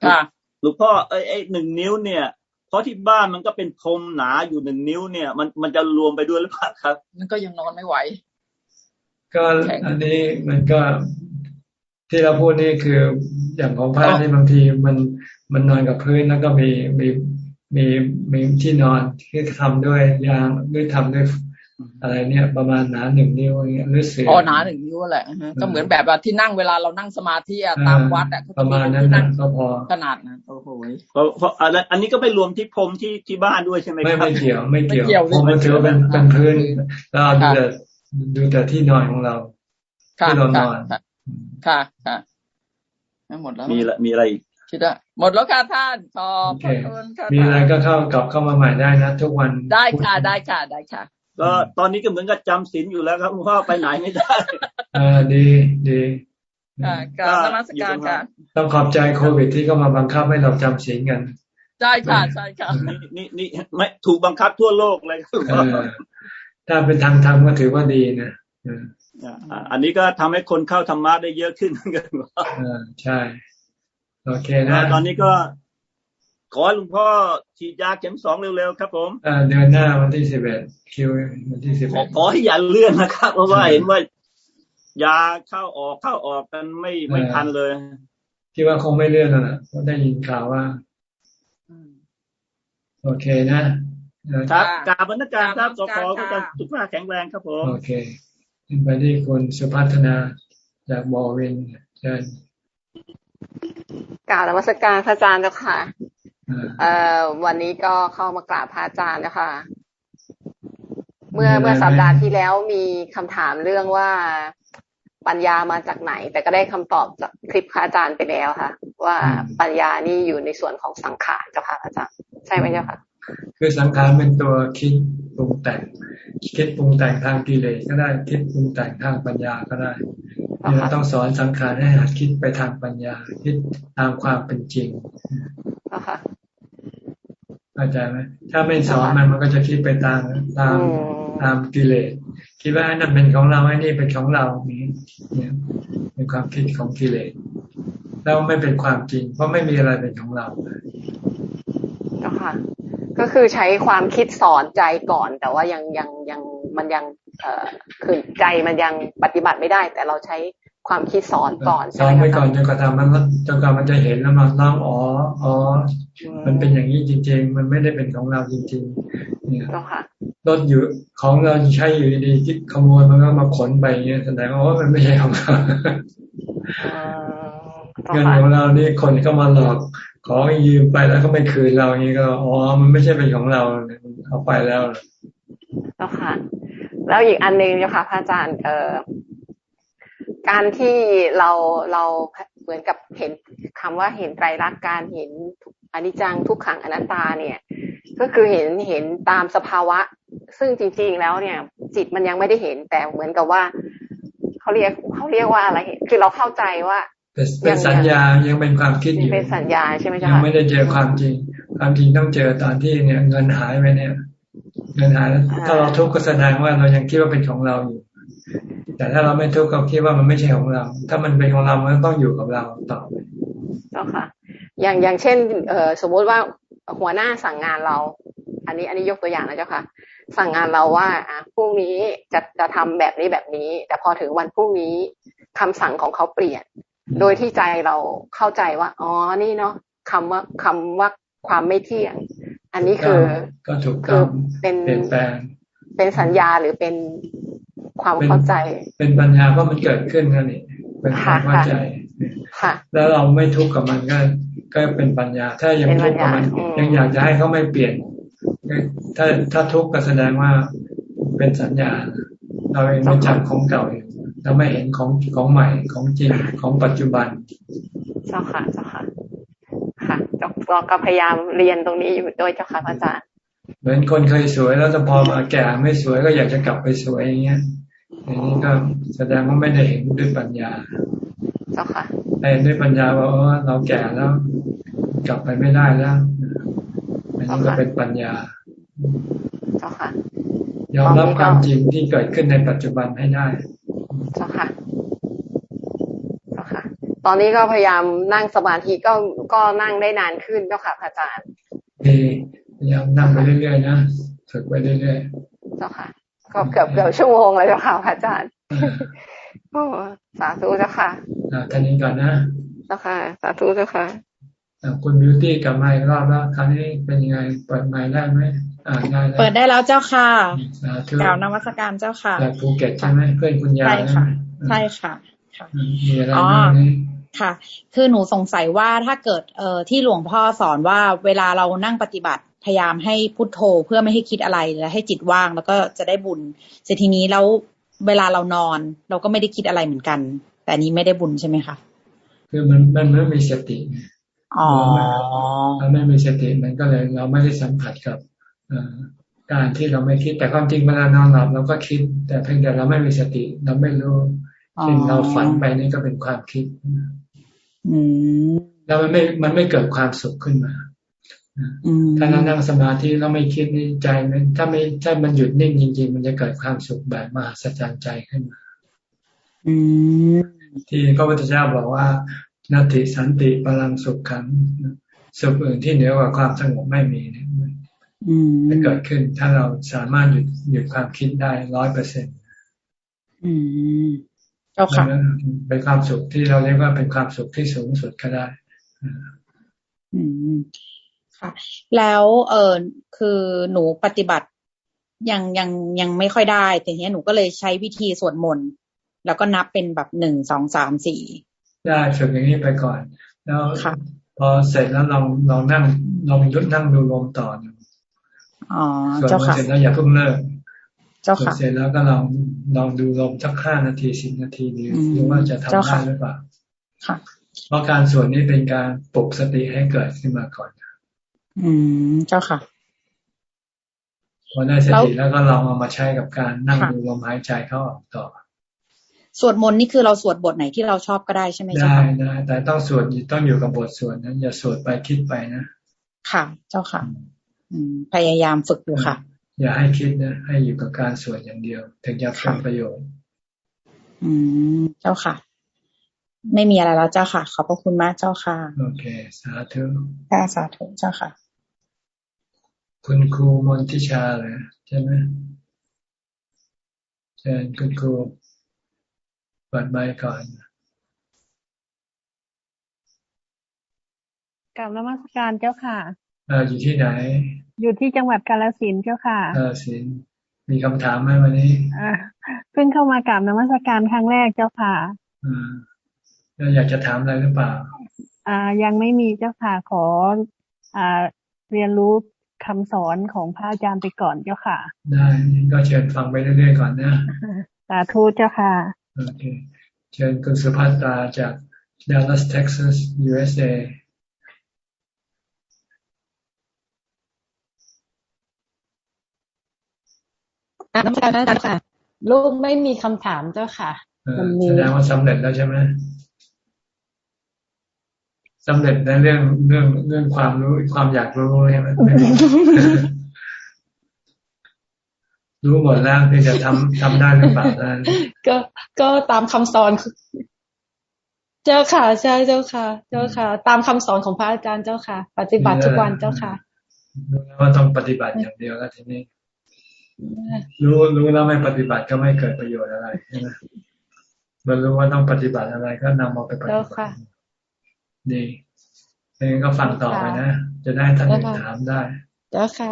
ค่ะหลวงพ่อไอ้ไอ้หนึ่งนิ้วเนี่ยเพราะที่บ้านมันก็เป็นพรมหนาอยู่หนึ่งนิ้วเนี่ย มันมันจะรวมไปด้วยหรือเปล่าครับ มันก็ยังนอนไม่ไหว ก็อันนี้มันก็ที่เราพูดนี่คืออย่างของพระนี่บางทีมันมันนอนกับพื้นแล้วก็มีมีมีมีที่นอนที่ทำด้วยยางด้วยทำด้วย อะไรเนี่ย ประมาณหนาหนึ่งนิ้วอย่างเงี้ยหรือเสืออ๋อหนาหนึ่งนิ้วแหละอือฮะก็เหมือนแบบว่าที่นั่งเวลาเรานั่งสมาธิอะตามวัดอะเขาปจะระมีมาณนั้นที่นะนั่งก็พอขนาดนั้นโอ้โหเพราะเพราะอันนั้นอันนี้ก็ไม่รวมที่พรมที่ที่บ้านด้วยใช่ไหมไม่ครับไม่เกี่ยวไม่เกี่ยวไม่เกี่ยวผมมันถือว่าเป็นเป็นพื้นแล้วเราดูแต่ดูแต่ที่นอนของเราค่ะที่เรานค่ะอนค่ะค่ะค่ะหมดแล้วมีละมีอะไรอีกคิดว่าหมดแล้วค่ะท่านขอบโอเคพระคุณค่ะมีอะไรก็เข้ากลับเข้ามาใหม่ได้นะทุกวันได้ค่ะได้ค่ะได้ค่ะ ก็ตอนนี้ก็เหมือนกับจำศีลอยู่แล้วครับหลวงพ่อไปไหนไม่ได้เออดีดีค่ะกราบนมัสการค่ะต้องขอบใจโควิดที่ก็มาบังคับให้เราจำศีลกันใช่ค่ะใช่ค่ะนี่นี่ไม่ถูกบังคับทั่วโลกเลยครับหลวงเอพ่ออถ้าเป็นทางธรรมก็ถือว่าดีนะเอออ่าอันนี้ก็ทำให้คนเข้าธรรมะได้เยอะขึ้นเหมือนกันเออใช่ โอเคนะ ตอนนี้ก็ ขอให้หลวงพ่อฉีดยาเข็มสองเร็วๆครับผมเออเดือนหน้าวันที่สิบเอ็ดคิววันที่สิบขเอ็อดขอให้อย่าเลื่อนนะครับ เพราะว่าเห็นว่ายาเข้าออกเข้าออกกันไม่ไม่ทันเลยคิดว่าคงไม่เลื่อนแล้วนะเพราะได้ยินข่าวว่าโอเคนะครับกราบรรณการครับขอขอพระเจ้าสุขภาพแข็งแรงครับผมโอเคขึ้นไปที่คุณสุพัฒนาจากบอวินเชิญกราบนมัสการพระอาจารย์เจ้าค่ะอ่า เอ่อวันนี้ก็เข้ามากราบพระอาจารย์นะคะ เมื่อเมื่อสัปดาห์ที่แล้วมีคำถามเรื่องว่าปัญญามาจากไหน แต่ก็ได้คำตอบจากคลิปพระอาจารย์ไปแล้วค่ะ ว่าปัญญานี่อยู่ในส่วนของสังขารเจ้าค่ะอาจารย์ ใช่ไหมเจ้าค่ะ คือสังขารเป็นตัวคิดปรุงแต่ง คิดปรุงแต่งทางกิเลสก็ได้ คิดปรุงแต่งทางปัญญาก็ได้นี่เราต้องสอนสังขารให้หัดคิดไปทางปัญญา คิดตามความเป็นจริงเจ้าค่ะเข้าใจไหมถ้าไม่สอนมันมันก็จะคิดไปตามตามตามกิเลสคิดว่าไอ้นั่นเป็นของเราไอ้นี่เป็นของเรานี้เนี่ยเป็นความคิดของกิเลสแล้วไม่เป็นความจริง เพราะไม่มีอะไรเป็นของเราเจ้าค่ะ ก็คือใช้ความคิดสอนใจก่อน แต่ว่ายังยังยังมันยังเอ่อคือใจมันยังปฏิบัติไม่ได้ แต่เราใช้ความคิดสอนก่อนสอนไปก่อนจนกระทั่งมันจนกระทั่งมันจะเห็นแล้วมันร้องอ๋ออ๋อมันเป็นอย่างนี้จริง ๆ มันไม่ได้เป็นของเราจริงๆเนี่ยรถอยู่ของเราใช้อยู่ดีๆคิดขโมยมันก็มาขนไปเงี้ยแสดงว่ามันไม่ใช่ของเราเงินของเรานี่คนก็มาหลอก ของยืมไปแล้วก็ไม่คืนเราอย่างนี้ก็อ๋อมันไม่ใช่เป็นของเราเอาไปแล้วเจ้าค่ะ แล้วอีกอันนึงเจ้าค่ะพระอาจารย์ เอ่อการที่เราเราเหมือนกับเห็นคำว่าเห็นไตรลักษณ์การเห็นอนิจจังทุกขังอนัตตาเนี่ย ก็คือเห็นเห็นตามสภาวะ ซึ่งจริง ๆ แล้วเนี่ย จิตมันยังไม่ได้เห็นแต่เหมือนกับว่าเขาเรียกเขาเรียกว่าอะไรคือเราเข้าใจว่า เป็นสัญญายังเป็นความคิดอยู่เป็นสัญญาใช่ไหมจ๊ะยังไม่ได้เจอความจริง ความจริงต้องเจอตอนที่เนี่ย เงินหายไปเนี่ย เงินหายถ้าเราทุกข์ก็แสดงว่าเรายังคิดว่าเป็นของเราอยู่ แต่ถ้าเราไม่ทุกข์ก็คิดว่ามันไม่ใช่ของเรา ถ้ามันเป็นของเรามันต้องอยู่กับเราต่อไปเจ้าค่ะ อย่างอย่างเช่น เออสมมุติว่าหัวหน้าสั่งงานเรา อันนี้อันนี้ยกตัวอย่างนะเจ้าค่ะ สั่งงานเราว่าอะพรุ่งนี้จะจะทำแบบนี้แบบนี้ แต่พอถึงวันพรุ่งนี้คำสั่งของเขาเปลี่ยน โดยที่ใจเราเข้าใจว่า อ๋อนี่เนาะคำว่าคำว่าความไม่เที่ยง อันนี้คือก็ถูกต้องเป็นเปลี่ยนแปลงเป็นสัญญาหรือเป็นความเข้าใจ เป็นปัญญาเพราะมันเกิดขึ้นนั่นเองเป็นความเข้าใจแล้วเราไม่ทุกข์กับมันก็ก็เป็นปัญญา ถ้ายังทุกข์กับมันยังอยากจะให้เขาไม่เปลี่ยน ถ้าถ้าทุกข์ก็แสดงว่าเป็นสัญญา เราเองไม่จำของเก่าเอง เราไม่เห็นของของใหม่ของจริงของปัจจุบันเจ้าค่ะเจ้าค่ะ ค่ะเราก็พยายามเรียนตรงนี้อยู่ด้วยเจ้าค่ะอาจารย์เหมือนคนเคยสวยแล้วจะพอมาแก่ไม่สวยก็อยากจะกลับไปสวยอย่างเงี้ยอย่างนี้ก็แสดงว่าไม่ได้เห็นด้วยปัญญาเจ้าค่ะเห็นด้วยปัญญาว่าเราแก่แล้ว กลับไปไม่ได้แล้วอันนี้ก็เป็นปัญญาเจ้าค่ะยอมรับความจริงที่เกิดขึ้นในปัจจุบันให้ได้ เจ้าค่ะเจ้าค่ะ ตอนนี้ก็พยายามนั่งสมาธิก็ก็นั่งได้นานขึ้นเจ้าค่ะอาจารย์ดีพยายามนั่งไปเรื่อยๆนะฝึกไปเรื่อยๆเจ้าค่ะ ก็เกือบเกือบชั่วโมงเลยเจ้าค่ะอาจารย์โอ้สาธุเจ้าค่ะท่านนี้ก่อนนะเจ้าค่ะ สาธุเจ้าค่ะ คุณบิวตี้กลับมาอีกรอบแล้วคราวนี้เป็นยังไงเปิดไมค์ได้ไหมอ่าได้เปิดได้แล้วเจ้าค่ะกล่าวนวัตการเจ้าค่ะจากภูเก็ตใช่ไหมเพื่อนคุณยายใช่ค่ะใช่ค่ะมีอะไรบ้างนี้ค่ะ คือหนูสงสัยว่าถ้าเกิดเอ่อที่หลวงพ่อสอนว่าเวลาเรานั่งปฏิบัติพยายามให้พุทโธเพื่อไม่ให้คิดอะไรและให้จิตว่างแล้วก็จะได้บุญเสร็จทีนี้แล้วเวลาเรานอน เราก็ไม่ได้คิดอะไรเหมือนกัน แต่นี้ไม่ได้บุญใช่ไหมคะคือมันมันไม่มีสติ อ๋อมันไม่มีสติมันก็เลยเราไม่ได้สัมผัสกับการที่เราไม่คิด แต่ความจริงเวลานอนหลับเราก็คิด แต่เพียงแต่เราไม่มีสติ เราไม่รู้สิ่งเราฝันไปนี่ก็เป็นความคิดแล้วมันไม่มันไม่เกิดความสุขขึ้นมาถ้าเรานั่งสมาธิแล้วไม่คิดนี่ใจมันถ้าไม่ถ้ามันหยุดนิ่งจริง ๆ มันจะเกิดความสุขแบบมหัศจรรย์ใจขึ้นมาที่พระพุทธเจ้าบอกว่า นาติสันติพลังสุขขังสุขอื่นที่เหนือกว่าความสงบไม่มีเนี่ยจะเกิดขึ้นถ้าเราสามารถหยุดหยุดความคิดได้ร้อยเปอร์เซ็นต์เจ้าค่ะเป็นความสุขที่เราเรียกว่าเป็นความสุขที่สูงสุดก็ได้อืมค่ะ แล้วเออคือหนูปฏิบัติยังยังยังไม่ค่อยได้แต่เนี้ยหนูก็เลยใช้วิธีสวดมนต์แล้วก็นับเป็นแบบหนึ่งสองสามสี่ ได้ฝึกอย่างนี้ไปก่อน แล้วพอเสร็จแล้วลองลองนั่งลองยุดนั่งดูลมต่ออ๋อเจ้าค่ะเสร็จแล้วอย่าเพิ่งเลิกเจ้าค่ะเสร็จแล้วก็ลองลองดูลมสักห้านาทีสิบนาทีดูดูว่าจะทำได้หรือเปล่าค่ะเพราะการสวดนี้เป็นการปลุกสติให้เกิดขึ้นมาก่อน อืม เจ้าค่ะ พอได้สติแล้วก็ลองเอามาใช้กับการนั่งดูลมหายใจเข้าออกต่อ สวดมนต์นี่คือเราสวดบทไหนที่เราชอบก็ได้ใช่ไหมเจ้าค่ะได้ได้แต่ต้องสวดต้องอยู่กับบทสวดนะอย่าสวดไปคิดไปนะค่ะ เจ้าค่ะ อืมพยายามฝึกดูค่ะ อย่าให้คิดนะให้อยู่กับการสวดอย่างเดียว ถึงจะเป็นประโยชน์ อืมเจ้าค่ะ ไม่มีอะไรแล้วเจ้าค่ะ ขอบพระคุณมากเจ้าค่ะ โอเค สาธุค่ะสาธุเจ้าค่ะ คุณครูมนทิชาเลยใช่ไหมเชิญคุณครูเปิดไมค์ก่อนกลับนมัสการเจ้าค่ะออยู่ที่ไหน อยู่ที่จังหวัดกาลสินเจ้าค่ะกาลสินมีคำถามไหมวันนี้เพิ่งเข้ามากลับนมัสการครั้งแรกเจ้าค่ะอแล้วอยากจะถามอะไรหรือเปล่า อ่า ยังไม่มีเจ้าค่ะขอ อ่า เรียนรู้คำสอนของพระอาจารย์ไปก่อนเจ้าค่ะ ได้ก็เชิญฟังไปเรื่อยๆก่อนนะสาธุเจ้าค่ะ โอเคเชิญคุณสุภัตราจาก Dallas Texas USA น้ำการอาจารย์ค่ะลูกไม่มีคำถามเจ้าค่ะวันนี้แสดงว่าสำเร็จแล้วใช่ไหมสำเร็จในเรื่องเรื่องเรื่องความรู้ความอยากรู้ใช่ไหม รู้หมดแล้วที่จะทำทำได้หรือเปล่านั้นก็ก็ตามคำสอน เจ้าค่ะ ใช่เจ้าค่ะ เจ้าค่ะ ตามคำสอนของพระอาจารย์เจ้าค่ะ ปฏิบัติทุกวันเจ้าค่ะรู้แล้วว่าต้องปฏิบัติอย่างเดียวแล้วทีนี้ รู้รู้แล้วไม่ปฏิบัติก็ไม่เกิดประโยชน์อะไรใช่ไหมมันรู้ว่าต้องปฏิบัติอะไรก็นำมาไปปฏิเจ้าบัติค่ะดีเองก็ฟังต่อไปนะ จะได้ท่านอื่นถามได้ เจ้าค่ะ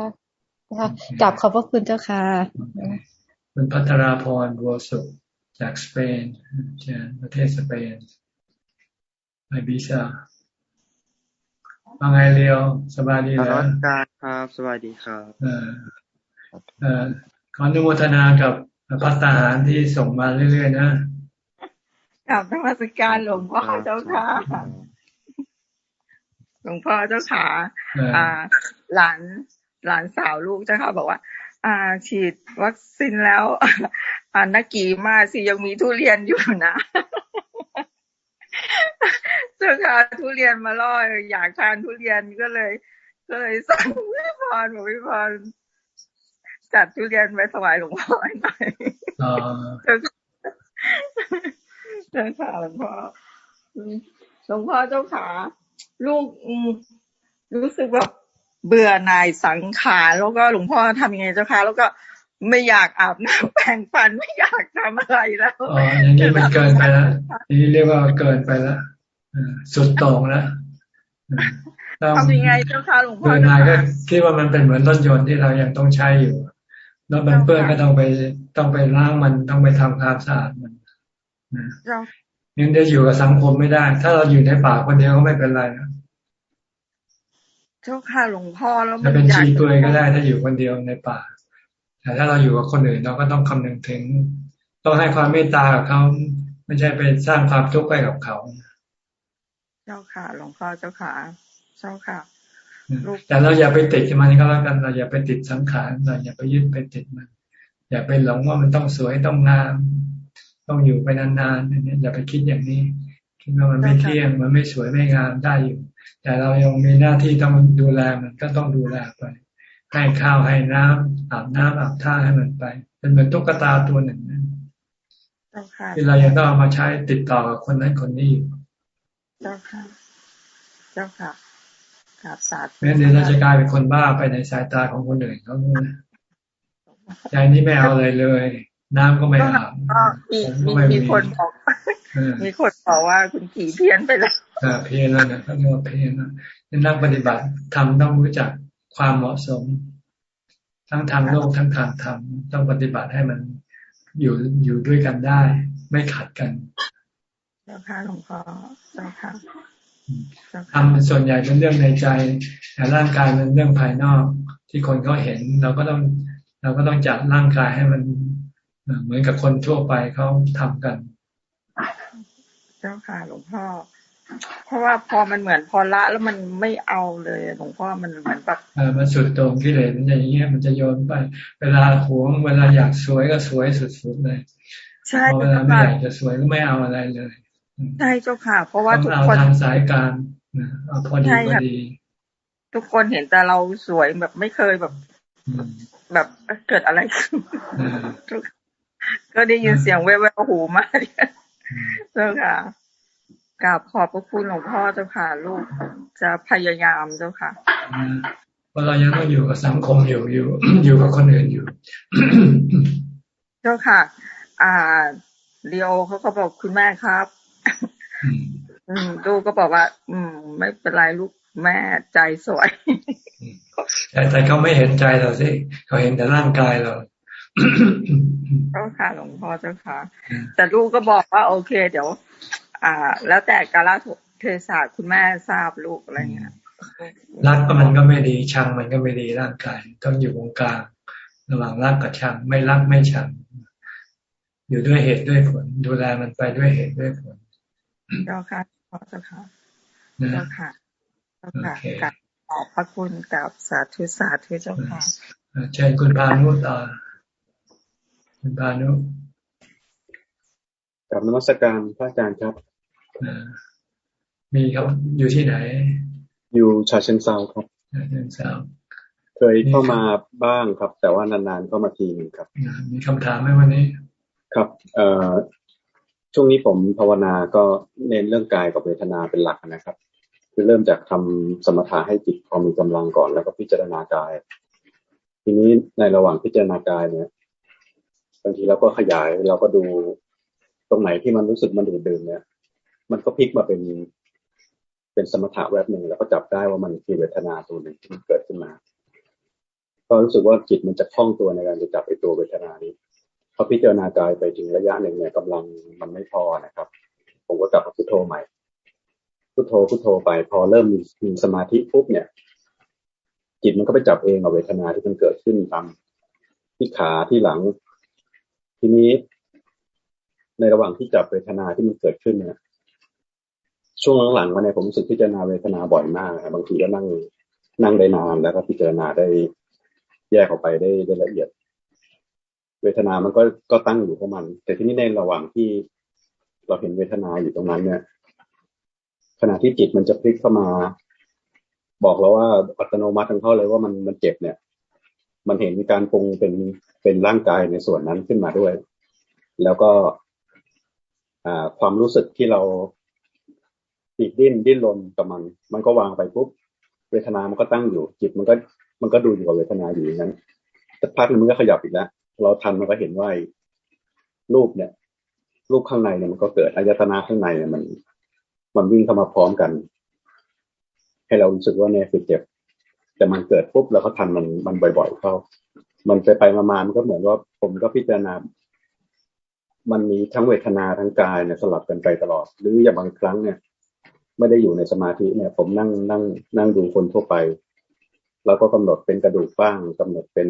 ค่ะกลับขอบพระคุณเจ้าค่ะคุณพัทราพรบัวสุขจากสเปนจากประเทศสเปนไอบิซาว่าไงเรียวสบายดีนแล้มัวสการครับสวัสดีครับเออเออขออนุโมทนากับพัฒหารที่ส่งมาเรื่อยๆนะกับนมัสการหลวงพ่อเจ้าค่ะหลวงพ่อเจ้าค่ะอ่าหลาน หลานสาวลูกเจ้าค่ะบอกว่า อ่า ฉีดวัคซีนแล้วอ่านักกีมาสิยังมีทุเรียนอยู่นะเจ้าค่ะทุเรียนมาล่ออยากทานทุเรียนก็เลย ก็เลยสั่งพี่พรบอกพี่พรจัดทุเรียนไว้ถวายหลวงพ่อหน่อยอ๋อเจ้าค่ะหลวงพ่ออืมหลวงพ่อเจ้าขาลูกอืมรู้สึกแบบ เบื่อหน่ายสังขารแล้วก็หลวงพ่อทำยังไงเจ้าค่ะแล้วก็ไม่อยากอาบน้ำแปรงฟันไม่อยากทำอะไรแล้วอ๋ออย่างนี้มันเกินไปแล้วนี่เรียกว่าเกินไปแล้วเออสุดโต่งแล้วเออต้องทำยังไงเจ้าค่ะหลวงพ่อเบื่อหน่ายก็คิดว่ามันเป็นเหมือนรถยนต์ที่เรายังต้องใช้อยู่แล้วมันเปื้อนก็ต้องไปต้องไปล้างมันต้องไปทำความสะอาดมันนะเจ้ายังได้อยู่กับสังคมไม่ได้ ถ้าเราอยู่ในป่าคนเดียวก็ไม่เป็นไรนะ เจ้าค่ะหลวงพ่อแล้วมัจะนเป็นอยากชีเปลือยก็ได้ถ้าอยู่คนเดียวในป่า แต่ถ้าเราอยู่กับคนอื่นเราก็ต้องคำนึงถึงต้องให้ความเมตตากับเขาไม่ใช่ไปสร้างความทุกข์ให้กับเขา เจ้าค่ะหลวงพ่อเจ้าค่ะเจ้าค่ะลูกแต่เราอย่าไปติดมันก็แล้วกันเราอย่าไปติดสังขารเราอย่าไปยึดไปติดมัน อย่าไปหลงว่ามันต้องสวยต้องงามต้องอยู่ไปนานๆอย่างนี้อย่าไปคิดอย่างนี้คิดว่ามันไม่เที่ยงมันไม่สวยไม่งามได้อยู่ แต่เรายังมีหน้าที่ต้องดูแลมันก็ต้องดูแลไป ให้ข้าวให้น้ำอาบน้ำอาบท่าให้มันไปเป็นเหมือนตุ๊กตาตัวหนึ่งนะเจ้าค่ะที่เรายังต้องเอามาใช้ติดต่อกับคนนั้นคนนี้อยู่เจ้าค่ะเจ้าค่ะกราบสาธุไม่งั้นเดี๋ยวเราจะกลายเป็นคนบ้าไปในสายตาของคนอื่นเขาเลยใจนี้ไม่เอาเลยเลย น้ำก็ไม่อาบก็มีมีมีคนบอกเออมีคนบอกว่าคุณขี่เพี้ยนไปแล้วอ่าเพียรแล้วนะเขาเรียกว่าเพียรนะนักปฏิบัติทำต้องรู้จักความเหมาะสม ทั้งทางโลกทั้งทางธรรมต้องปฏิบัติให้มันอยู่อยู่ด้วยกันได้ ไม่ขัดกันเจ้าค่ะหลวงพ่อเจ้าค่ะทำส่วนใหญ่เป็นเรื่องในใจ แต่ร่างกายเป็นเรื่องภายนอก ที่คนเขาเห็น เราก็ต้อง เราก็ต้องจัดร่างกายให้มัน เอ่อเหมือนกับคนทั่วไปเขาทำกัน เจ้าค่ะหลวงพ่อ เพราะว่าพอมันเหมือนพอละแล้วมันไม่เอาเลยหลวงพ่อมันเหมือนแบบเออมันสุดโต่งกิเลสมันจะอย่างเงี้ยมันจะโยนไป เวลาหวงเวลาอยากสวยก็สวยสุดๆเลยใช่พอเวลาไม่อยากจะสวยก็ไม่เอาอะไรเลยใช่เจ้าค่ะ เพราะว่าต้องทุกเอาคนทางสายกลางนะเอาพอดีใช่พอค่ะดีทุกคนเห็นแต่เราสวยแบบไม่เคยแบบอืมแบบเกิดอะไรขึ้นเออทุ กก็ได้ยินเสียงแว่วๆหูมากเจ้าค่ะกราบขอบพระคุณหลวงพ่อเจ้าค่ะ ลูกจะพยายามเจ้าค่ะนะเพราะเรายังต้องอยู่กับสังคมอยู่อยู่อยู่กับคนอื่นอยู่ เจ้าค่ะ อ่าเรียวเขาก็บอกคุณแม่ครับ อืมลูกก็บอกว่า อืม ไม่เป็นไรลูกแม่ใจสวยแต่เขาไม่เห็นใจเราสิเขาเห็นแต่ร่างกายเรา เจ้าค่ะหลวงพ่อเจ้าค่ะ แต่ลูกก็บอกว่า โอเค เดี๋ยว อ่า แล้วแต่กาลเทศะคุณแม่ทราบลูกอะไรเงี้ยรักก็มันก็ไม่ดีชังมันก็ไม่ดีร่างกาย ต้องอยู่ตรงกลางระหว่างรักกับชัง ไม่รักไม่ชัง อยู่ด้วยเหตุด้วยผล ดูแลมันไปด้วยเหตุด้วยผลเจ้าค่ะเจ้าค่ะเจ้าค่ะเจ้าค่ะกับขอบพระคุณกับสาธุสาธุเจ้าค่ะเชิญคุณพานุต่อ คุณพานุกับนมัสการพระอาจารย์ครับมีครับอยู่ที่ไหน อยู่ชาเชิงเซาครับชาเชิงเซาเคยเข้ามาบ้างครับ แต่ว่านานๆเข้ามาทีนึงครับ มีคำถามไหมวันนี้ ครับ เอ่อช่วงนี้ผมภาวนาก็เน้นเรื่องกายกับเวทนาเป็นหลักนะครับ คือเริ่มจากทำสมถะให้จิตพอมีกำลังก่อนแล้วก็พิจารณากาย ทีนี้ในระหว่างพิจารณากายเนี่ย บางทีเราก็ขยายเราก็ดูตรงไหนที่มันรู้สึกมันดูดดื่มเนี่ย มันก็พลิกมาเป็น เป็นสมถะแวบหนึ่งแล้วก็จับได้ว่ามันคือเวทนาตัวหนึ่งที่เกิดขึ้นมา ก็รู้สึกว่าจิตมันจะคล่องตัวในการจะจับไอ้ตัวเวทนานี้พอพิจารณากายไปถึงระยะหนึ่งเนี่ยกำลังมันไม่พอนะครับ ผมก็กลับมาพุทโธใหม่พุทโธพุทโธไป พอเริ่มมีมีสมาธิปุ๊บเนี่ย จิตมันก็ไปจับเองกับเวทนาที่มันเกิดขึ้นตามที่ขาที่หลัง ทีนี้ ในระหว่างที่จับเวทนาที่มันเกิดขึ้นเนี่ยช่วงหลังๆมาเนี่ยผมรู้สึกพิจารณาเวทนาบ่อยมากครับบางทีก็นั่งนั่งได้นานแล้วก็พิจารณาได้แยกออกไปได้ได้ละเอียด เวทนามันก็ก็ตั้งอยู่ของมัน แต่ที่นี้ในระหว่างที่เราเห็นเวทนาอยู่ตรงนั้นเนี่ย ขณะที่จิตมันจะพลิกเข้ามา บอกเราว่าอัตโนมัติทั้งเข้าเลยว่ามันมันเจ็บเนี่ย มันเห็นการปรุงเป็นเป็นร่างกายในส่วนนั้นขึ้นมาด้วย แล้วก็ความรู้สึกที่เราติดดิ้นดิ้นรนกับมัน มันก็วางไปปุ๊บเวทนามันก็ตั้งอยู่ จิตมันก็มันก็ดูอยู่กับเวทนาอยู่อย่างนั้นสักพักนึงมันก็ขยับอีกแล้วเราทันมันก็เห็นว่ารูปเนี่ย รูปข้างในเนี่ยมันก็เกิดอายตนะข้างในเนี่ยมัน มันวิ่งเข้ามาพร้อมกัน ให้เรารู้สึกว่าเนี่ยคือเจ็บ แต่มันเกิดปุ๊บเราก็ทันมันมันบ่อย ๆ เข้า มันไปไปมาๆมันก็เหมือนว่า ผมก็พิจารณา มันมีทั้งเวทนาทั้งกายเนี่ยสลับกันไปตลอด หรืออย่างบางครั้งเนี่ย ไม่ได้อยู่ในสมาธิเนี่ย ผมนั่งนั่ง นั่งดูคนทั่วไปแล้วก็กำหนดเป็นกระดูกบ้างกำหนดเป็น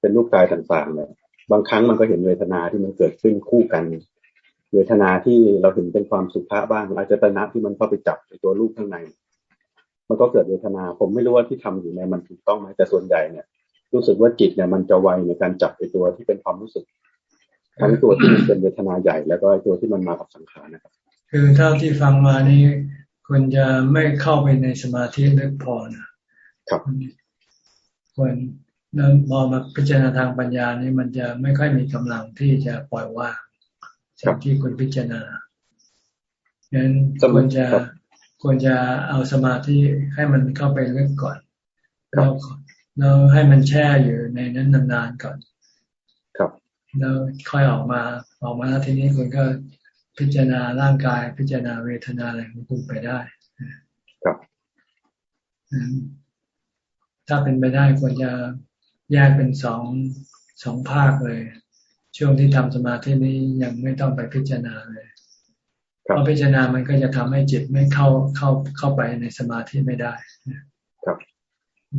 เป็นรูปกายต่างๆเนี่ยบางครั้งมันก็เห็นเวทนาที่มันเกิดขึ้นคู่กัน เวทนาที่เราเห็นเป็นความสุขะบ้างอาจจะตนะที่มันเข้าไปจับในตัวรูปข้างใน มันก็เกิดเวทนา ผมไม่รู้ว่าที่ทำอยู่ในมันถูกต้องไหมแต่ส่วนใหญ่เนี่ย รู้สึกว่าจิตเนี่ยมันจะไวในการจับในตัวที่เป็นความรู้สึก ทั้งตัวที่มันเป็นเวทนาใหญ่ แล้วก็ตัวที่มันมากับสังขารนะครับ คือเท่าที่ฟังมานี่ควรจะไม่เข้าไปในสมาธิลึกพอนะครับควรแล้วพอมาพิจารณาทางปัญญานี่มันจะไม่ค่อยมีกำลังที่จะปล่อยว่างสิ่งที่คุณพิจารณาดังนั้นควรจะ ควรจะเอาสมาธิให้มันเข้าไปลึกก่อนแล้วแล้วให้มันแช่อยู่ในนั้นนานๆก่อน ครับแล้วค่อยออกมาออกมาแล้วทีนี้คุณก็พิจารณาร่างกาย พิจารณาเวทนาอะไรของคุณไปได้ ครับถ้าเป็นไปได้ควรจะแยกเป็นสองสองภาคเลย ช่วงที่ทำสมาธินี้ยังไม่ต้องไปพิจารณาเลยเพราะพิจารณามันก็จะทำให้จิตไม่เข้าเข้าเข้าไปในสมาธิไม่ได้ครับ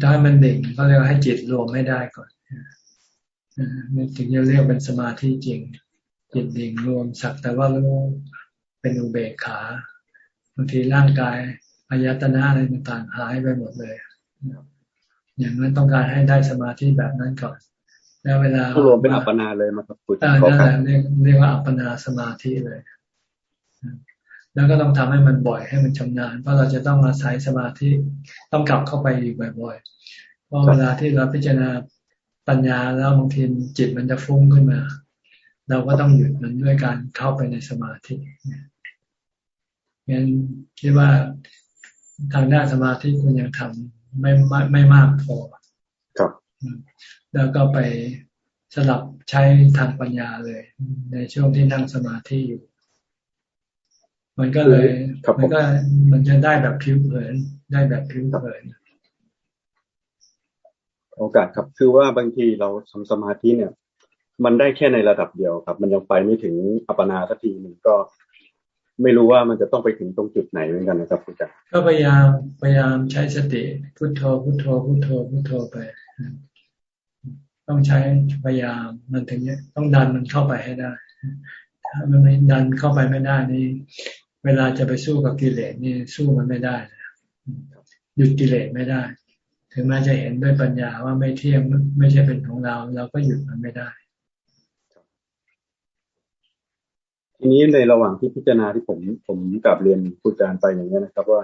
ถ้ามันดิ่งก็เรียกให้จิตรวมไม่ได้ก่อนมันถึงจะเรียกเป็นสมาธิจริง จิตดิ่งรวมสักแต่ว่ารู้เป็นอุเบกขาบางทีร่างกายอายตนะอะไรต่างๆหายไปหมดเลยอย่างนั้นต้องการให้ได้สมาธิแบบนั้นก่อนแล้วเวลารวมเป็นอัปปนาเลยมาครับคุณนั่นแหละเรียกเรียกว่าอัปปนาสมาธิเลย แล้วก็ต้องทำให้มันบ่อยให้มันชำนาญเพราะเราจะต้องอาศัยสมาธิต้องกลับเข้าไปอีกบ่อยๆเพราะเวลาที่เราพิจารณาปัญญาแล้วบางทีจิตมันจะฟุ้งขึ้นมา เราก็ต้องหยุดมันด้วยการเข้าไปในสมาธิงั้นคิดว่าทางด้านสมาธิคุณยังทำไม่ไม่ไม่มากพอครับแล้วก็ไปสลับใช้ทางปัญญาเลย ในช่วงที่นั่งสมาธิอยู่ มมันก็เลยมันก็มันจะได้แบบผิวเผินได้แบบผิวเผินโอกาสครับคือว่าบางทีเราทำสมาธิเนี่ย มันได้แค่ในระดับเดียวครับ มันยังไปไม่ถึงอัปปนาสักทีหนึ่งก็ ไม่รู้ว่ามันจะต้องไปถึงตรงจุดไหนเหมือนกันนะครับคุณจักรก็พยายามพยายามใช้สติพุทโธพุทโธพุทโธพุทโธไป ต้องใช้พยายามมันถึงเนี้ยต้องดันมันเข้าไปให้ได้ ถ้ามันไม่ดันเข้าไปไม่ได้นี่ เวลาจะไปสู้กับกิเลสนี่สู้มันไม่ได้หยุดกิเลสไม่ได้ ถึงแม้จะเห็นด้วยปัญญาว่าไม่เที่ยงไม่ใช่เป็นของเรา เราก็หยุดมันไม่ได้ ทีนี้ในระหว่างที่พิจารณาที่ผมผมกลับเรียนครูอาจารย์ไปอย่างนี้นะครับ ว่า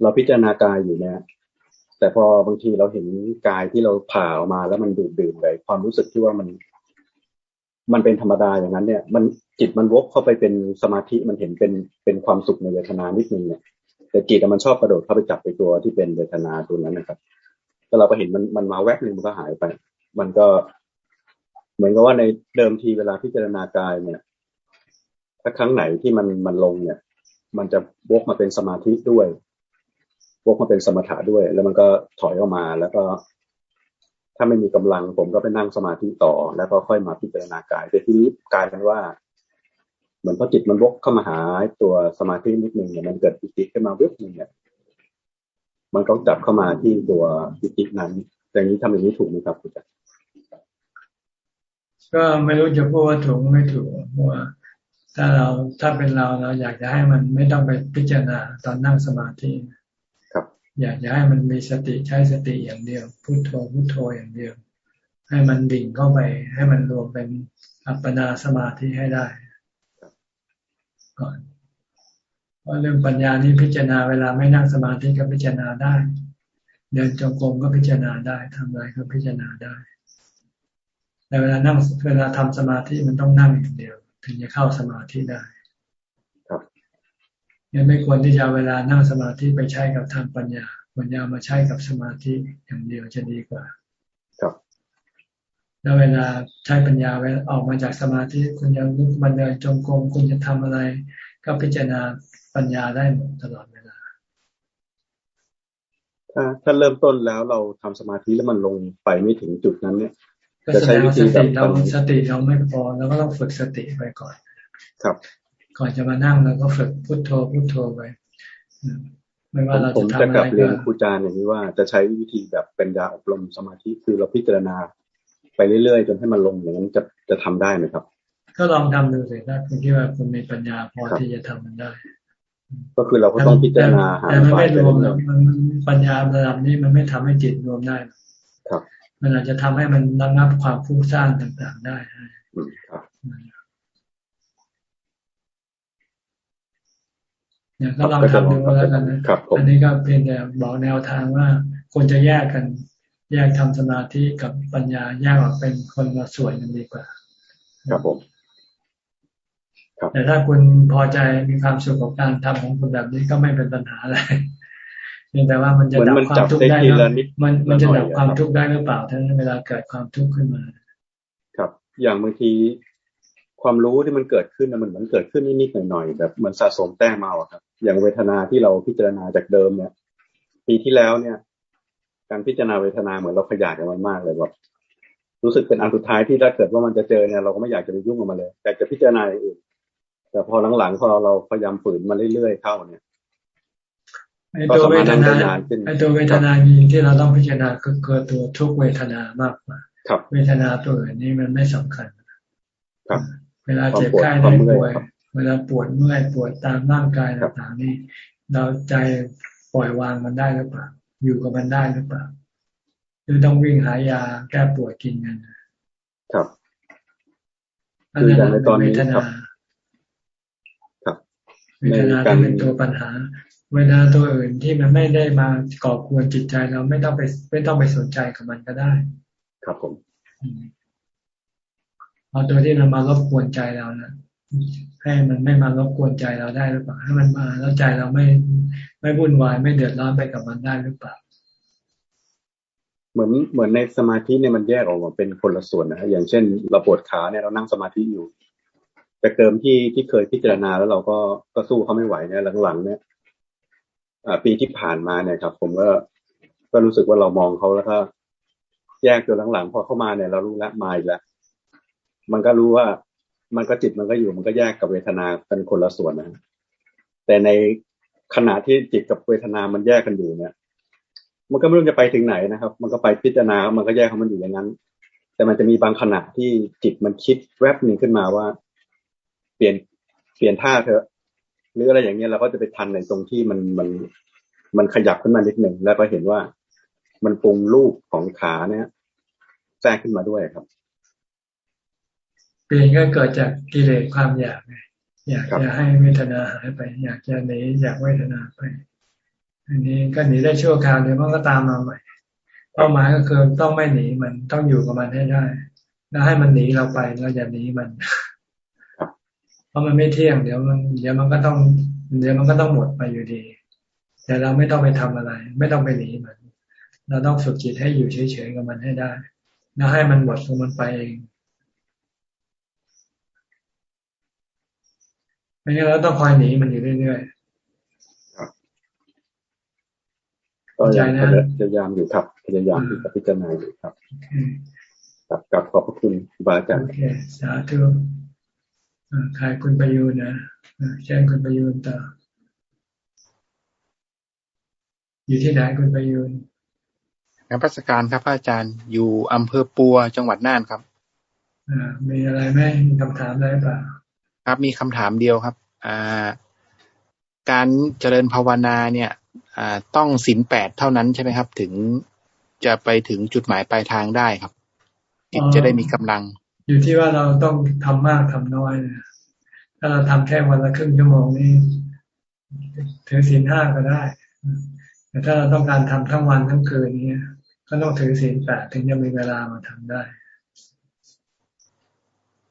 เราพิจารณากายอยู่เนี่ยแต่พอบางทีเราเห็นกายที่เราผ่าออกมาแล้วมันดูดดื่มไปความรู้สึกที่ว่ามัน มันเป็นธรรมดาอย่างนั้นเนี่ย มันจิตมันวกเข้าไปเป็นสมาธิมันเห็นเป็นเป็นความสุขในเวทนานิดนึงเนี่ยแต่จิตมันชอบกระโดดเข้าไปจับไปตัวที่เป็นเวทนาตัวนั้นนะครับแล้วเราก็เห็นมันมันมาแวบหนึ่งมันก็หายไป มันก็ เหมือนกับว่าในเดิมทีเวลาพิจารณากายเนี่ยถ้าครั้งไหนที่มันมันลงเนี่ย มันจะวกมาเป็นสมาธิด้วยวกมาเป็นสมถะด้วย แล้วมันก็ถอยออกมาแล้วก็ ถ้าไม่มีกำลัง ผมก็ไปนั่งสมาธิต่อ แล้วก็ค่อยมาพิจารณากาย แต่ทีนี้กลายเป็นว่า เหมือนพอจิตมันวกเข้ามาหาตัวสมาธินิดนึงเนี่ยมันเกิดปิติขึ้นมาเว็บนึงเนี่ยมันก็จับเข้ามาที่ตัวปิตินั้นอย่างนี้ทำอย่างนี้ถูกไหมครับคุณจักรก็ไม่รู้จะพูดว่าถูกไม่ถูกเพราะว่าถ้าเราถ้าเป็นเราเราอยากจะให้มันไม่ต้องไปพิจารณาตอนนั่งสมาธิ อยากจะให้มันมีสติใช้สติอย่างเดียวพุโทโธพุโทโธอย่างเดียว ให้มันดิ่งเข้าไป ให้มันรวมเป็นอัปปนาสมาธิให้ได้ ก่อนเพราะเรื่องปัญญานี้พิจารณาเวลาไม่นั่งสมาธิก็พิจารณาได้ เดินจงกรมก็พิจารณาได้ทำอะไรก็พิจารณาได้แต่เวลานั่งเวลาทำสมาธิมันต้องนั่งอย่างเดียว ถึงจะเข้าสมาธิได้ ยังไม่ควรที่จะเวลานั่งสมาธิไปใช้กับทางปัญญา ปัญญามาใช้กับสมาธิอย่างเดียวจะดีกว่า ครับ แล้วเวลาใช้ปัญญาเวลาออกมาจากสมาธิคุณยังลุกมาเดินจงกรมคุณจะทำอะไร ก็พิจารณาปัญญาได้หมดตลอดเวลาถ้าถ้าเริ่มต้นแล้วเราทำสมาธิแล้วมันลงไปไม่ถึงจุดนั้นเนี่ยจะใช้วิธีแบบเราสติเราไม่พอเราก็ต้องฝึกสติไปก่อน ครับ ก่อนจะมานั่งเราก็ฝึกพุทโธพุทโธไปไม่ว่าเราจะทำอะไรก็ผมจะกลับเรียนครูอาจารย์อย่างนี้ว่าจะใช้วิธีแบบเป็นยาอบรมสมาธิคือเราพิจารณา ไปเรื่อยๆ จนให้มันลงอย่างนั้นจะจะทำได้ไหมครับ ก็ลองทำดูสิถ้าคุณคิดว่าคุณมีปัญญาพอที่จะทำมันได้ ก็คือเราก็ต้องพิจารณาหาแต่มันไม่รวมมันปัญญาระดับนี้มันไม่ทำให้จิตรวมได้ ครับ มันอาจจะทำให้มันระงับความฟุ้งซ่านต่างๆได้ครับ เนี่ยก็ลองทำดูแล้วกันนะอันนี้ก็เพียงแต่บอกแนวทางว่าควรจะแยกกัน แยกทำสมาธิกับปัญญาแยกออกเป็นคนละส่วนกันดีกว่า ครับผมแต่ถ้าคุณพอใจมีความสุขกับการทำของคุณแบบนี้ก็ไม่เป็นปัญหาอะไรเพียงแต่ว่ามันจะดับความทุกข์ได้มันมันจะดับความทุกข์ได้หรือเปล่าถ้าเวลาเกิดความทุกข์ขึ้นมา ครับ อย่างบางที ความรู้ที่มันเกิดขึ้นมันเหมือนเกิดขึ้นนิดๆหน่อยๆแบบเหมือนสะสมแต้มมาครับ อย่างเวทนาที่เราพิจารณาจากเดิมเนี่ยปีที่แล้วเนี่ย การพิจารณาเวทนาเหมือนเราขยายกันมันมากเลยแบบรู้สึกเป็นอันสุดท้ายที่ถ้าเกิดว่ามันจะเจอเนี่ยเราก็ไม่อยากจะไปยุ่งกับมันเลยอยากจะพิจารณาอย่างอื่นแต่พอหลังๆพอเราพยายามฝืนมาเรื่อยๆเข้าเนี่ยไอตัวเวทนาไอตัวเวทนาจริงที่เราต้องพิจารณาคือเกิดตัวทุกเวทนามากกว่าเวทนาตัวอื่นนี้มันไม่สำคัญ ครับเวลาเจ็บไข้ได้ป่วย เวลาปวดเมื่อยปวดตามร่างกายต่างๆนี่เราใจปล่อยวางมันได้หรือเปล่า อยู่กับมันได้หรือเปล่า หรือต้องวิ่งหายาแก้ปวดกินกันครับคืออย่างในตอนนี้ครับครับเวทนาเป็นตัวปัญหา เวลาตัวอื่นที่มันไม่ได้มาก่อกวนจิตใจเราไม่ต้องไปไม่ต้องไปสนใจกับมันก็ได้ ครับผม เอาตัวที่มันมารบกวนใจเรานะให้มันไม่มารบกวนใจเราได้หรือเปล่าให้มันมาแล้วใจเราไม่ไม่วุ่นวายไม่เดือดร้อนไปกับมันได้หรือเปล่าเหมือนเหมือนในสมาธิเนี่ยมันแยกออกมาเป็นคนละส่วนนะอย่างเช่นเราปวดขาเนี่ยเรานั่งสมาธิอยู่จากเดิมที่ที่เคยพิจารณาแล้วเราก็ก็สู้เขาไม่ไหวเนี่ยหลังๆ เนี่ยปีที่ผ่านมาเนี่ยครับ ผมก็ก็รู้สึกว่าเรามองเขาแล้วก็แยกตัวหลังๆพอเข้ามาเนี่ย เรารู้แล้วมาอีกแล้ว มันก็รู้ว่า มันก็จิตมันก็อยู่มันก็แยกกับเวทนาเป็นคนละส่วนนะ แต่ในขณะที่จิตกับเวทนามันแยกกันอยู่เนี่ย มันก็ไม่รู้จะไปถึงไหนนะครับ มันก็ไปพิจารณา มันก็แยกของมันอยู่อย่างนั้น แต่มันจะมีบางขณะที่จิตมันคิดแวบหนึ่งขึ้นมาว่า เปลี่ยนเปลี่ยนท่าเถอะหรืออะไรอย่างเงี้ยเราก็จะไปทันในตรงที่มันมันมันขยับขึ้นมานิดหนึ่งแล้วก็เห็นว่ามันปรุงรูปของขาเนี่ยแทรกขึ้นมาด้วยครับ เปลี่ยนก็เกิดจากกิเลสความอยากไงอยากจะให้เวทนาหายไป อยากจะหนีอยากเวทนาไป อันนี้ก็หนีได้ชั่วคราวเดี๋ยวมันก็ตามมาใหม่เป้าหมายก็คือต้องไม่หนีมันต้องอยู่กับมันให้ได้ แล้วให้มันหนีเราไปเราอย่าหนีมัน เพราะมันไม่เที่ยงเดี๋ยวมันเดี๋ยวมันก็ต้อง เดี๋ยวมันก็ต้องหมดไปอยู่ดี แต่เราไม่ต้องไปทำอะไร ไม่ต้องไปหนีมัน เราต้องฝึกจิตให้อยู่เฉยๆกับมันให้ได้ แล้วให้มันหมดของมันไปเอง ไม่งั้นเราต้องคอยหนีมันอยู่เรื่อยๆก็ยังพยายามอยู่ครับ พยายามที่จะพิจารณาอยู่ครับครับกับขอบพระคุณบาอาจารย์โอเคสาธุใครคุณประยูนนะแจ้งคุณประยูนต่ออยู่ที่ไหนคุณประยูนนักพัสการครับอาจารย์ อยู่อำเภอปัวจังหวัดน่านครับอ่ามีอะไรไหมมีคำถามอะไรเปล่า ครับ มีคำถามเดียวครับอ่าการเจริญภาวนาเนี่ยอ่าต้องศีลแปดเท่านั้นใช่ไหมครับ ถึงจะไปถึงจุดหมายปลายทางได้ครับจิตจะได้มีกำลัง อยู่ที่ว่าเราต้องทำมากทำน้อยนะถ้าเราทำแค่วันละครึ่งชั่วโมงนี้ถือศีลห้าก็ได้ แต่ถ้าเราต้องการทำทั้งวันทั้งคืนนี้ก็ต้องถือศีลแปดถึงจะมีเวลามาทำได้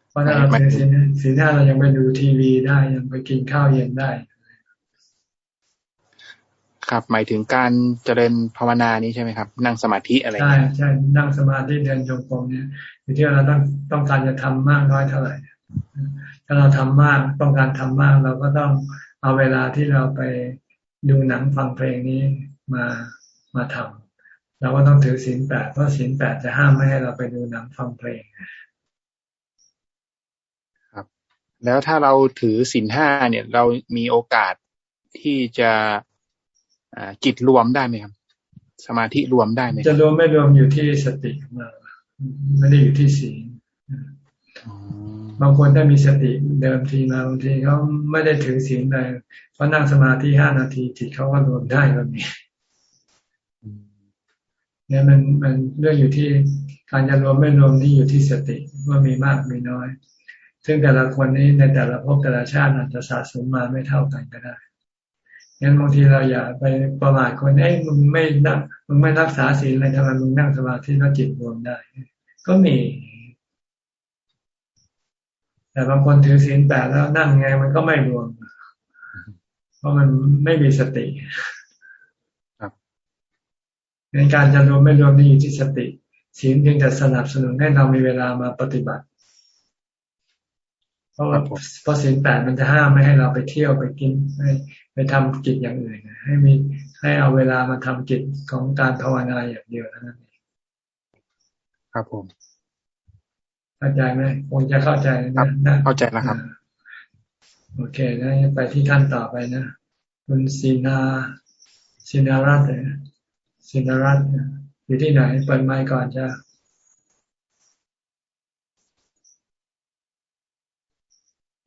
เพราะถ้าเราถือศีลศีลห้าเรายังไปดูทีวีได้ยังไปกินข้าวเย็นได้ ครับ หมายถึงการเจริญภาวนานี้ใช่ไหมครับ นั่งสมาธิอะไรใช่ใช่นั่งสมาธิเดินจงกรมเนี่ยอยู่ที่เราต้องต้องการจะทำมากน้อยเท่าไหร่ถ้าเราทำมากต้องการทำมากเราก็ต้องเอาเวลาที่เราไปดูหนังฟังเพลงนี้มามาทำเราก็ต้องถือศีลแปดเพราะศีลแปดจะห้ามไม่ให้เราไปดูหนังฟังเพลง แล้วถ้าเราถือศีลห้าเนี่ย เรามีโอกาสที่จะจิตรวมได้ไหมครับ สมาธิรวมได้ไหมจะรวมไม่รวมอยู่ที่สติมาไม่ได้อยู่ที่ศีลบางคนถ้ามีสติเดิมทีมาบางทีเขาไม่ได้ถือศีลเลยเพราะนั่งสมาธิห้านาทีจิตเขาก็รวมได้ก็มีเนี่ยมันมันเรื่องอยู่ที่การจะรวมไม่รวมนี่อยู่ที่สติว่ามีมากมีน้อย ซึ่งแต่ละคนนี้ในแต่ละภพแต่ละชาติอาจจะสะสมมาไม่เท่ากันก็ได้งั้นบางทีเราอย่าไปประมาทคนเอ้ยมึงไม่นั่งมึงไม่รักษาศีลอะไรทำไมมึงนั่งสมาธิแล้วจิตรวมได้ ก็มี แต่บางคนถือศีลแปดแล้วนั่งไงมันก็ไม่รวม เพราะมันไม่มีสติในการจะรวมไม่รวมนี่อยู่ที่สติศีลเพียงแต่สนับสนุนให้เรามีเวลามาปฏิบัติ ราะว่าเพราะศีลแปดมันจะห้ามไม่ให้เราไปเที่ยวไปกินไปไปทำกิจอย่างอื่นให้มีให้เอาเวลามาทำกิจของการภาวนาอย่างเดียวเท่านั้นเองครับผมเข้าใจไหมคงจะเข้าใจนะเข้าใจแล้วครับ โอเคนะไปที่ท่านต่อไปนะคุณซีนาซีนารัตน์ซีนารัตน์อยู่ที่ไหนเปิดไมค์ก่อนจ้า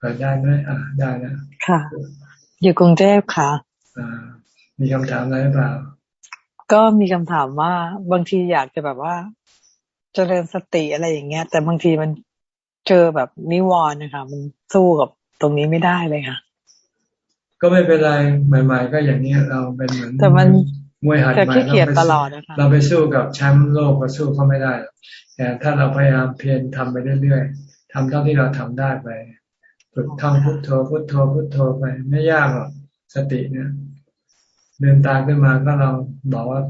เปิดได้ไหมอ่าได้นะค่ะ อยู่กรุงเทพค่ะอ่ามีคำถามอะไรหรือเปล่า ก็มีคำถามว่าบางทีอยากจะแบบว่าจเจริญสติอะไรอย่างเงี้ย แต่บางทีมันเจอแบบนิวรณ์นะคะมันสู้กับตรงนี้ไม่ได้เลยค่ะ ก็ไม่เป็นไรใหม่ ๆ ก็อย่างนี้เราเป็นเหมือนแต่มันมวยหัดใหม่เราไปสู้กับแชมป์โลกก็สู้เขาไม่ได้แต่ถ้าเราพยายามเพียรทำไปเรื่อยๆทำเท่าที่เราทำได้ไป ฝึกท่องพุทโธพุทโธพุทโธไป ไม่ยากหรอกสติเนี่ยเดินตาขึ้นมาก็เราบอกว่า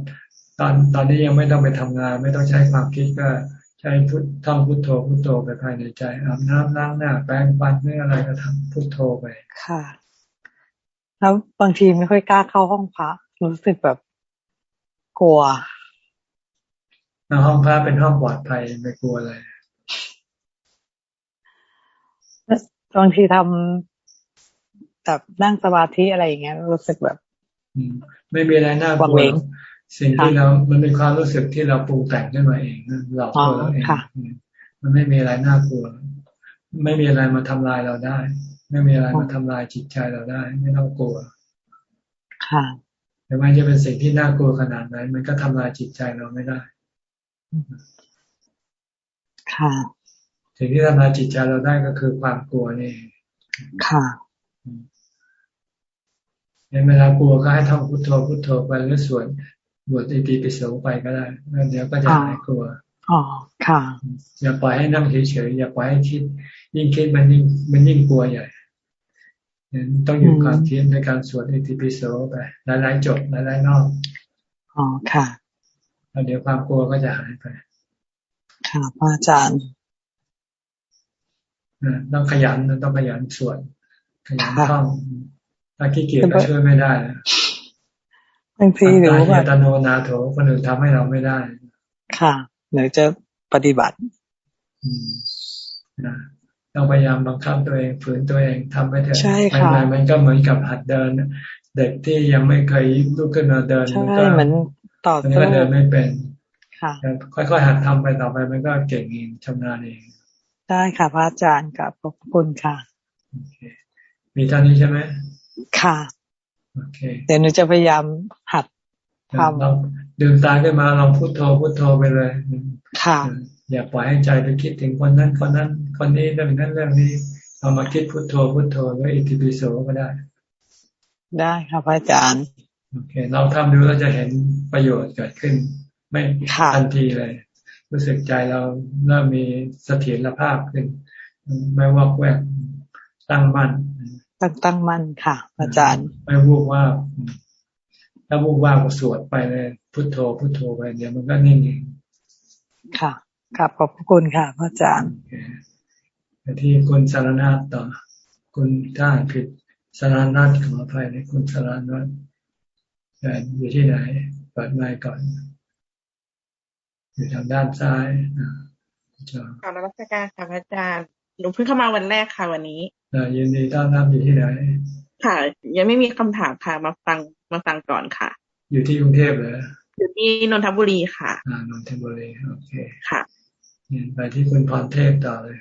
ตอนตอนนี้ยังไม่ต้องไปทำงาน ไม่ต้องใช้ความคิดก็ใช้พุทท่องพุทโธพุทโธไปภายในใจอาบน้ำล้างหน้าแปรงฟันเมื่ออะไรก็ทำพุทโธไปค่ะ แล้วบางทีไม่ค่อยกล้าเข้าห้องพระรู้สึกแบบกลัวห้องพระเป็นห้องปลอดภัยไม่กลัวอะไร บางทีทำแบบนั่งสมาธิอะไรอย่างเงี้ยรู้สึกแบบไม่มีอะไรน่ากลัวสิ่งที่เรา มันเป็นความรู้สึกที่เราปรุงแต่งขึ้นมาเองเราตัวเราเองมันไม่มีอะไรน่ากลัว ไม่มีอะไรมาทำลายเราได้ ไม่มีอะไรมาทำลายจิตใจเราได้ ไม่ต้องกลัว ค่ะแต่ว่าจะเป็นสิ่งที่น่ากลัวขนาดไหนมันก็ทำลายจิตใจเราไม่ได้ ค่ะ สิ่งที่ทำลายจิตใจเราได้ก็คือความกลัวนี่ค่ะในเวลากลัวก็ให้ท่องพุทโธพุทโธไปหรือสวดบวชอิติปิโสไปก็ได้แล้วเดี๋ยวก็จะหายกลัวอ๋อค่ะ อย่าปล่อยให้นั่งเฉยๆอย่าปล่อยให้คิด ยิ่งคิดมันยิ่งมันยิ่งกลัวใหญ่ต้องอยู่การเทียนในการสวดอิติปิโสไปหลายๆจบหลายๆนอกอ๋อค่ะแล้วเดี๋ยวความกลัวก็จะหายไป ค่ะพระอาจารย์ ต้องขยันต้องขยันสวดขยันท่องถ้าขี้เกียจก็ช่วยไม่ได้บางทีหรือว่าตโนนาโถคนอื่นทำให้เราไม่ได้ ค่ะหรือจะปฏิบัติต้องพยายามบังคับตัวเองฝืนตัวเองทำไปเถอะใช่ค่ะมันก็เหมือนกับหัดเดิน เด็กที่ยังไม่เคยลุกขึ้นมาเดินมันก็เหมือนต่อสู้เดินไม่เป็นค่ะค่อยๆหัดทำไปต่อไปมันก็เก่งเองชำนาญเอง ได้ค่ะ พระอาจารย์กับขอบคุณค่ะ มีท่านี้ใช่ไหมค่ะโอเคเดี๋ยวหนูจะพยายามหัดทำดื่มตาขึ้นมาลองพุโทโธพุโทโธไปเลย ค่ะ อย่าปล่อยให้ใจไปคิดถึงคนนั้นคนนั้น คนนี้เรื่องนั้นเรื่องนี้เอามาคิดพุโทโธพุโทโธแล้วอิติปิโสก็ได้ ได้ค่ะพระอาจารย์โอเค เราทำดูเราจะเห็นประโยชน์เกิดขึ้น ไม่ทันทีเลย รู้สึกใจเราเริ่มมีเสถียรภาพขึ้น ไม่วอกแวกตั้งมั่นตั้งตั้งมั่นค่ะ อาจารย์ ไม่วูบว่าถ้าวูบว่าก็สวดไปเลยพุทโธพุทโธไปเดี๋ยวมันก็นิ่งเองค่ะครับขอบคุณค่ะพระอาจารย์ที่คุณสารนาต่อ คุณถ้าผิดสารนาขออภัยในคุณสารนาอยู่ที่ไหนเปิดไมค์ก่อน อยู่ทางด้านซ้ายขอนรัชการค่ะพระอาจารย์หนูเพิ่งเข้ามาวันแรกค่ะวันนี้ยินดีต้อนรับอยู่ที่ไหน ค่ะ ยังไม่มีคำถามค่ะมาฟังมาฟังก่อนค่ะ อยู่ที่กรุงเทพเลยอยู่ที่นนทบุรีค่ะอ่านนทบุรีโอเคค่ะไปที่คุณพรเทพต่อเลย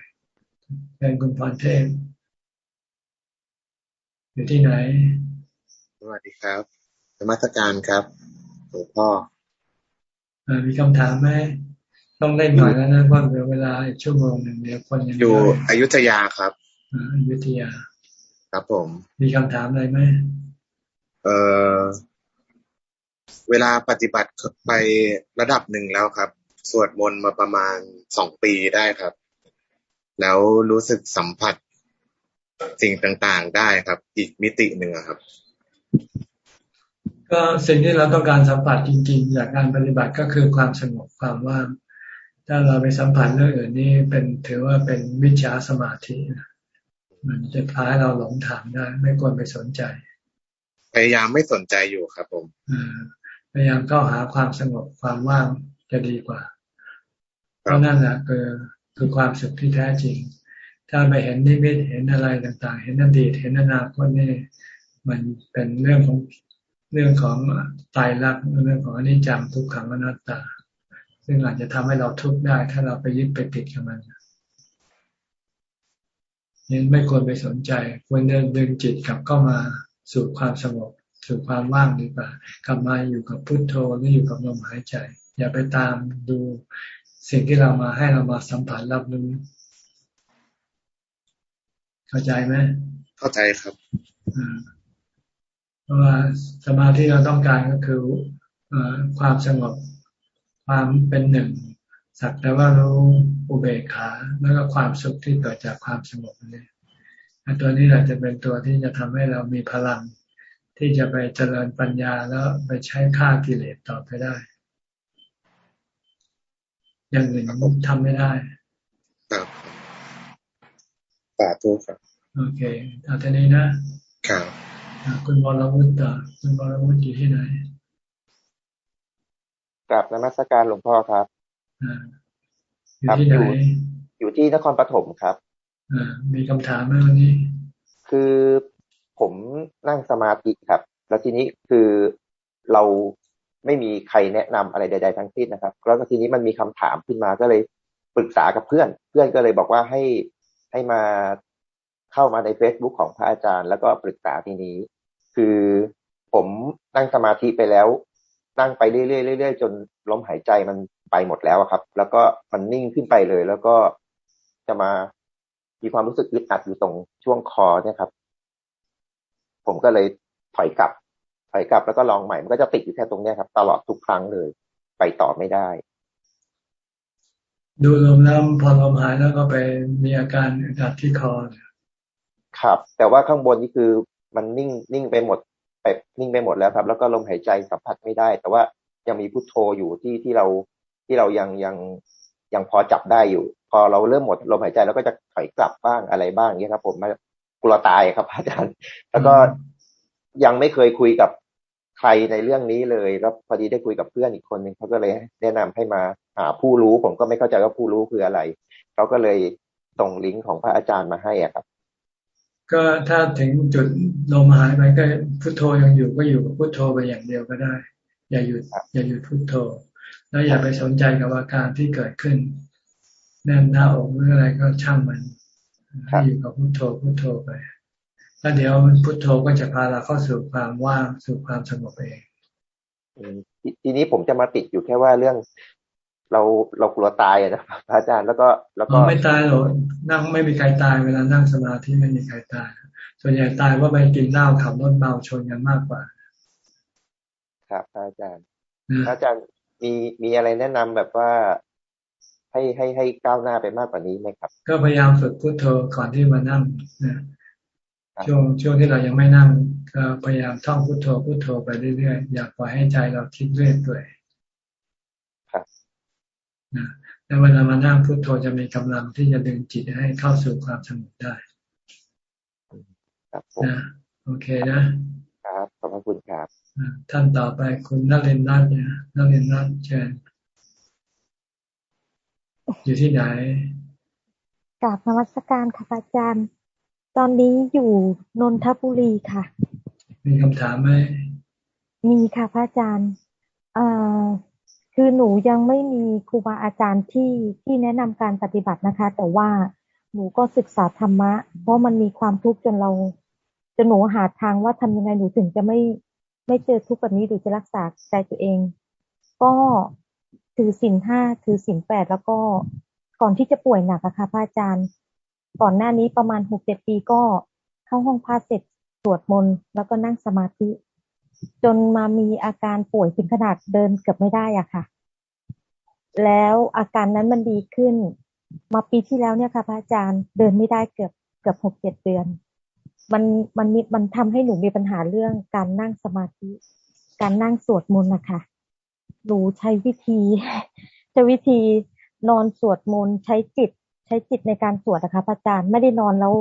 เป็นคุณพรเทพอยู่ที่ไหน สวัสดีครับ สมัสการครับหลวงพ่อ มีคำถามไหมต้องเล่นหน่อยแล้วนะเพราะเวลาอีกชั่วโมงหนึ่งเดี๋ยวคนยังอยู่อยุธยาครับอยุธยา ครับผม มีคำถามอะไรไหมเออเวลาปฏิบัติไประดับหนึ่งแล้วครับ สวดมนต์มาประมาณสองปีได้ครับ แล้วรู้สึกสัมผัสสิ่งต่างๆได้ครับ อีกมิติหนึ่งครับ ก็สิ่งที่เราต้องการสัมผัสจริง ๆ จากการปฏิบัติก็คือความสงบความว่าง ถ้าเราไปสัมผัสเรื่องอื่นนี่เป็นถือว่าเป็นวิชาสมาธิมันจะพาให้เราหลงถามได้ ไม่ควรไปสนใจ พยายามไม่สนใจอยู่ครับผมพยายามเข้าหาความสงบความว่างจะดีกว่าเพราะนั่นแหละคือคือความสุขที่แท้จริง ถ้าไปเห็นนิมิตเห็นอะไรต่าง ๆ เห็นอดีตเห็นอนาคตนี่มันเป็นเรื่องของ เรื่องของตายรักเรื่องของอนิจจังทุกขังอนัตตา ซึ่งอาจจะทำให้เราทุกข์ได้ ถ้าเราไปยึดไปติดกับมันยังไม่ควรไปสนใจ ควรเดินดึงจิตกลับเข้ามาสู่ความสงบสู่ความว่างดีกว่ากลับมาอยู่กับพุทโธหรืออยู่กับลมหายใจ อย่าไปตามดูสิ่งที่เรามาให้เรามาสัมผัสรับรู้เข้าใจไหมเข้าใจครับ เพราะว่าสมาธิเราต้องการก็คือความสงบความเป็นหนึ่ง สักแต่ว่ารู้อุเบกขาแล้วก็ความสุขที่เกิดจากความสงบนี่ตัวนี้แหละจะเป็นตัวที่จะทำให้เรามีพลัง ที่จะไปเจริญปัญญาแล้วไปใช้ฆ่ากิเลสต่อไปได้ อย่างอื่นทำไม่ได้ครับสาธุครับ โอเคเอาทีนี้นะครับ คุณวรวุฒิต่อคุณวรวุฒิอยู่ที่ไหนกลับนมัสการหลวงพ่อครับอยู่ที่ไหนอยู่ที่นครปฐมครับมีคำถามไหมวันนี้ คือผมนั่งสมาธิครับ แล้วทีนี้คือเราไม่มีใครแนะนำอะไรใด ๆ ทั้งสิ้นนะครับ แล้วก็ทีนี้มันมีคำถามขึ้นมาก็เลยปรึกษากับเพื่อน เพื่อนก็เลยบอกว่าให้ให้มา เข้ามาใน Facebook ของพระอาจารย์ แล้วก็ปรึกษาทีนี้ คือผมนั่งสมาธิไปแล้ว นั่งไปเรื่อยๆๆจนลมหายใจมันไปหมดแล้วครับ แล้วก็มันนิ่งขึ้นไปเลย แล้วก็จะมามีความรู้สึกอึดอัดอยู่ตรงช่วงคอเนี่ยครับ ผมก็เลยถอยกลับ ถอยกลับแล้วก็ลองใหม่ มันก็จะติดอยู่แค่ตรงเนี้ยครับ ตลอดทุกครั้งเลย ไปต่อไม่ได้ ดูลมแล้วพอลมหายแล้วก็ไปมีอาการอึดอัดที่คอ ครับ แต่ว่าข้างบนนี่คือมันนิ่งนิ่งไปหมดไปนิ่งไปหมดแล้วครับ แล้วก็ลมหายใจสัมผัสไม่ได้ แต่ว่ายังมีพุทโธอยู่ที่ที่เราที่เรายังยังยังพอจับได้อยู่ พอเราเริ่มหมดลมหายใจแล้วก็จะถอยกลับบ้างอะไรบ้างเงี้ยครับผมมากลัวตายครับ อาจารย์ แล้วก็ยังไม่เคยคุยกับใครในเรื่องนี้เลยแล้วพอดีได้คุยกับเพื่อนอีกคนหนึ่งเขาก็เลยแนะนำให้มาหาผู้รู้ผมก็ไม่เข้าใจว่าผู้รู้คืออะไรเขาก็เลยส่งลิงก์ของพระอาจารย์มาให้อะครับ ก็ถ้าถึงจุดลมหายไปก็พุทโธยังอยู่ก็อยู่กับพุทโธไปอย่างเดียวก็ได้ อย่าหยุดอย่าหยุดพุทโธ แล้วอย่าไปสนใจกับอาการที่เกิดขึ้น แน่นหน้าอกหรืออะไรก็ช่างมันให้อยู่กับพุทโธพุทโธไปแล้วเดี๋ยวพุทโธก็จะพาเราเข้าสู่ความว่างสู่ความสงบเองทีนี้ผมจะมาติดอยู่แค่ว่าเรื่อง เราเรากลัวตายนะพระอาจารย์แล้วก็แล้วก็ไม่ตายหรอกนั่งไม่มีใครตายเวลานั่งสมาธิไม่มีใครตาย ส่วนใหญ่ตายว่าไปกินเหล้าขับรถเมาชนกันมากกว่า ครับพระอาจารย์พระอาจารย์มีมีอะไรแนะนำแบบว่าให้ให้ให้ก้าวหน้าไปมากกว่านี้ไหมครับ ก็พยายามฝึกพุทโธก่อนที่มานั่งนะช่วงช่วงที่เรายังไม่นั่งก็พยายามท่องพุทโธพุทโธไปเรื่อยๆ อย่าปล่อยให้ใจเราคิดเรื่อยเปื่อย นะแล้วเวลามานั่งพุทโธจะมีกำลังที่จะดึงจิตให้เข้าสู่ความสงบได้นะโอเคนะครับขอบพระคุณครับท่านต่อไปคุณนเรนนัทเนี่ยนเรนนัทเชิญอยู่ที่ไหนกราบนวัตการค่ะอาจารย์ ตอนนี้อยู่นนทบุรีค่ะ มีคำถามไหมมีค่ะพระอาจารย์ เอ่อ คือหนูยังไม่มีครูบาอาจารย์ที่ที่แนะนำการปฏิบัตินะคะ แต่ว่าหนูก็ศึกษาธรรมะ เพราะมันมีความทุกข์จนเราจนหนูหาทางว่าทำยังไงหนูถึงจะไม่ไม่เจอทุกข์แบบนี้หรือจะรักษาใจตัวเอง ก็ถือสินห้าถือสินแปดแล้วก็ก่อนที่จะป่วยหนักอะค่ะพระอาจารย์ ก่อนหน้านี้ประมาณหกเจ็ดปีก็เข้าห้องพาเสร็จสวดมนต์แล้วก็นั่งสมาธิ จนมามีอาการป่วยถึงขนาดเดินเกือบไม่ได้อะค่ะ แล้วอาการนั้นมันดีขึ้น มาปีที่แล้วเนี่ยค่ะ พระอาจารย์เดินไม่ได้เกือบเกือบหกเจ็ดเดือน มันมันมีมันทำให้หนูมีปัญหาเรื่องการนั่งสมาธิ การนั่งสวดมนต์นะคะหนูใช้วิธีใช้วิธีนอนสวดมนต์ใช้จิต ใช้จิตในการสวดนะคะพระอาจารย์ไม่ได้นอนแล้ว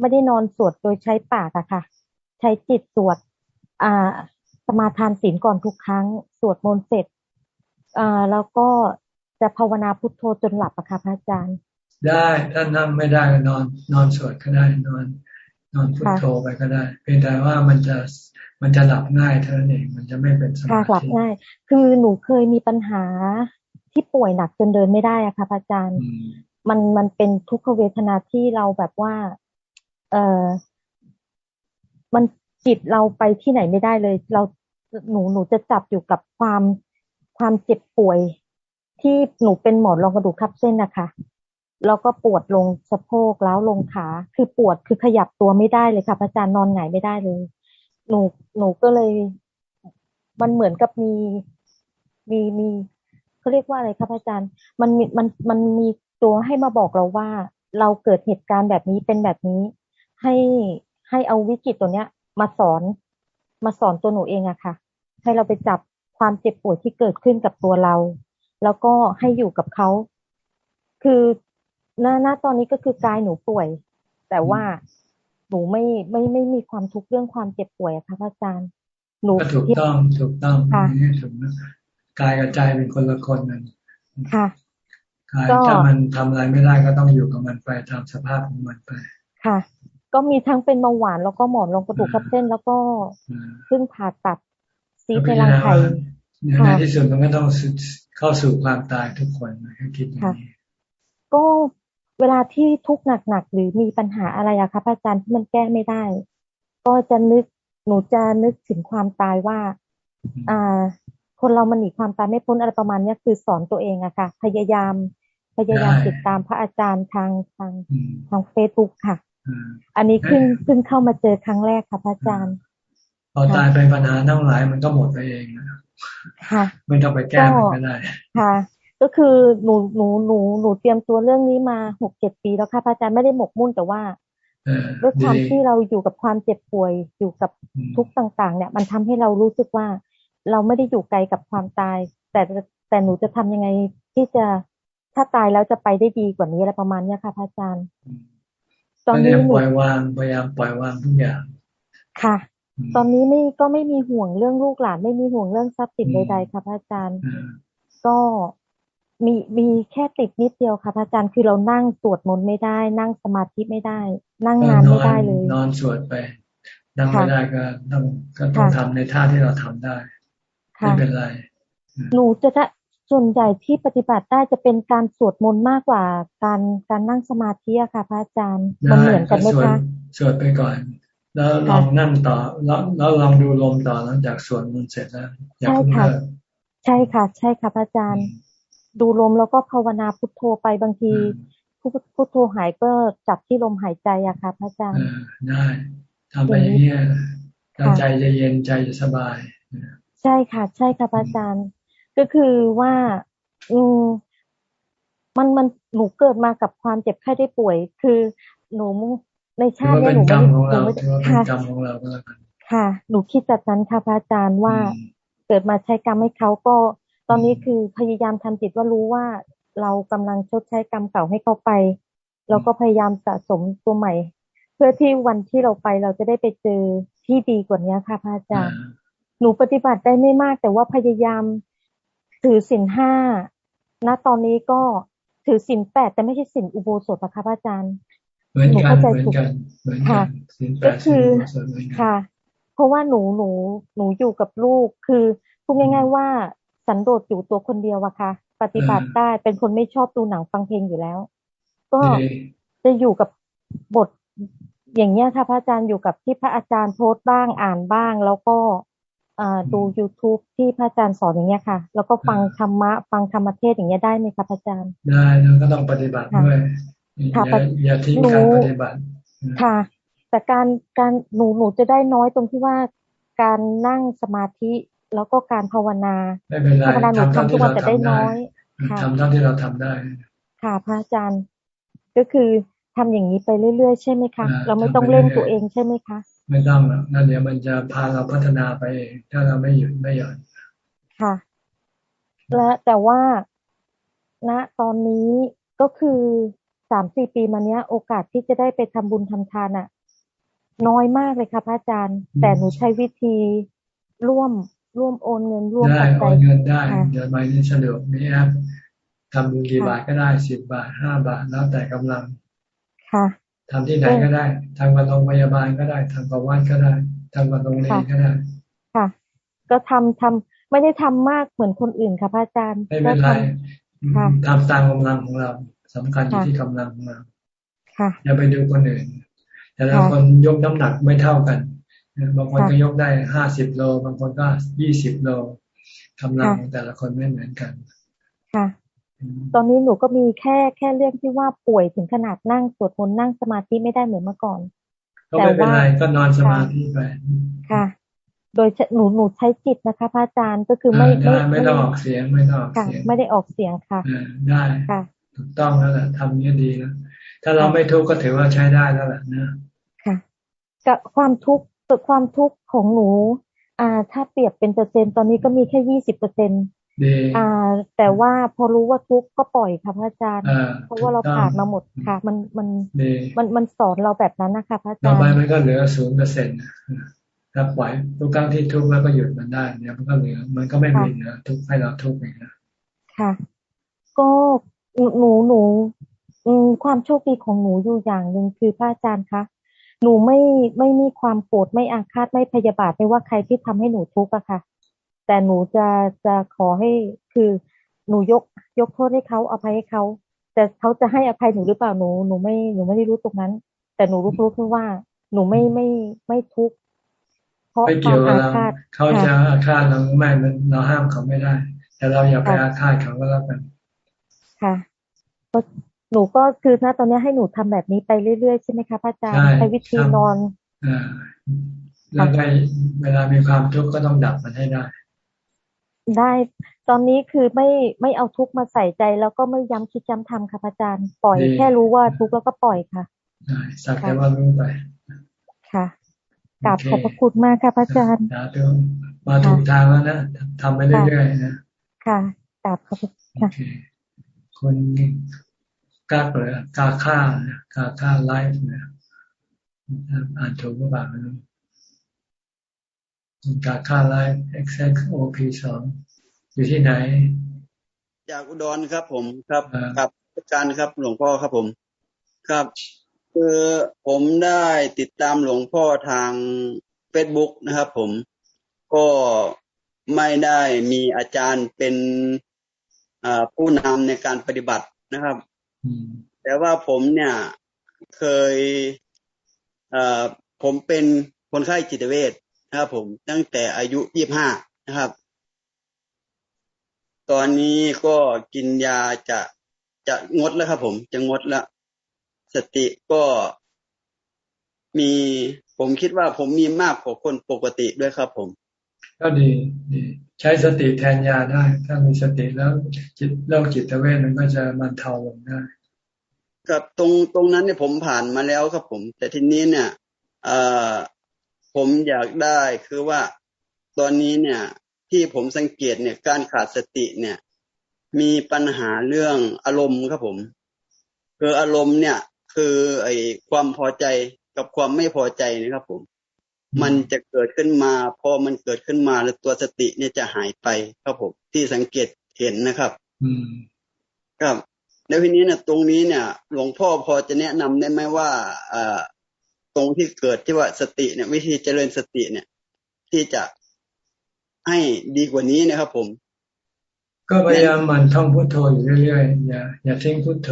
ไม่ได้นอนสวดโดยใช้ปากอะค่ะ ใช้จิตสวด อ่า สมาทานศีลก่อนทุกครั้ง สวดมนต์เสร็จอ่าแล้วก็จะภาวนาพุทโธจนหลับอะค่ะพระอาจารย์ ได้ถ้านั่งไม่ได้ก็นอน นอนสวดก็ได้นอน นอนพุทโธไปก็ได้ เพียงแต่ว่ามันจะมันจะหลับง่ายเท่านั้นเองมันจะไม่เป็นสมาธิหลับง่าย คือหนูเคยมีปัญหาที่ป่วยหนักจนเดินไม่ได้อะค่ะพระอาจารย์ มันมันเป็นทุกขเวทนาที่เราแบบว่า เออมัน จิตเราไปที่ไหนไม่ได้เลย เราหนูหนูจะจับอยู่กับความความเจ็บป่วย ที่หนูเป็นหมอนรองกระดูกทับเส้นนะคะแล้วก็ปวดลงสะโพกแล้วลงขา คือปวดคือขยับตัวไม่ได้เลยค่ะอาจารย์นอนหงายไม่ได้เลย หนูหนูก็เลย มันเหมือนกับมีมีมีเขาเรียกว่าอะไรครับอาจารย์ มันมีมันมันมีตัวให้มาบอกเราว่า เราเกิดเหตุการณ์แบบนี้เป็นแบบนี้ ให้ให้เอาวิกฤตตัวเนี้ย มาสอนมาสอนตัวหนูเองอะค่ะ ให้เราไปจับความเจ็บปวดที่เกิดขึ้นกับตัวเรา แล้วก็ให้อยู่กับเขา คือณณตอนนี้ก็คือกายหนูป่วย แต่ว่าหนูไม่ไม่ไม่มีความทุกข์เรื่องความเจ็บป่วยค่ะอาจารย์หนูก็ถูกต้องถูกต้องนี่ถูกนะกายกับใจเป็นคนละคนนั่นค่ะกายถ้ามันทำอะไรไม่ได้ก็ต้องอยู่กับมันไปตามสภาพของมันไป ค่ะ ก็มีทั้งเป็นเบาหวานแล้วก็หมอนรองกระดูกทับเส้น แล้วก็เพิ่งผ่าตัดซีเทลังไข่ในที่สุดมันก็ต้องเข้าสู่ความตายทุกคนนะคิดอย่างนี้ก็เวลาที่ทุกข์หนักๆหรือมีปัญหาอะไรอะคะอาจารย์ที่มันแก้ไม่ได้ ก็จะนึกหนูจะนึกถึงความตายว่า อ่า คนเรามันหนีความตายไม่พ้นอะไรประมาณเนี้ยคือสอนตัวเองอะค่ะ พยายามพยายามติดตามพระอาจารย์ทางทางทางเฟซบุ๊กค่ะ อันนี้ขึ้นขึ้นเข้ามาเจอครั้งแรกค่ะพระอาจารย์พอตายไปปัญหาทั้งหลายมันก็หมดไปเองนะค่ะ ไม่ต้องไปแก้มันก็ได้ค่ะ ก็คือหนูหนูหนูหนูเตรียมตัวเรื่องนี้มาหกเจ็ดปีแล้วค่ะพระอาจารย์ไม่ได้หมกมุ่นแต่ว่าด้วยความที่เราอยู่กับความเจ็บป่วยอยู่กับทุกต่าง ๆ เนี่ย มันทำให้เรารู้สึกว่า เราไม่ได้อยู่ไกลกับความตาย แต่แต่หนูจะทำยังไงที่จะถ้าตายแล้วจะไปได้ดีกว่านี้อะไรประมาณเนี้ยค่ะพระอาจารย์ ตอนนี้ปล่อยวางพยายามปล่อยวางทุกอย่าง ค่ะ ตอนนี้ไม่ก็ไม่มีห่วงเรื่องลูกหลาน ไม่มีห่วงเรื่องทรัพย์สินใดๆค่ะพระอาจารย์ ก็มีมีแค่ติดนิดเดียวค่ะพระอาจารย์คือเรานั่งสวดมนต์ไม่ได้ นั่งสมาธิไม่ได้ นั่งนานไม่ได้เลย นอนสวดไป นั่งไม่ได้ก็ต้องก็ต้องทำในท่าที่เราทำได้ไม่เป็นไรหนูจะ ส่วนใหญ่ที่ปฏิบัติได้จะเป็นการสวดมนต์มากกว่า การการนั่งสมาธิอะค่ะ พระอาจารย์มันเหมือนกันไหมคะสวดไปก่อน แล้วลองนั่งต่อแล้วแล้วลองดูลมต่อหลังจากสวดมนต์เสร็จแล้วอย่าเพิ่งเลิกใช่ค่ะ ใช่ค่ะพระอาจารย์ ดูลมแล้วก็ภาวนาพุทโธไปบางทีพุทโธหายก็จับที่ลมหายใจอะค่ะพระอาจารย์ได้ทำไปอย่างนี้ใจจะเย็นใจจะสบาย ใช่ค่ะ ใช่ค่ะพระอาจารย์ ก็คือว่า อืมมันมันหนูเกิดมากับความเจ็บไข้ได้ป่วย คือหนูในชาตินี้หนูไม่หนูไม่ค่ะค่ะ หนูคิดแบบนั้นค่ะพระอาจารย์ว่าเกิดมาใช้กรรมให้เขาก็ ตอนนี้คือพยายามทำจิตว่ารู้ว่าเรากำลังชดใช้กรรมเก่าให้เขาไปเราก็พยายามสะสมตัวใหม่ เพื่อที่วันที่เราไปเราจะได้ไปเจอที่ดีกว่านี้ค่ะพระอาจารย์ หนูปฏิบัติได้ไม่มากแต่ว่าพยายาม ถือศีลห้าณตอนนี้ก็ถือศีลแปดแต่ไม่ใช่ศีลอุโบสถนะคะพระอาจารย์เหมือนกันเหมือนกันเหมือนกันศีลแปก็ดคือศีลอุโบสถเหมือนกันค่ะ เพราะว่าหนูหนูหนูอยู่กับลูกคือพูดง่าย ๆ ว่าสันโดษอยู่ตัวคนเดียวอะค่ะ ปฏิบัติได้เป็นคนไม่ชอบดูหนังฟังเพลงอยู่แล้ว ก็จะอยู่กับบทอย่างเงี้ยค่ะพระอาจารย์อยู่กับที่พระอาจารย์โพสต์บ้างอ่านบ้าง แล้วก็ ดู youtube ที่พระอาจารย์สอนอย่างเงี้ยค่ะ แล้วก็ฟังธรรมะ ฟังธรรมเทศอย่างเงี้ยได้ไหมคะพระอาจารย์ ได้แล้วก็ต้องปฏิบัติด้วยอย่าอย่าทิ้งการปฏิบัติค่ะ แต่การการหนูหนูจะได้น้อยตรงที่ว่าการนั่งสมาธิแล้วก็การภาวนาไม่เป็นไรภาวนาหนูทำทุกวันแต่ได้น้อยทำเท่าที่เราทำได้ ค่ะพระอาจารย์ ก็คือทำอย่างนี้ไปเรื่อยๆ ใช่ไหมคะ เราไม่ต้องเล่นตัวเองใช่ไหมคะ ไม่ต้องหรอกนั่นเดี๋ยวมันจะพาเราพัฒนาไปเองถ้าเราไม่หยุดไม่หย่อนค่ะ และแต่ว่าณตอนนี้ก็คือสามสี่ปีมาเนี้ย โอกาสที่จะได้ไปทำบุญทำทานอะน้อยมากเลยค่ะพระอาจารย์ แต่หนูใช้วิธีร่วมร่วมโอนเงินร่วมได้ปัจโอจัยนเงินได้เดี๋ยวไปนี่สะดวกมีแอปทำบุญกี่บาทก็ได้สิบบาทห้าบาทแล้วแต่กำลังค่ะ ทำที่ไหนก็ได้ทำกับโรงพยาบาลก็ได้ทำกับวัดก็ได้ทำกับโรงเรียนก็ได้ ค่ะ ก็ทำทำไม่ได้ทำมากเหมือนคนอื่นค่ะพระอาจารย์ไม่เป็นไรค่ะทำตามกำลังของเราสำคัญอยู่ที่กำลังของเราค่ะอย่าไปดูคนอื่น แต่ละค่ะคนยกน้ำหนักไม่เท่ากันบางคนค่ะก็ยกได้ห้าสิบโล บางคนก็ยี่สิบโลกำลังค่ะของแต่ละคนไม่เหมือนกัน ค่ะ ตอนนี้หนูก็มีแค่แค่เรื่องที่ว่าป่วยถึงขนาดนั่งสวดมนต์นั่งสมาธิไม่ได้เหมือนเมื่อก่อนก็ไม่เป็นไรก็นอนสมาธิไปค่ะ โดยหนูหนูใช้จิตนะคะพระอาจารย์ก็คือไม่ได้ไม่ต้องออกเสียงไม่ต้องออกค่ะเสียงไม่ได้ออกเสียงค่ะเออได้ค่ะถูกต้องแล้วแหละทำเนี้ยดีแล้วถ้าเราไม่ทุกข์ก็ถือว่าใช้ได้แล้วแหละนะค่ะกับความทุกข์ความทุกข์ของหนู อ่า ถ้าเปรียบเป็นเปอร์เซ็นต์ตอนนี้ก็มีแค่ยี่สิบเปอร์เซ็นดี อ่า แต่ว่าพอรู้ว่าทุกข์ก็ปล่อยค่ะพระอาจารย์ เพราะว่าเราผ่านมาหมดค่ะ มันมันดีมันมันสอนเราแบบนั้นนะคะพระอาต่จาอรไปย์มันก็เหลือศูนย์เปอร์เซ็นต์รับไหวทุกครั้งที่ทุกข์แล้วก็หยุดมันได้เนี่ยมันก็เหลือ มันก็ไม่มีเหลือทุกข์ให้เราทุกข์เองนะค่ะ ก็หนูหนูหนูอืมความโชคดีของหนูอยู่อย่างหนึ่งคือพระอาจารย์คะหนูไม่ไม่มีความโกรธไม่อาฆาตไม่พยาบาทไม่ว่าใครที่ทำให้หนูทุกข์อะค่ะ แต่หนูจะจะขอให้คือหนูยกยกโทษให้เขาอภัยให้เขาแต่เขาจะให้อภัยหนูหรือเปล่าหนูหนูไม่หนูไม่ได้รู้ตรงนั้น แต่หนูรู้รู้แค่ว่า หนูไม่ไม่ไม่ทุกข์เพราะไม่คเกี่วายมวกับอาเราฆาตเขาจะค่ะอาฆาตเราหรือไม่มันเราห้ามเขาไม่ได้ แต่เราอย่าไปค่ะอาฆาตเขาก็แล้วกันค่ะก็หนูก็คือณตอนนี้ให้หนูทำแบบนี้ไปเรื่อยๆใช่ไหมคะพระอาจารย์ใช่ใช้วิธีทำนอนอ่าแล้วก็เวลามีความทุกข์ก็ต้องดับมันให้ได้ ได้ ตอนนี้คือไม่ไม่เอาทุกข์มาใส่ใจ แล้วก็ไม่ย้ำคิดย้ำทำค่ะพระอาจารย์ ปล่อยดีแค่รู้ว่าทุกข์แล้วก็ปล่อยค่ะได้สักแต่ว่ารู้ไป ค่ะกราบโอเคขอบพระคุณมากค่ะพระอาจารย์สาธุมาถูกทางแล้วนะทำไปเรื่อยๆนะ ค่ะกราบขอบพระคุณค่ะคนกล้าเปิดกล้าฆ่านะกล้าฆ่าไลฟ์นะอ่านถูกหรือเปล่าไม่รู้คุณ กล้าฆ่าไลฟ์ XXOP สองอยู่ที่ไหน จากอุดรครับ ผมครับครับอาจารย์ครับ หลวงพ่อครับผม ครับคือผมได้ติดตามหลวงพ่อทางเฟซบุ๊กนะครับ ผมก็ไม่ได้มีอาจารย์เป็นอ่าผู้นำในการปฏิบัตินะครับ แต่ว่าผมเนี่ยเคยเอ่อผมเป็นคนไข้จิตเวช นะครับผมตั้งแต่อายุยี่ห้านะครับ ตอนนี้ก็กินยาจะจะงดแล้วครับผม จะงดแล้วสติก็มีผมคิดว่าผมมีมากกว่าคนปกติด้วยครับผม ก็ดีดีใช้สติแทนยาได้ ถ้ามีสติแล้วจิตโรคจิตเวชมันก็จะบรรเทาลงได้กับตรงตรงนั้นเนี่ยผมผ่านมาแล้วครับผม แต่ทีนี้เนี่ยเอ่อ ผมอยากได้คือว่าตอนนี้เนี่ยที่ผมสังเกตเนี่ยการขาดสติเนี่ย มีปัญหาเรื่องอารมณ์ครับผม คืออารมณ์เนี่ย คือไอ้ความพอใจกับความไม่พอใจนะครับผม มันจะเกิดขึ้นมาพอมันเกิดขึ้นมาแล้วตัวสติเนี่ยจะหายไปครับผมที่สังเกตเห็นนะครับ อืมครับแล้วทีนี้เนี่ยตรงนี้เนี่ย หลวงพ่อพอจะแนะนำได้ไหมว่าเอ่อ ตรงที่เกิดที่ว่าสติเนี่ย วิธีเจริญสติเนี่ย ที่จะให้ดีกว่านี้นะครับ ผม ก็พยายามหมันท่องพุทโธอยู่เรื่อยๆอย่าอย่าทิ้งพุทโธ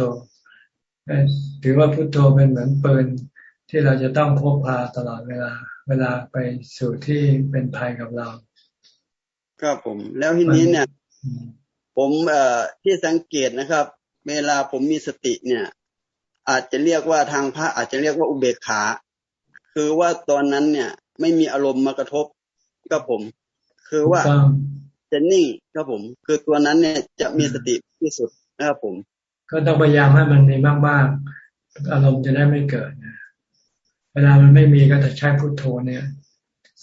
เอ่อถือว่าพุทโธเป็นเหมือนปืนที่เราจะต้องพกพาตลอดเวลา เวลาไปสู่ที่เป็นภัยกับเราครับผม แล้วทีนี้เนี่ย ผมเอ่อที่สังเกตนะครับ เวลาผมมีสติเนี่ย อาจจะเรียกว่าทางพระอาจจะเรียกว่าอุเบกขา คือว่าตอนนั้นเนี่ย ไม่มีอารมณ์มากระทบกับผม คือว่าถูกต้องจะนิ่งครับผม คือตัวนั้นเนี่ยจะมีสติที่สุดนะครับผม ก็ต้องพยายามให้มันมีมากๆอารมณ์จะได้ไม่เกิดนะเวลามันไม่มีก็จะใช้พุทโธเนี่ย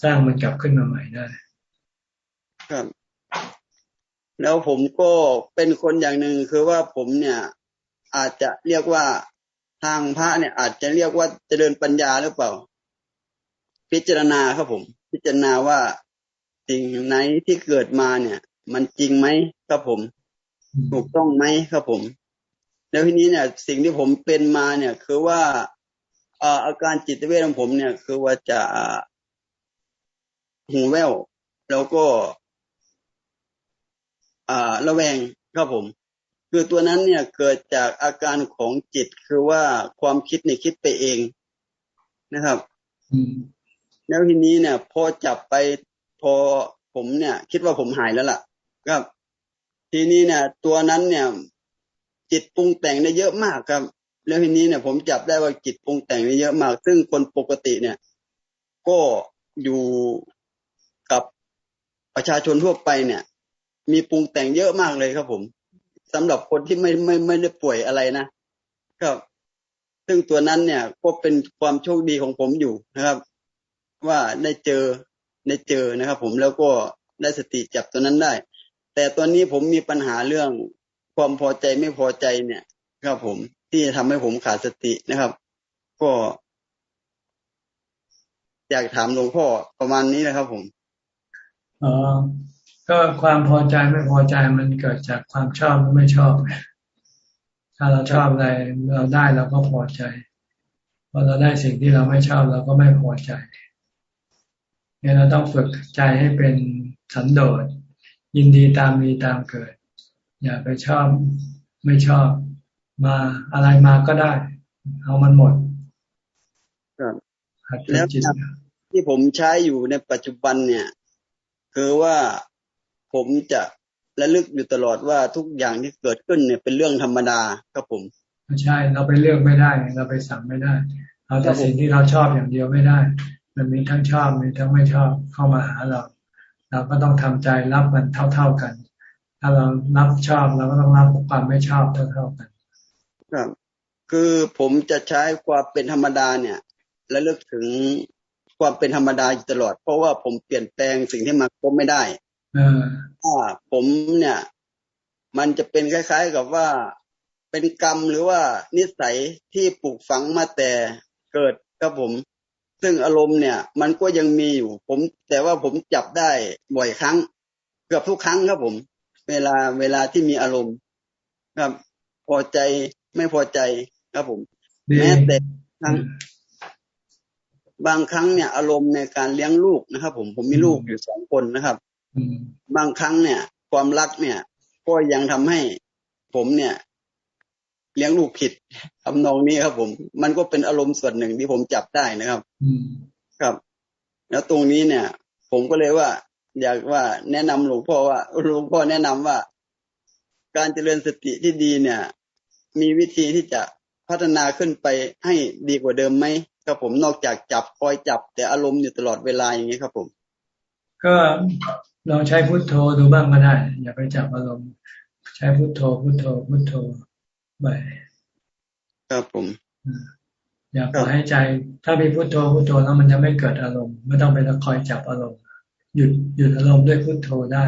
สร้างมันกลับขึ้นมาใหม่ได้ครับแล้วผมก็เป็นคนอย่างหนึ่งคือว่าผมเนี่ย อาจจะเรียกว่าทางพระเนี่ย อาจจะเรียกว่าเจริญปัญญาหรือเปล่า พิจารณาครับผม พิจารณาว่าสิ่งไหนที่เกิดมาเนี่ย มันจริงไหมครับผม ถูกต้องไหมครับผม แล้วทีนี้เนี่ย สิ่งที่ผมเป็นมาเนี่ย คือว่าอาการจิตเวชของผมเนี่ย คือว่าจะหูแว่วแล้วก็ระแวงครับผม คือตัวนั้นเนี่ยเกิดจากอาการของจิตคือว่าความคิดเนี่ยคิดไปเองนะครับ แล้วทีนี้เนี่ย พอจับไปพอผมเนี่ย คิดว่าผมหายแล้วล่ะครับ ทีนี้เนี่ย ตัวนั้นเนี่ย จิตปรุงแต่งได้เยอะมากครับ แล้วทีนี้เนี่ย ผมจับได้ว่าจิตปรุงแต่งได้เยอะมาก ซึ่งคนปกติเนี่ย ก็อยู่กับประชาชนทั่วไปเนี่ย มีปรุงแต่งเยอะมากเลยครับผมสำหรับคนที่ไม่ไม่ไม่ได้ป่วยอะไรนะครับ ซึ่งตัวนั้นเนี่ยก็เป็นความโชคดีของผมอยู่นะครับ ว่าได้เจอได้เจอนะครับ ผมแล้วก็ได้สติจับตัวนั้นได้ แต่ตอนนี้ผมมีปัญหาเรื่องความพอใจไม่พอใจเนี่ย ครับผมที่ทำให้ผมขาดสตินะครับ ก็อยากถามหลวงพ่อประมาณนี้นะครับ ผมอ๋อก็ความพอใจไม่พอใจมันเกิดจากความชอบหรือไม่ชอบถ้าเราชอบอะไรเราได้เราก็พอใจพอเราได้สิ่งที่เราไม่ชอบเราก็ไม่พอใจ เนี่ยเราต้องฝึกใจให้เป็นสันโดษ ยินดีตามมีตามเกิด อย่าไปชอบไม่ชอบมาอะไรมาก็ได้ เอามันหมดครับหัดฝึแล้กวจิตที่ผมใช้อยู่ในปัจจุบันเนี่ย คือว่าผมจะระลึกอยู่ตลอดว่าทุกอย่างที่เกิดขึ้นเนี่ยเป็นเรื่องธรรมดาครับผมไม่ใช่เราไปเลือกไม่ได้ เราไปสั่งไม่ได้เอาแต่สิ่งที่เราชอบอย่างเดียวไม่ได้ มันมีทั้งชอบมีทั้งไม่ชอบเข้ามาหาเรา เราก็ต้องทำใจรับมันเท่า ๆกัน ถ้าเรารับชอบเราก็ต้องรับความไม่ชอบเท่าๆกันครับคือผมจะใช้ความเป็นธรรมดาเนี่ย และเลือกถึงความเป็นธรรมดาอยู่ตลอด เพราะว่าผมเปลี่ยนแปลงสิ่งที่มาก็ไม่ได้เออถ้าผมเนี่ย มันจะเป็นคล้าย ๆกับว่าเป็นกรรมหรือว่านิสัยที่ปลูกฝังมาแต่เกิดครับผม ซึ่งอารมณ์เนี่ย มันก็ยังมีอยู่ ผม แต่ว่าผมจับได้บ่อยครั้ง เกือบทุกครั้งครับผม เวลาเวลาที่มีอารมณ์ครับ พอใจไม่พอใจครับผมดีแม้แต่ครั้งบางครั้งเนี่ย อารมณ์ในการเลี้ยงลูกนะครับ ผมผมมีลูกอยู่สองคนนะครับอืมบางครั้งเนี่ย ความรักเนี่ย ก็ยังทำให้ผมเนี่ย เลี้ยงลูกผิดทำนองนี้ครับผม มันก็เป็นอารมณ์ส่วนหนึ่งที่ผมจับได้นะครับอืมครับ แล้วตรงนี้เนี่ย ผมก็เลยว่า อยากว่าแนะนำหลวงพ่อว่าหลวงพ่อแนะนำว่า การเจริญสติที่ดีเนี่ย มีวิธีที่จะพัฒนาขึ้นไปให้ดีกว่าเดิมไหมครับผมนอกจากจับคอยจับ แต่อารมณ์อยู่ตลอดเวลาอย่างนี้ครับผม ก็ลองใช้พุทโธดูบ้างก็ได้ อย่าไปจับอารมณ์ ใช้พุทโธพุทโธพุทโธ ไปครับผมอย่าปล่อยให้ใจ ถ้ามีพุทโธพุทโธแล้วมันจะไม่เกิดอารมณ์ไม่ต้องไปคอยจับอารมณ์หยุดหยุดอารมณ์ด้วยพุทโธได้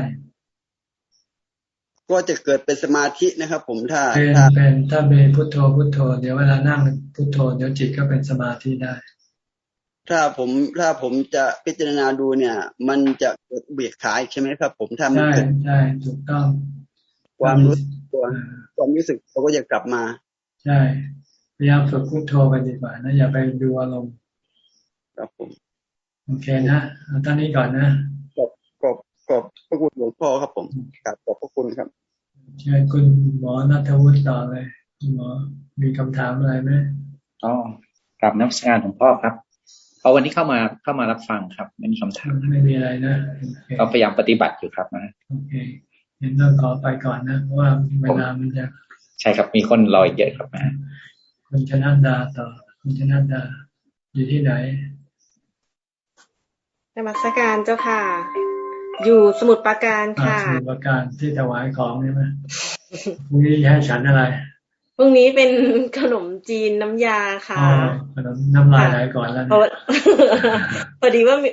ก็จะเกิดเป็นสมาธินะครับ ผมถ้าเป็นถ้าเป็นถ้าเป็นพุทโธพุทโธ เดี๋ยวเวลานั่งพุทโธเดี๋ยวจิตก็เป็นสมาธิได้ ถ้าผมถ้าผมจะพิจารณาดูเนี่ย มันจะเกิดเบียดขายใช่ไหมครับ ผมถ้ามันใช่เกิดใช่ถูกต้อง ความรู้สึกตัวความรู้สึกเขาก็จะกลับมา ใช่พยายามฝึกพุทโธกันดีกว่านะอย่าไปดูอารมณ์ครับผมโอเคนะเอาตอนนี้ก่อนนะขอบขอบขอบพระคุณหลวงพ่อครับผมกราบขอบพระคุณครับเชิญคุณหมอนัทวุฒิต่อเลยคุณหมอมีคำถามอะไรไหมอ๋อกลับนักงานของพ่อครับเอาวันนี้เข้ามาเข้ามารับฟังครับไม่มีคำถามไม่มีอะไรนะโอเคเราพยายามปฏิบัติอยู่ครับนะโอเค เห็นต้องขอไปก่อนนะเพราะว่าเวลามันจะใช่ครับมีคนรออีกเยอะครับนะคุณชนะดาต่อ คุณชนะดา อยู่ที่ไหนนมัสการเจ้าค่ะ อยู่สมุทรปราการอ่าค่ะสมุทรปราการที่ถวายของใช่ไหมพรุ่งนี้ให้ฉันอะไรพรุ่งนี้เป็นขนมจีนน้ำยาค่ะอ๋อขนมน้ำลายไหลก่อนแล้วเพราะเนี่ยพอดีว่ามี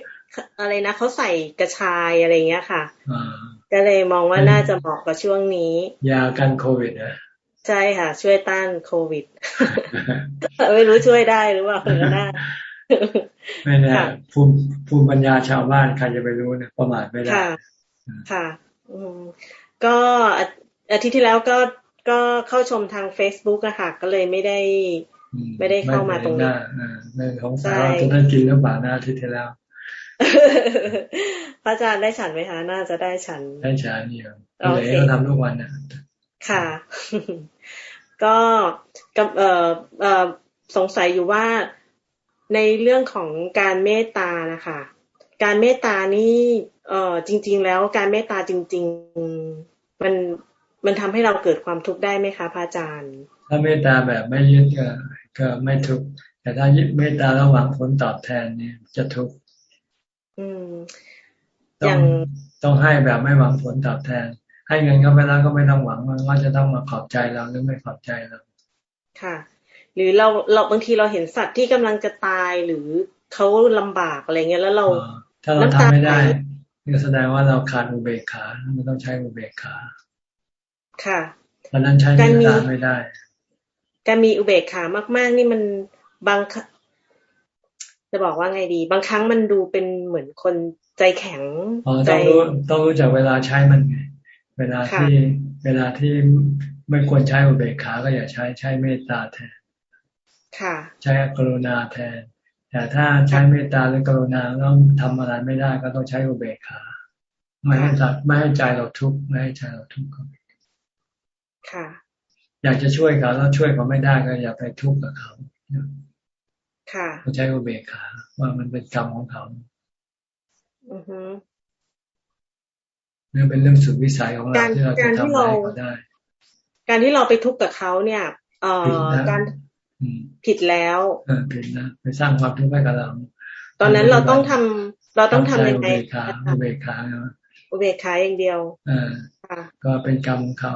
อะไรนะเขาใส่กระชายอะไรเงี้ยค่ะอ่า ก็เลยมองว่าน่าจะเหมาะกับช่วงนี้ ยากันโควิดนะใช่ค่ะ ช่วยต้านโควิด ไม่รู้ช่วยได้หรือเปล่าก็ได้ไม่แน่ค่ะภูมิภูมิปัญญาชาวบ้านใครจะไปรู้นะประมาทไม่ได้ค่ะ ค่ะอืมก็อาอาทิตย์ที่แล้วก็ก็เข้าชมทาง Facebook อะค่ะ ก็เลยไม่ได้ ไม่ได้เข้ามาตรงนี้ไอ่าในของสาใช่วจะได้กินหรือเปล่าหน้าอาที่ที่แล้ว พระอาจารย์ได้ฉันไหมคะ น่าจะได้ฉัน ได้ชานี่ครับโอเคพี่เหลก็ทำทุกวันนะค่ะ ก็กับเอ่อเอ่อสงสัยอยู่ว่าในเรื่องของการเมตตานะคะ การเมตตานี่เอ่อจริง ๆ แล้วการเมตตาจริง ๆ มันมันทำให้เราเกิดความทุกข์ได้ไหมคะพระอาจารย์ ถ้าเมตตาแบบไม่ยึดก็ก็ไม่ทุกข์แต่ถ้ายึดเมตตาแล้วหวังผลตอบแทนเนี่ยจะทุกข์ อืมต้อองย่างต้องให้แบบไม่หวังผลตอบแทน ให้เงินเขาไปแล้วก็ไม่ต้องหวังว่าจะต้องมาขอบใจเราหรือไม่ขอบใจเราค่ะ หรือเราเราบางทีเราเห็นสัตว์ที่กำลังจะตายหรือเขาลำบากอะไรเงี้ยแล้วเรา ถ้าเราทำไม่ได้นี่แสดงว่าเราขาดอุเบกขาเราต้องใช้อุเบกขา ค่ะเพราะนั้นใช้เมตตาไม่ได้ การมีอุเบกขามาก ๆ นี่มันบาง จะบอกว่าไงดี บางครั้งมันดูเป็นเหมือนคนใจแข็งใจต้องรู้ต้องรู้จักเวลาใช้มันไงเวลาที่เวลาที่ไม่ควรใช้อุเบกขาก็อย่าใช้ใช้เมตตาแทนค่ะ ใช้กรุณาแทน แต่ถ้าใช้เมตตาหรือกรุณาแล้วทำอะไรไม่ได้ก็ต้องใช้อุเบกขาไม่ให้ใจไม่ให้ใจเราทุกข์ไม่ให้ใจเราทุกข์ค่ะ อยากจะช่วยเขาแล้วช่วยเขาไม่ได้ก็อย่าไปทุกข์กับเขาค่ะต้อง ใช้อุเบกขาว่ามันเป็นกรรมของเขาอือฮึเรื่องเป็นเรื่องสุดวิสัยของเราที่เราจะทำอะไรก็ได้ การที่เราไปทุกข์กับเขาเนี่ย เอ่อการผิดแล้วเออผิดนะไปสร้างความทุกข์ให้กับเรา ตอนนั้นเราต้องทำเราต้องทำยังไงอุเบกขาอุเบกขาเนาะอุเบกขาอย่างเดียวอ่าก็เป็นกรรมของเขา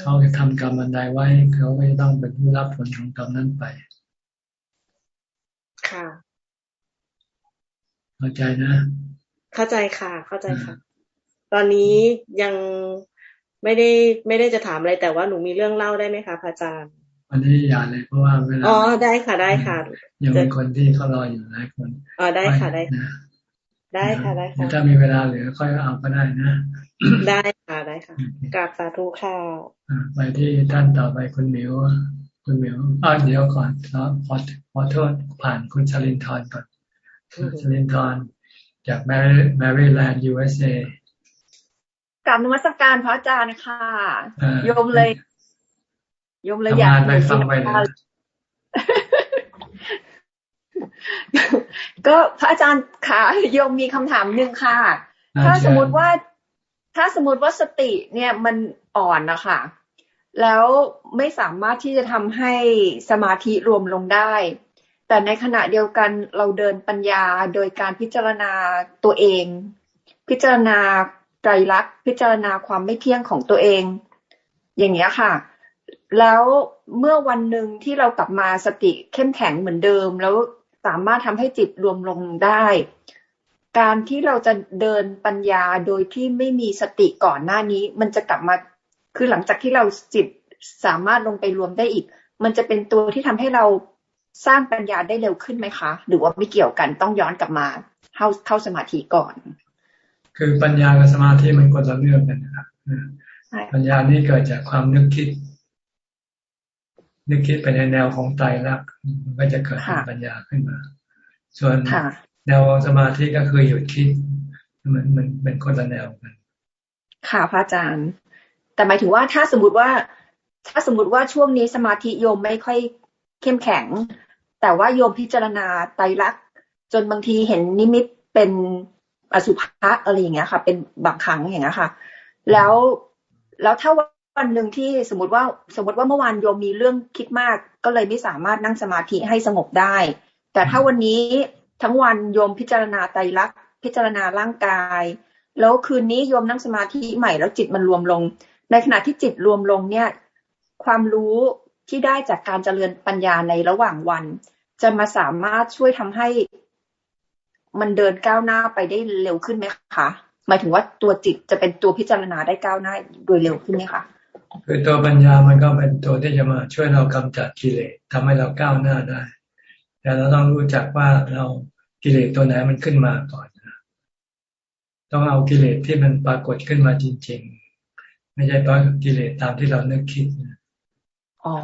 เขาจะทำกรรมอันใดไว้ เขาไม่ต้องเป็นผู้รับผลของกรรมนั้นไป ค่ะ เข้าใจนะ เข้าใจค่ะ เข้าใจค่ะ ตอนนี้ยังไม่ได้ไม่ได้จะถามอะไรแต่ว่าหนูมีเรื่องเล่าได้ไหมคะพระอาจารย์วันนี้อย่าเลยเพราะว่าเวลาอ๋อได้ค่ะได้ค่ะยังมีคนที่เขารออยู่หลายคนอ๋อได้ค่ะได้ค่ะได้ค่ะได้ค่ะถ้ามีเวลาเหลือค่อยเอาก็ได้นะ ได้ค่ะได้ค่ะกราบสาธุค่ะไปที่ท่านต่อไปคุณมิว คุณมิวอ้าเดี๋ยวก่อนขอขอขอโทษผ่านคุณชลินทร์ก่อนชลินทร์จากแมรี่แมรี่แลนด์ USAกราบนมัสการพระอาจารย์ค่ะโยมเลยโยมเลยอยากไปฟังไปเลยก็พระอาจารย์ค่ะโยมมีคำถามหนึ่งค่ะ ถ้าสมมติว่า ถ้าสมมติว่าสติเนี่ยมันอ่อนนะคะ แล้วไม่สามารถที่จะทำให้สมาธิรวมลงได้ แต่ในขณะเดียวกันเราเดินปัญญาโดยการพิจารณาตัวเอง พิจารณาไตรลักษณ์พิจารณาความไม่เที่ยงของตัวเอง อย่างเงี้ยค่ะ แล้วเมื่อวันหนึ่งที่เรากลับมาสติเข้มแข็งเหมือนเดิม แล้วสามารถทำให้จิตรวมลงได้ การที่เราจะเดินปัญญาโดยที่ไม่มีสติก่อนหน้านี้ มันจะกลับมา คือหลังจากที่เราจิตสามารถลงไปรวมได้อีก มันจะเป็นตัวที่ทำให้เราสร้างปัญญาได้เร็วขึ้นไหมคะ หรือว่าไม่เกี่ยวกันต้องย้อนกลับมาเข้าเข้าสมาธิก่อน คือปัญญากับสมาธิมันคนละเรื่องกันนะครับปัญญานี่เกิดจากความนึกคิด นึกคิดไปในแนวของไตรลักษณ์มันก็จะเกิดเป็นปัญญาขึ้นมา ส่วนแนวสมาธิก็คือหยุดคิดมันมันเป็นคนละแนวกันค่ะพระอาจารย์ แต่หมายถึงว่าถ้าสมมติว่า ถ้าสมมติว่าช่วงนี้สมาธิโยมไม่ค่อยเข้มแข็ง แต่ว่าโยมพิจารณาไตรลักษณ์จนบางทีเห็นนิมิตเป็นอสุภะอะไรอย่างเงี้ยค่ะ เป็นบางครั้งอย่างเงี้ยค่ะ แล้วแล้วถ้าวันหนึ่งที่สมมติว่าสมมติว่าเมื่อวานโยมมีเรื่องคิดมาก ก็เลยไม่สามารถนั่งสมาธิให้สงบได้ แต่ถ้าวันนี้ทั้งวันโยมพิจารณาไตรลักษณ์พิจารณาร่างกาย แล้วคืนนี้โยมนั่งสมาธิใหม่แล้วจิตมันรวมลง ในขณะที่จิตรวมลงเนี่ย ความรู้ที่ได้จากการเจริญปัญญาในระหว่างวัน จะมาสามารถช่วยทำให้มันเดินก้าวหน้าไปได้เร็วขึ้นไหมคะหมายถึงว่าตัวจิตจะเป็นตัวพิจารณาได้ก้าวหน้าโดยเร็วขึ้นไหมคะคือตัวปัญญามันก็เป็นตัวที่จะมาช่วยเรากำจัดกิเลสทำให้เราก้าวหน้าได้ แต่เราต้องรู้จักว่าเรากิเลสตัวไหนมันขึ้นมาก่อนต้องเอากิเลสที่มันปรากฏขึ้นมาจริง ไม่ใช่เพราะกิเลสตามที่เรานึกคิดอ๋อ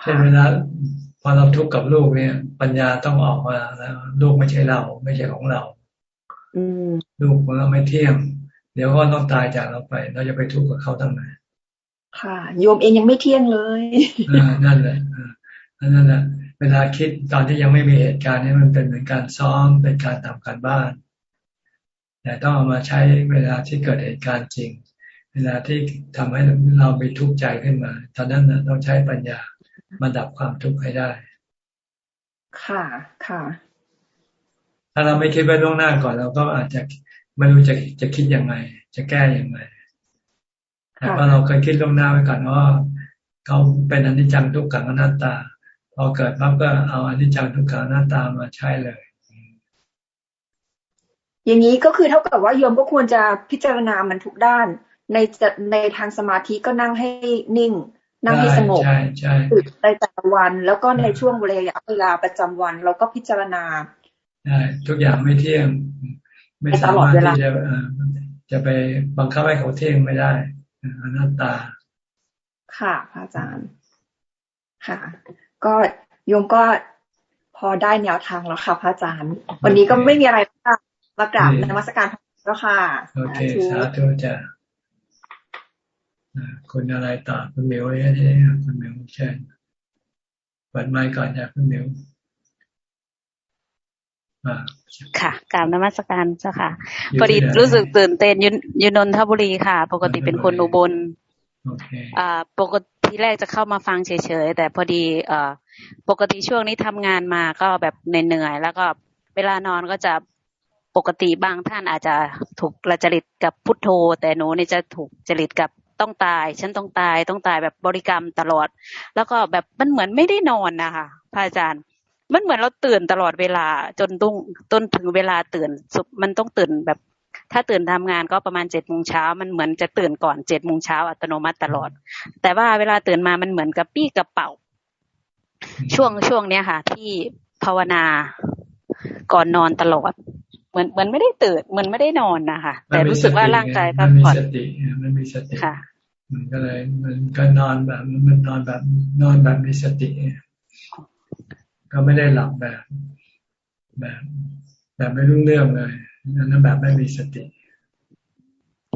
เช่นเวลาพอเราทุกข์กับลูกเนี่ย ปัญญาต้องออกมาแล้วลูกไม่ใช่เรา ไม่ใช่ของเราลูกของเราไม่เที่ยง เดี๋ยวก็ต้องตายจากเราไป เราจะไปทุกข์กับเขาตั้งไหนค่ะ โยมเองยังไม่เที่ยงเลยนั่นแหละนั่นแหละเวลาคิดตอนที่ยังไม่มีเหตุการณ์นี้มันเป็นเหมือนการซ้อมเป็นการทำการบ้าน แต่ต้องเอามาใช้เวลาที่เกิดเหตุการณ์จริง เวลาที่ทำให้เราไปทุกข์ใจขึ้นมา ตอนนั้นนะต้องใช้ปัญญามาดับความทุกข์ให้ได้ ค่ะค่ะ ถ้าเราไม่คิดไว้ล่วงหน้าก่อนเราก็อาจจะไม่รู้จะจะคิดยังไง จะแก้ยังไงแต่พอเราเคยคิดล่วงหน้าไว้ก่อนว่าเขาเป็นอนิจจังทุกขังอนัตตาพอเกิดปั๊บก็เอาอนิจจังทุกขังอนัตตามาใช้เลย อย่างนี้ก็คือเท่ากับว่าโยมก็ควรจะพิจารณามันทุกด้าน ในในทางสมาธิก็นั่งให้นิ่ง นั่งให้สงบในแต่ละวัน แล้วก็ในช่วงเวลาเวลาประจำวัน เราก็พิจารณาใช่ทุกอย่างไม่เที่ยง ไม่สามารถที่จะจะไปบังคับให้เขาเที่ยงไม่ได้อนัตตา ค่ะพระอาจารย์ ค่ะ ก็โยมก็พอได้แนวทางแล้วค่ะพระอาจารย์ วันนี้ก็ไม่มีอะไรค่ะ มากราบนมัสการแล้วค่ะโอเคสาธุจ้ะคุณอะไรต่อคุณเมวเนี่ยคุณเมวเชิญปิดไมค์ก่อนจ้ะคุณเมวค่ะกราบนมัสการเจ้าค่ะพอดีรู้สึกตื่นเต้นยุนนทบุรีค่ะ ปกติเป็นคนอุบลอ่าปกติแรกจะเข้ามาฟังเฉยๆแต่พอดีเอ่อปกติช่วงนี้ทำงานมาก็แบบเหนื่อยๆแล้วก็เวลานอนก็จะ ปกติบางท่านอาจจะถูกระจริตกับพุทโธ แต่หนูนี่จะถูกจริตกับต้องตาย ฉันต้องตายต้องตายแบบบริกรรมตลอด แล้วก็แบบมันเหมือนไม่ได้นอนนะคะพระอาจารย์มันเหมือนเราตื่นตลอดเวลาจนต้องต้นถึงเวลาตื่นมันต้องตื่นแบบ ถ้าตื่นทำงานก็ประมาณเจ็ดโมงเช้ามันเหมือนจะตื่นก่อนเจ็ดโมงเช้าอัตโนมัติตลอด แต่ว่าเวลาตื่นมามันเหมือนกับปี้กระเป๋า ช่วงช่วงเนี้ยค่ะ ที่ภาวนาก่อนนอนตลอด เหมือนเหมือนไม่ได้ตื่นเหมือนไม่ได้นอนนะคะแต่รู้สึกว่าร่างกายพักผ่อนมันมีสติค่ะ มันก็เลยมันก็นอนแบบมันนอนแบบนอนแบบมีสติ ก็ไม่ได้หลับแบบแบบแบบไม่รู้เรื่องเลยนั่นแบบไม่มีสติ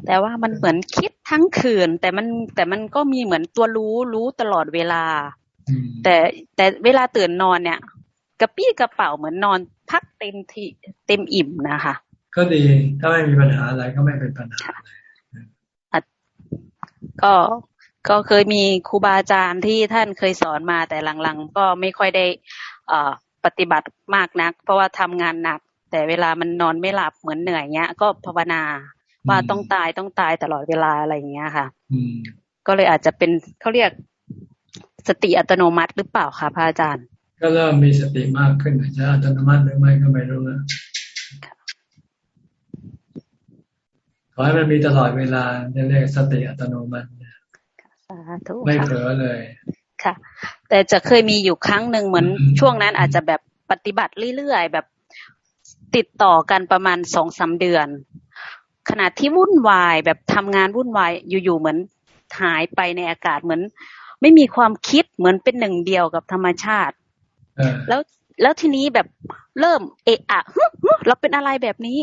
แต่ว่ามันเหมือนคิดทั้งคืน แต่มันแต่มันก็มีเหมือนตัวรู้รู้ตลอดเวลา แต่แต่เวลาตื่นนอนเนี่ยก ระปี้กระเป๋าเหมือนนอนพักเต็มที่เต็มอิ่มนะคะ ก็ดีถ้าไม่มีปัญหาอะไรก็ไม่เป็นปัญหาก็ก็เคยมีครูบาอาจารย์ที่ท่านเคยสอนมาแต่หลังๆ ก็ไม่ค่อยได้ปฏิบัติมากนัก เพราะว่าทำงานหนัก แต่เวลามันนอนไม่หลับเหมือนเหนื่อยเงี้ย ก็ภาวนาว่าต้องตายต้องตายตลอดเวลาอะไรอย่างเงี้ยค่ะก็เลยอาจจะเป็นเขาเรียกสติอัตโนมัติหรือเปล่าคะพระอาจารย์ ก็เริ่มมีสติมากขึ้นจะอัตโนมัติหรือไม่ก็ไม่รู้นะขอให้มันมีตลอดเวลาเรียกสติอัตโนมัติไม่เผลอเลย ค่ะ แต่จะเคยมีอยู่ครั้งหนึ่งเหมือนช่วงนั้นอาจจะแบบปฏิบัติเรื่อยๆแบบติดต่อกันประมาณสองสาเดือน ขณะที่วุ่นวายแบบทำงานวุ่นวายอยู่ๆเหมือนหายไปในอากาศเหมือน ไม่มีความคิดเหมือนเป็นหนึ่งเดียวกับธรรมชาติ แล้วแล้วทีนี้แบบเริ่มเอะอะเราเป็นอะไรแบบนี้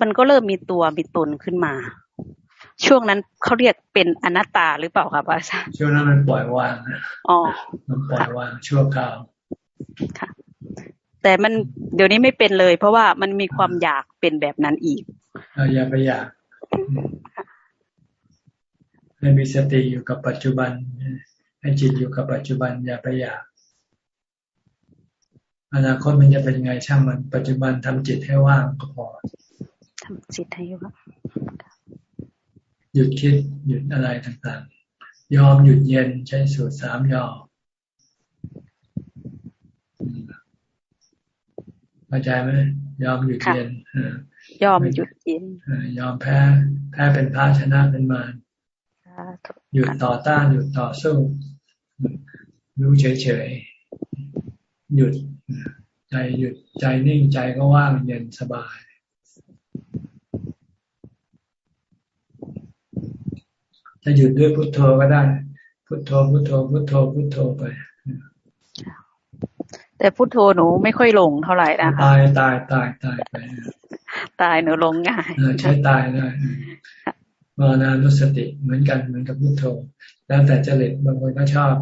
มันก็เริ่มมีตัวมีตนขึ้นมา ช่วงนั้นเขาเรียกเป็นอนัตตาหรือเปล่าครับอาจารย์ช่วงนั้นมันปล่อยวางอ๋อมันปล่อยวางชั่วคราวค่ะ แต่มันเดี๋ยวนี้ไม่เป็นเลย เพราะว่ามันมีความอยากเป็นแบบนั้นอีกอย่าไปอยากให้มีสติอยู่กับปัจจุบันให้จิตอยู่กับปัจจุบันอย่าไปอยาก อนาคตมันจะเป็นยังไงช่างมัน ปัจจุบันทำจิตให้ว่างก็พอทำจิตให้ว่างหยุดคิดหยุดอะไรต่างๆ ยอมหยุดเย็นใช้สูตรสามยอมเข้าใจไหมยอมหยุดเย็นยอมหยุดเย็นยอมแพ้ แพ้เป็นพระชนะเป็นมารหยุดต่อต้านหยุดต่อสู้รู้เฉยๆ หยุดใจหยุดใจนิ่งใจก็ว่างเย็นสบาย จะหยุดด้วยพุทโธก็ได้ พุทโธพุทโธพุทโธพุทโธไป แต่พุทโธหนูไม่ค่อยลงเท่าไหร่นะคะตายตายตายตายไปตายหนูลงง่ายใช้ตายได้มรณานุสติเหมือนกันเหมือนกับพุทโธ แล้วแต่จริตบางคนก็ชอบ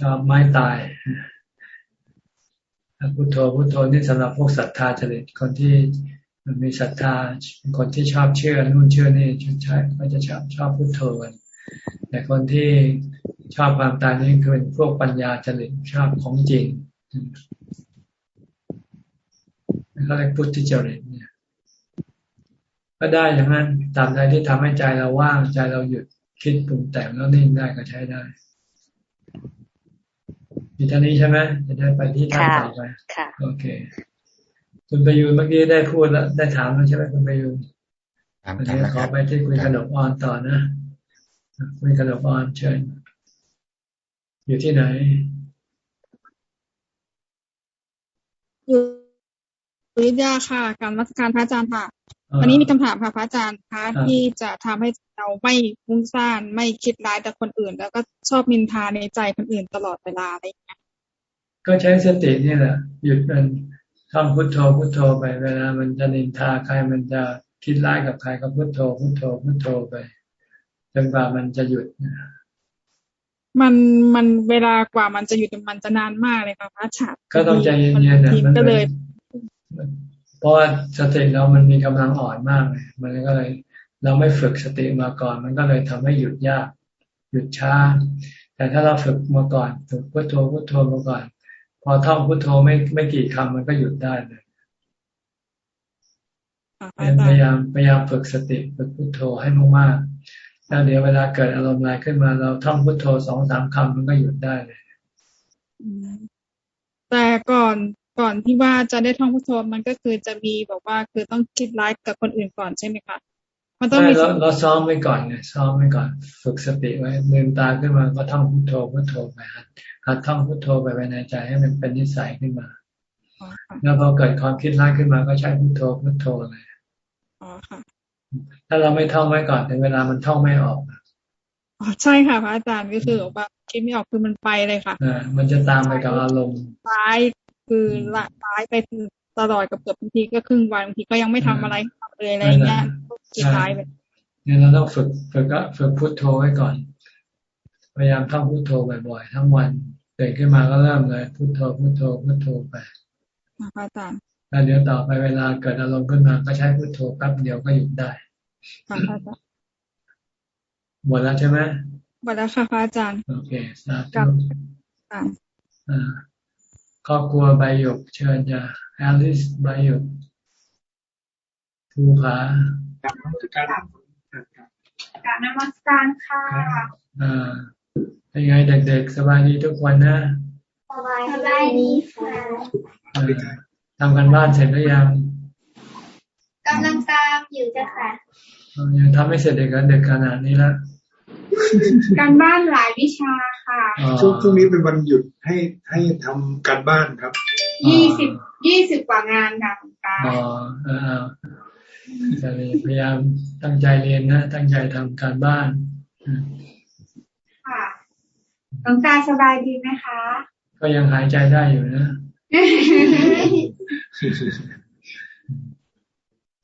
ชอบไม้ตาย พุทโธพุทโธนี่สำหรับพวกศรัทธาจริตคนที่มีศรัทธาคนที่ชอบเชื่อนู่นเชื่อนี่ชใช่ก็จะชอบชอบพุทโธกันแต่คนที่ชอบความตายนี่คือเป็นพวกปัญญาจริตชอบของจริงเขาเรียกพุทธิจริตเนี่ย ก็ได้อย่างนั้นตามใดที่ทำให้ใจเราว่างใจเราหยุดคิดปรุงแต่งแล้วนิ่งได้ก็ใช้ได้ มีเท่านี้ใช่ไหมจะได้ไปที่ท่านต่อไปโอเค คุณประยูนเมื่อกี้ได้พูดแล้วได้ถามแล้วใช่ไหมคุณประยูนวันนี้ขอไปที่คุณขนมออนต่อนะคุณขนมออนเชิญ อยู่ที่ไหน อยู่วิทยาค่ะการรัชการพระอาจารย์ค่ะ วันนี้มีคำถามค่ะพระอาจารย์คะที่จะทำให้เราไม่ฟุ้งซ่านไม่คิดร้ายแต่คนอื่น แล้วก็ชอบมินทาในใจคนอื่นตลอดเวลาอะไรอย่างเงี้ยก็ใช้สตินี่แหละ หยุดมันท่องพุทโธพุทโธไปเวลามันจะนินทาใครมันจะคิดร้ายกับใครก็พุทโธพุทโธพุทโธไปจนกว่ามันจะหยุดมันมันเวลากว่ามันจะหยุดมันจะนานมากเลยค่ะพระอาจารย์ก็ต้องใจเย็นๆนะมันก็เลยเพ ราะว่าสติเรามันมีกำลังอ่อนมากเลยมันก็เลย เราไม่ฝึกสติมาก่อน มันก็เลยทำให้หยุดยาก หยุดช้า แต่ถ้าเราฝึกมาก่อนฝึกพุทโธพุทโธมาก่อน พอท่องพุทโธไม่ไม่กี่คำมันก็หยุดได้เลยพยายามพยายามฝึกสติฝึกพุทโธให้มากๆแล้วเดี๋ยวเวลาเกิดอารมณ์อะไรขึ้นมา เราท่องพุทโธสองสามคำมันก็หยุดได้เลยแต่ก่อน ก่อนที่ว่าจะได้ท่องพุทโธมันก็คือจะมีแบบว่าคือต้องคิดร้ายกับคนอื่นก่อนใช่ไหมคะมันต้องมีเราเราซ้อมไว้ก่อนไงซ้อมไว้ก่อน ฝึกสติไว้ลืมตาขึ้นมาก็ท่องพุทโธพุทโธไปหัดหัดท่องพุทโธไปไว้ในใจให้มันเป็นนิสัยขึ้นมา แล้วพอเกิดความคิดร้ายขึ้นมาก็ใช้พุทโธพุทโธเลยถ้าเราไม่ท่องไว้ก่อนถึงเวลามันท่องไม่ออกอ๋อใช่ค่ะพระอาจารย์ก็คือว่าคิดไม่ออกคือมันไปเลยค่ะอ่ามันจะตามไปกับอารมณ์ร้าย คือละร้ายไปคือตลอดกับเกือบบางทีก็ครึ่งวันบางทีก็ยังไม่ทำอะไรเลยอะไรเงี้ยคิดร้ายไปเนี่ยเราต้องฝึกฝึกก็ฝึกพุทโธไว้ก่อน พยายามท่องพุทโธบ่อยๆทั้งวันตื่นขึ้นมาก็เริ่มเลยพุทโธพุทโธพุทโธไปอาจารย์แล้วเดี๋ยวต่อไปเวลาเกิดอารมณ์ขึ้นมาก็ใช้พุทโธแป๊บเดียวก็หยุดได้หมดแล้วใช่ไหมหมดแล้วค่ะพระอาจารย์ โอเคสาธุอ่า ครอบครัวใบหยกเชิญจ้ะแอลิสใบหยกภูผาการนมัสการการนมัสการค่ะอ่าเป็นไงเด็กๆ สบายดีทุกวันนะ สบายสบายดีค่ะทำกันบ้านเสร็จหรือยังกำลังตามอยู่จ้ะค่ะยังทำไม่เสร็จเด็กกันเด็กขนาดนี้ล้วการบ้านหลายวิชา ช่วงช่วงนี้เป็นวันหยุดให้ให้ทำการบ้านครับ ยี่สิบยี่สิบกว่างานค่ะคุณตาอ๋อเออจะพยายามตั้งใจเรียนนะ ตั้งใจทำการบ้านค่ะหลวงตาสบายดีไหมคะ ก็ยังหายใจได้อยู่นะ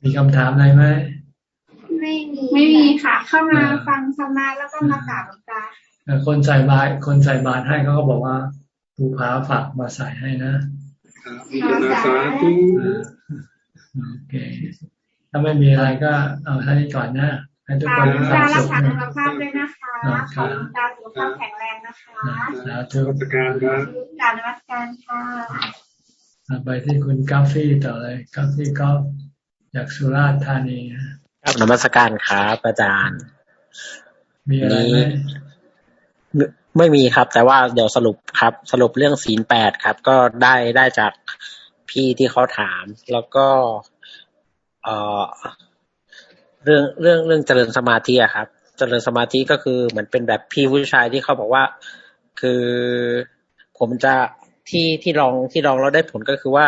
มีคำถามอะไรไหม ไม่มี ไม่มีค่ะ เข้ามาฟังธรรมะแล้วก็มากราบหลวงตาค นใส่บาตรคนใส่บาตรให้เขาก็บอกว่าภูผาฝากมาใส่ให้นะสาธุโอเค ถ้าไม่มีอะไรก็เอาท่านี้ก่อนนะให้ทุกคนมีความสุขนะสุขภาพด้วยนะคะขอตาสุขภาพแข็งแรงนะคะสาธุการครับการนวัตการค่ะไปที่คุณกาฟฟี่ต่อเลยกาฟฟี่ก็จากสุราษฎร์ธานีครับนมัสการครับอาจารย์ มีอะไรไหม ไม่มีครับ แต่ว่าเดี๋ยวสรุปครับ สรุปเรื่องศีลแปดครับ ก็ได้ได้จากพี่ที่เขาถาม แล้วก็ เอ่อ เรื่องเรื่องเรื่องเจริญสมาธิอะครับ เจริญสมาธิก็คือเหมือนเป็นแบบพี่ผู้ชายที่เขาบอกว่า คือผมจะที่ที่ลองที่ลองแล้วได้ผลก็คือว่า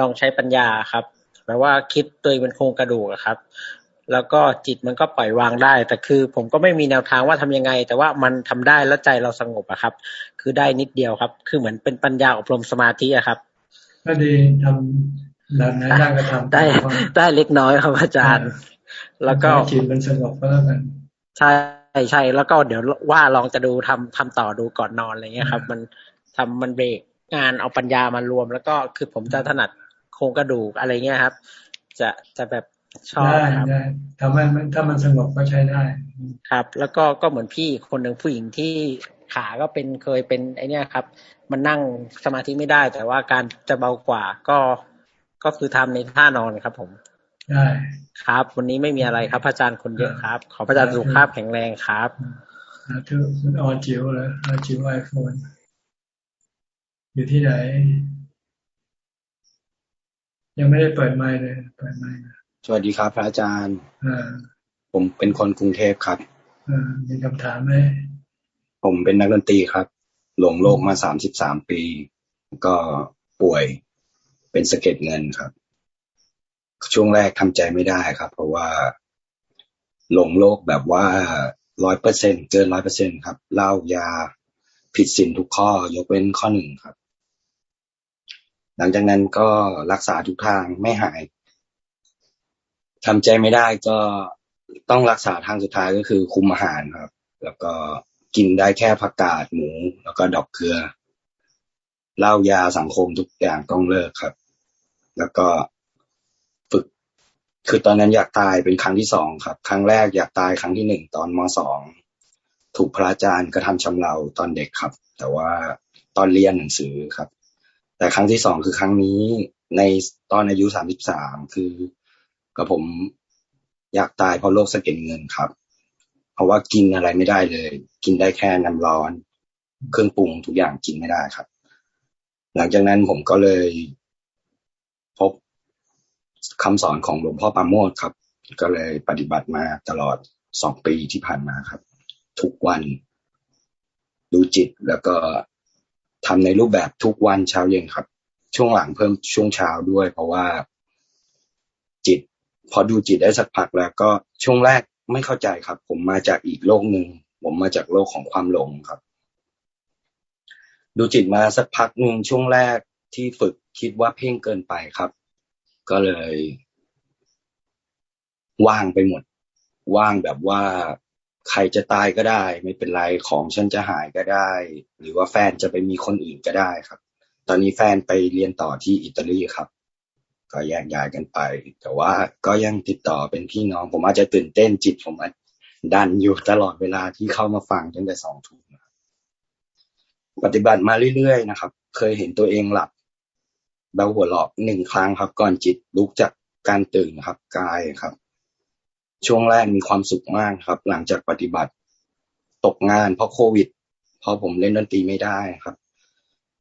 ลองใช้ปัญญาครับแปลว่าคิดตัวเองเป็นโครงกระดูกครับ แล้วก็จิตมันก็ปล่อยวางได้ แต่คือผมก็ไม่มีแนวทางว่าทำยังไง แต่ว่ามันทำได้แล้วใจเราสงบอะครับ คือได้นิดเดียวครับ คือเหมือนเป็นปัญญาอบรมสมาธิอะครับ ก็ดีทำแบบนั้นได้ก็ทำได้ได้เล็กน้อยครับอาจารย์ แล้วก็จิตมันสงบก็แล้วกันใช่ใช่แล้วก็เดี๋ยวว่าลองจะดูทำทำต่อดูก่อนนอนอะไรเงี้ยครับ มันทำมันเบรกงานเอาปัญญามารวม แล้วก็คือผมจะถนัดโครงกระดูกอะไรเงี้ยครับ จะจะแบบ ชอบครับทำให้มันถ้ามันสงบก็ใช้ได้ ครับ แล้วก็ก็เหมือนพี่คนหนึ่งผู้หญิงที่ขาก็เป็นเคยเป็นไอเนี้ยครับ มันนั่งสมาธิไม่ได้ แต่ว่าการจะเบากว่าก็ก็คือทำในท่านอนครับ ผมได้ครับ วันนี้ไม่มีอะไรครับพระอาจารย์คนเยอะครับ ขอพระอาจารย์สุขภาพแข็งแรงครับทุกคุณออจิ๋วเลยออจิ๋วไอโฟนอยู่ที่ไหน ยังไม่ได้เปิดไมค์เลยเปิดไมค์ สวัสดีครับ พระอาจารย์ผมเป็นคนกรุงเทพครับมีคำถามไหมผมเป็นนักดนตรีครับ หลงโลกมาสามสิบสามปี ก็ป่วยเป็นสะเก็ดเงินครับ ช่วงแรกทำใจไม่ได้ครับ เพราะว่าหลงโลกแบบว่าร้อยเปอร์เซ็นเกินร้อยเปอร์เซ็นครับเหล้ายาผิดศีลทุกข้อยกเว้นข้อหนึ่งครับ หลังจากนั้นก็รักษาทุกทางไม่หาย ทำใจไม่ได้ก็ต้องรักษาทางสุดท้ายก็คือคุมอาหารครับ แล้วก็กินได้แค่ผักกาดหมู แล้วก็ดอกเกลือเหล้ายาสังคมทุกอย่างต้องเลิกครับ แล้วก็ฝึก คือตอนนั้นอยากตายเป็นครั้งที่สองครับ ครั้งแรกอยากตายครั้งที่หนึ่งตอนมสองถูกพระอาจารย์กระทำชำเราตอนเด็กครับ แต่ว่าตอนเรียนหนังสือครับ แต่ครั้งที่สองคือครั้งนี้ในตอนอายุสามสิบสามคือ กับผมอยากตายเพราะโรคสะเก็ดเงินครับ เพราะว่ากินอะไรไม่ได้เลย กินได้แค่น้ำร้อน เครื่องปรุงทุกอย่างกินไม่ได้ครับ หลังจากนั้นผมก็เลยพบคำสอนของหลวงพ่อปาโมดครับ ก็เลยปฏิบัติมาตลอดสองปีที่ผ่านมาครับ ทุกวันดูจิตแล้วก็ทำในรูปแบบทุกวันเช้าเย็นครับ ช่วงหลังเพิ่มช่วงเช้าด้วย เพราะว่า พอดูจิตได้สักพักแล้วก็ช่วงแรกไม่เข้าใจครับ ผมมาจากอีกโลกหนึ่งผมมาจากโลกของความหลงครับ ดูจิตมาสักพักหนึ่งช่วงแรกที่ฝึกคิดว่าเพ่งเกินไปครับ ก็เลย ว่างไปหมด ว่างแบบว่าใครจะตายก็ได้ ไม่เป็นไรของฉันจะหายก็ได้ หรือว่าแฟนจะไปมีคนอื่นก็ได้ครับ ตอนนี้แฟนไปเรียนต่อที่อิตาลีครับ ก็แยกย้ายกันไป แต่ว่าก็ยังติดต่อเป็นพี่น้อง ผมอาจจะตื่นเต้นจิตผมดันอยู่ตลอดเวลาที่เข้ามาฟังตั้งแต่สองทุ่มปฏิบัติมาเรื่อยๆนะครับ เคยเห็นตัวเองหลับเบาหัวหลอกหนึ่งครั้งครับ ก่อนจิตลุกจากการตื่นครับกายครับ ช่วงแรกมีความสุขมากครับ หลังจากปฏิบัติตกงานเพราะโควิด เพราะผมเล่นดนตรีไม่ได้ครับ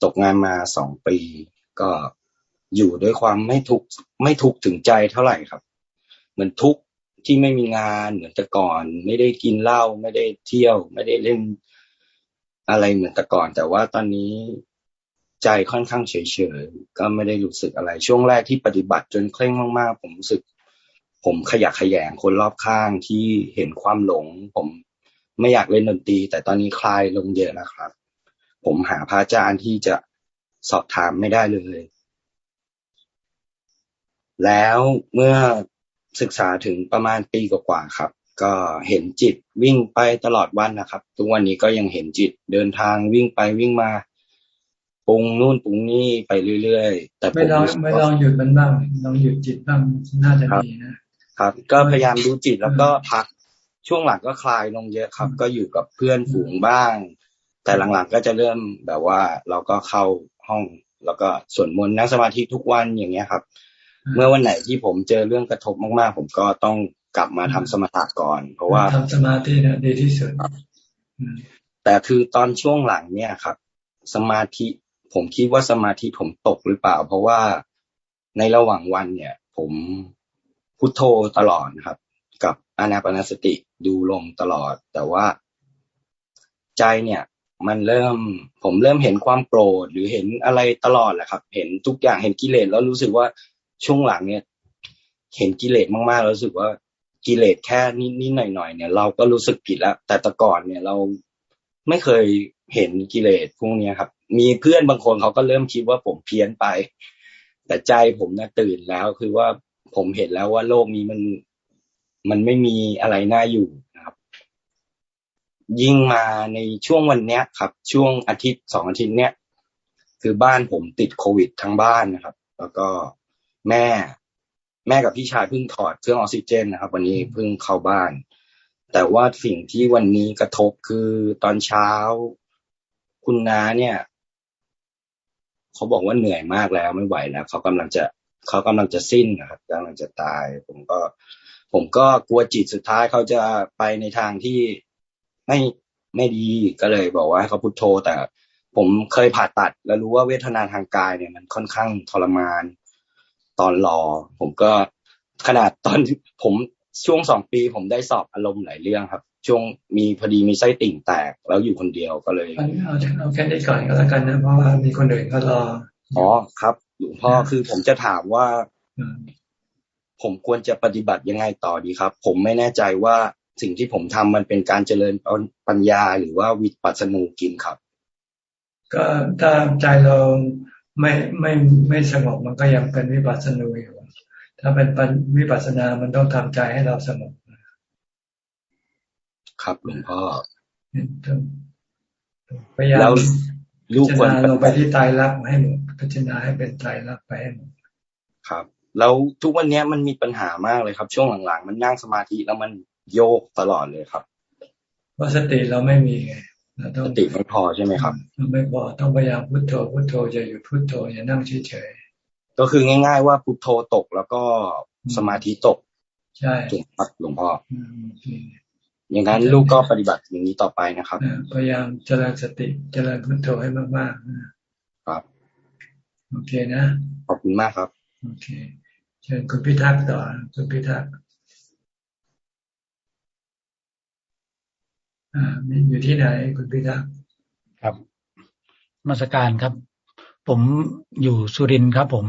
ตกงานมาสองปี ก็ อยู่ด้วยความไม่ทุกข์ไม่ทุกข์ถึงใจเท่าไหร่ครับ เหมือนทุกข์ที่ไม่มีงานเหมือนแต่ก่อน ไม่ได้กินเหล้าไม่ได้เที่ยว ไม่ได้เล่นอะไรเหมือนแต่ก่อน แต่ว่าตอนนี้ใจค่อนข้างเฉยๆก็ไม่ได้รู้สึกอะไร ช่วงแรกที่ปฏิบัติจนเคร่งมากๆ ผมรู้สึก ผมขยักขยงคนรอบข้างที่เห็นความหลง ผมไม่อยากเล่นดนตรี แต่ตอนนี้คลายลงเยอะนะครับ ผมหาพระอาจารย์ที่จะสอบถามไม่ได้เลย แล้วเมื่อศึกษาถึงประมาณปีกว่าๆครับ ก็เห็นจิตวิ่งไปตลอดวันนะครับ ทุกวันนี้ก็ยังเห็นจิตเดินทางวิ่งไปวิ่งมาปรุงนู่นปรุงนี่ไปเรื่อยๆแต่ไม่ลองไม่ลองหยุดมันบ้างลองหยุดจิตบ้างน่าจะดีนะครับ ก็พยายามดูจิตแล้วก็พักช่วงหลังก็คลายลงเยอะครับ ก็อยู่กับเพื่อนฝูงบ้าง แต่หลังๆก็จะเริ่มแบบว่าเราก็เข้าห้อง แล้วก็สวดมนต์นั่งสมาธิทุกวันอย่างเงี้ยครับ เมื่อวันไหนที่ผมเจอเรื่องกระทบมากๆ ผมก็ต้องกลับมาทำสมาธิก่อน เพราะว่าทำสมาธินะดีที่สุดแต่คือตอนช่วงหลังเนี่ยครับ สมาธิผมคิดว่าสมาธิผมตกหรือเปล่า เพราะว่าในระหว่างวันเนี่ย ผมพุโทโธตลอดครับ กับอานาปนสติดูลมตลอด แต่ว่าใจเนี่ย มันเริ่ม ผมเริ่มเห็นความโกรธหรือเห็นอะไรตลอดแหละครับ เห็นทุกอย่างเห็นกิเลสแล้วรู้สึกว่า ช่วงหลังเนี่ยเห็นกิเลสมากๆแล้วรู้สึกว่ากิเลสแค่นิดๆหน่อยๆเนี่ย เราก็รู้สึกผิดแล้ว แต่แต่ก่อนเนี่ยเราไม่เคยเห็นกิเลสพวกนี้ครับ มีเพื่อนบางคนเขาก็เริ่มคิดว่าผมเพี้ยนไป แต่ใจผมน่ะตื่นแล้วคือว่าผมเห็นแล้วว่าโลกนี้มันมันไม่มีอะไรน่าอยู่นะครับ ยิ่งมาในช่วงวันเนี้ยครับ ช่วงอาทิตย์สองอาทิตย์เนี้ยคือบ้านผมติดโควิดทั้งบ้านนะครับ แล้วก็ แม่ แม่กับพี่ชายเพิ่งถอดเครื่องออกซิเจนนะครับ วันนี้เพิ่งเข้าบ้าน แต่ว่าสิ่งที่วันนี้กระทบคือตอนเช้า คุณน้าเนี่ยเขาบอกว่าเหนื่อยมากแล้วไม่ไหวแล้วเขากำลังจะเขากำลังจะสิ้นนะครับกำลังจะตาย ผมก็ ผมก็กลัวจิตสุดท้ายเขาจะไปในทางที่ไม่ไม่ดีก็เลยบอกว่าให้เขาพุโทโธแต่ผมเคยผ่าตัด แล้วรู้ว่าเวทนาทางกายเนี่ยมันค่อนข้างทรมาน ตตอนรอ ผมก็ขนาดตอนผมช่วงสองปี ผมได้สอบอารมณ์หลายเรื่องครับ ช่วงมีพอดีมีไส้ติ่งแตก แล้วอยู่คนเดียวก็เลยเอาเอาแค่นี้ก่อนก็แล้วกันนะเพราะว่ามีคนอื่นก็รออ๋อครับหลวงพ่อคือผมจะถามว่า ผมควรจะปฏิบัติยังไงต่อดีครับ ผมไม่แน่ใจว่าสิ่งที่ผมทำมันเป็นการเจริญปัญญาหรือว่าวิปัสสนูกินครับ ก็ถ้าใจเรา ไม่ไม่ไม่สงบมันก็ยังเป็นวิปัสสนูอยู่ ถ้าเป็นวิปัสสนา มันต้องทำใจให้เราสงบครับหลวงพ่อพยายามลูกควรเราไปที่ตายรักให้หมดพิจารณาให้เป็นตายรักไปให้หมดครับ แล้วทุกวันนี้มันมีปัญหามากเลยครับ ช่วงหลังๆ มันนั่งสมาธิแล้วมันโยกตลอดเลยครับว่าสติเราไม่มีไง สติไม่พอใช่ไหมครับไม่พอต้องพยายามพุทโธพุทโธจะอยู่พุทโธอย่านั่งเฉยๆก็คือง่าย ๆ ว่าพุทโธตกแล้วก็สมาธิตก ใช่ถูกครับหลวงพ่ออย่างนั้นลูกก็ปฏิบัติอย่างนี้ต่อไปนะครับพยายามเจริญสติเจริญพุทโธให้มากๆครับ โอเคนะ ขอบคุณมากครับ โอเคเชิญคุณพิทักษ์ต่อคุณพิทักษ์ อ่าอยู่ที่ไหนคุณพิทักษ์ครับมาสการครับ ผมอยู่สุรินทร์ครับ ผม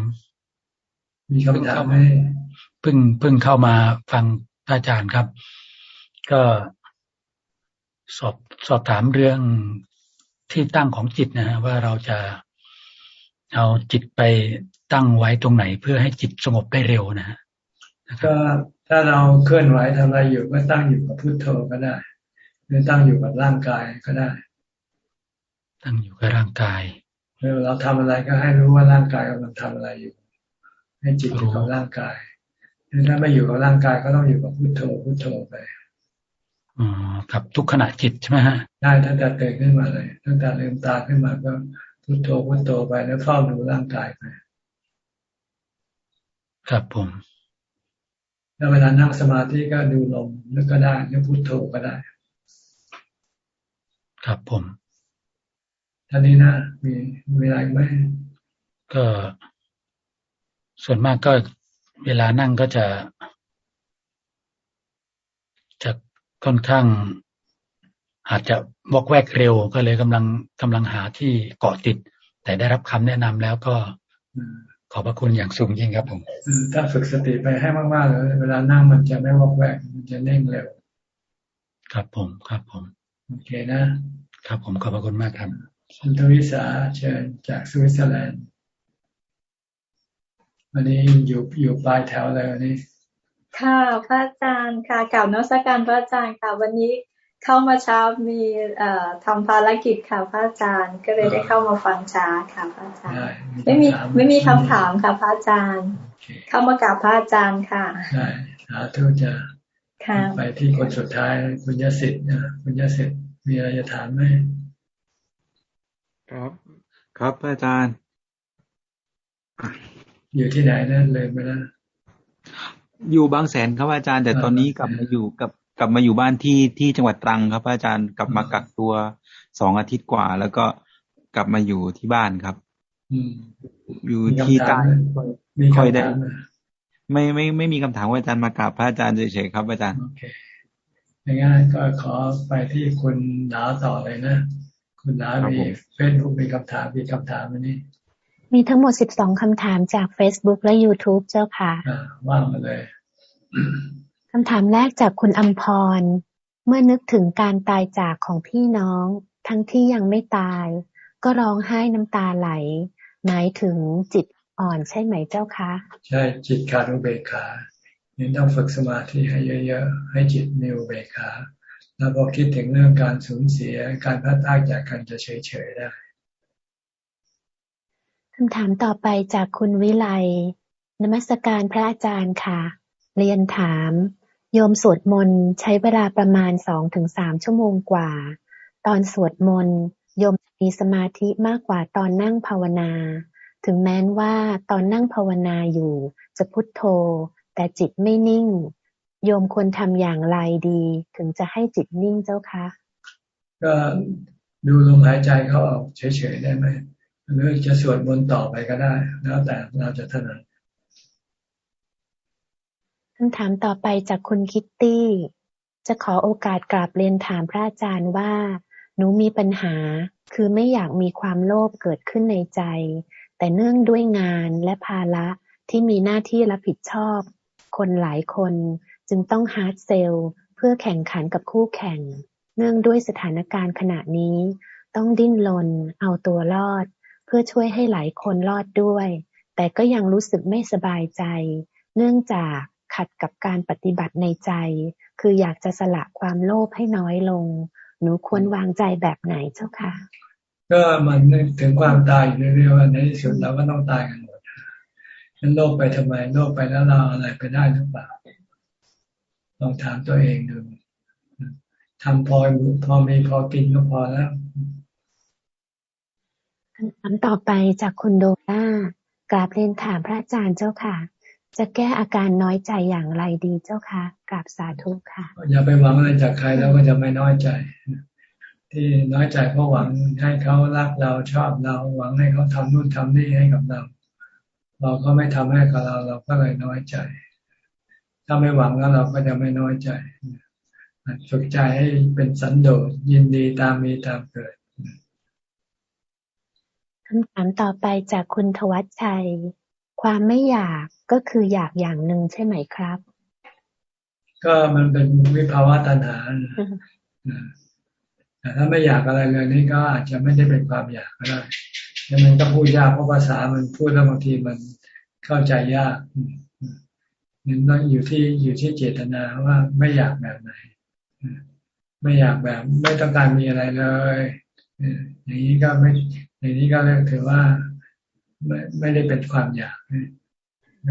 มีคำถามไหมเพิ่งเพิ่งเข้ามาฟังอาจารย์ครับ ก็สอบสอบถามเรื่องที่ตั้งของจิตนะฮะว่าเราจะเอาจิตไปตั้งไว้ตรงไหนเพื่อให้จิตสงบได้เร็วนะฮะก็ถ้าเราเคลื่อนไหวทำอะไรอยู่ก็ตั้งอยู่กับพุโทโธก็ได้ รือตั้งอยู่กับร่างกายก็ได้ ตั้งอยู่กับร่างกายเราทำอะไรก็ให้รู้ว่าร่างกายกำลังทำอะไรอยู่ ให้จิตอยู่กับร่างกายถ้าไม่อยู่กับร่างกายก็ต้องอยู่กับพุทโธพุทโธไปอ๋อครับทุกขณะจิตใช่ไหมฮะได้ตั้งแต่ตื่นขึ้นมาเลยตั้งแต่ลืมตาขึ้นมาก็พุทโธพุทโธไปแล้วเฝ้าดูร่างกายไปครับผมแล้วเวลานั่งสมาธิก็ดูลมแล้วก็ได้แล้วพุทโธก็ได้ ครับผมท่านนี้นะมีมีอะไรไหมก็ ส่วนมากก็เวลานั่งก็จะจะค่อนข้าง อาจจะวอกแวกเร็วก็เลยกำลังกำลังหาที่เกาะติด แต่ได้รับคำแนะนำแล้วก็ขอบพระคุณอย่างสูงยิ่งครับผมถ้าฝึกสติไปให้มากๆเลยเวลานั่งมันจะไม่วอกแวก มันจะเน่งเร็ว ครับผมครับผม โอเคนะ ครับผมขอบพระคุณมากครับคุณทวิสาเชิญจากสวิตเซอร์แลนด์วันนี้อยู่อยู่ปลายแถวเลยวันนี้ ค่ะพระอาจารย์ค่ะกล่าวนักสการพระอาจารย์ค่ะ วันนี้เข้ามาเช้ามีเอ่อทำภารกิจค่ะพระอาจารย์ ก็เลยได้เข้ามาฟังช้าค่ะพระอาจารย์ ไม่มีไม่มีคำถามค่ะพระอาจารย์ เข้ามากราบพระอาจารย์ค่ะใช่สาธุจะไปที่คนสุดท้ายคุณยศิษฐ์นะคุณยศิษฐ์ มีอะไรจะถามไหมครับ ครับอาจารย์ อยู่ที่ไหนนะเลยไปแล้วอยู่บางแสนครับอาจารย์ แต่ตอนนี้กลับมาอยู่กับกลับมาอยู่บ้านที่ที่จังหวัดตรังครับอาจารย์กลับมากักตัวสองอาทิตย์กว่า แล้วก็กลับมาอยู่ที่บ้านครับอยู่ที่ใต้คอยได้ไม่ไม่ไม่มีคำถามว่าอาจารย์มากราบพระอาจารย์เฉยๆครับอาจารย์ ง่ายๆก็ขอไปที่คุณดาวต่อเลยนะ คุณดาวมีเฟซบุ๊กมีคำถามมีคำถามวันนี้ มีทั้งหมดสิบสองคำถามจาก Facebook และ YouTube เจ้าค่ะว่างมาเลยคำถามแรกจากคุณอัมพร เมื่อนึกถึงการตายจากของพี่น้อง ทั้งที่ยังไม่ตาย ก็ร้องไห้น้ำตาไหล หมายถึงจิตอ่อนใช่ไหมเจ้าคะ ใช่จิตขาดอุเบกขา นี่ต้องฝึกสมาธิให้เยอะๆ ให้จิตมีอุเบกขา แล้วพอคิดถึงเรื่องการสูญเสียการพัดพากจากกันจะเฉยๆได้คำถามต่อไปจากคุณวิไลนมัสการพระอาจารย์ค่ะ เรียนถาม โยมสวดมนต์ใช้เวลาประมาณสองถึงสามชั่วโมงกว่า ตอนสวดมนต์โยมมีสมาธิมากกว่าตอนนั่งภาวนา ถึงแม้นว่าตอนนั่งภาวนาอยู่ จะพุทโธ แต่จิตไม่นิ่ง โยมควรทำอย่างไรดี ถึงจะให้จิตนิ่งเจ้าคะก็ดูลมหายใจเขาออกเฉยๆได้ไหมหรือจะสวดมนต์ต่อไปก็ได้ แล้วแต่เราจะถนัดำถามต่อไปจากคุณคิตตี้ จะขอโอกาสกราบเรียนถามพระอาจารย์ว่า หนูมีปัญหาคือไม่อยากมีความโลภเกิดขึ้นในใจ แต่เนื่องด้วยงานและภาระที่มีหน้าที่รับผิดชอบ คนหลายคนจึงต้อง hard sell เพื่อแข่งขันกับคู่แข่ง เนื่องด้วยสถานการณ์ขณะนี้ ต้องดิ้นรนเอาตัวรอด เพื่อช่วยให้หลายคนรอดด้วย แต่ก็ยังรู้สึกไม่สบายใจ เนื่องจากขัดกับการปฏิบัติในใจ คืออยากจะสละความโลภให้น้อยลง หนูควรวางใจแบบไหนเจ้าคะก็มันถึงความตายอยู่เรื่อยๆในที่สุดเราก็ต้องตายกันหม ดฉันโลภไปทำไมโลภไปแล้วเราอะไรไปได้หรือเปล่าลองถามตัวเองดูทำพอพอมีพอกินก็พอแล้วคำถามต่อไปจากคุณโดล่ากราบเรียนถามพระอาจารย์เจ้าค่ะ จะแก้อาการน้อยใจอย่างไรดีเจ้าค่ะกราบสาธุค่ะ อย่าไปหวังอะไรจากใครแล้วก็จะไม่น้อยใจ ที่น้อยใจเพราะหวังให้เขารักเราชอบเรา หวังให้เขาทำนู่นทำนี่ให้กับเรา เราก็ไม่ทำให้กับเราเราก็เลยน้อยใจ ถ้าไม่หวังแล้วเราก็จะไม่น้อยใจฝึกใจให้เป็นสันโดษยินดีตามมีตามเกิดคำถามต่อไปจากคุณทวัชชัย ความไม่อยากก็คืออยากอย่างหนึ่งใช่ไหมครับ ก็มันเป็นวิภาวะตัณหาแต่ถ้าไม่อยากอะไรเลยนี่ก็อาจจะไม่ได้เป็นความอยากก็ได้ แล้วมันก็พูดยากเพราะภาษามันพูดแล้วบางทีมันเข้าใจยากนี่ต้องอยู่ที่อยู่ที่เจตนาว่าไม่อยากแบบไหน ไม่อยากแบบ ไม่ต้องการมีอะไรเลยอย่างนี้ก็ไม่อย่างนี้ก็เรียกถือว่าไม่ไม่ได้เป็นความอยาก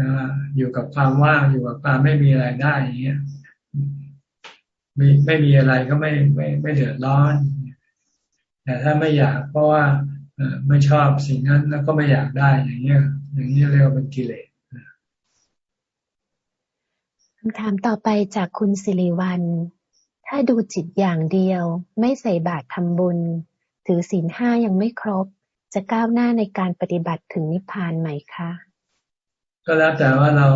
นะอยู่กับความว่างอยู่กับความไม่มีอะไรได้อย่างเงี้ยไมีไม่มีอะไรก็ไม่ไม่ไม่เดือดร้อน แต่ถ้าไม่อยากเพราะว่า ไม่ชอบสิ่งนั้นแล้วก็ไม่อยากได้อย่างเงี้ย อย่างนี้เรียกว่าเป็นกิเลสคำถามต่อไปจากคุณสิริวัลถ้าดูจิตอย่างเดียว ไม่ใส่บาตรทำบุญ ถือศีลห้ายังไม่ครบ จะก้าวหน้าในการปฏิบัติถึงนิพพานไหมคะ ก็แล้วแต่ว่าเรา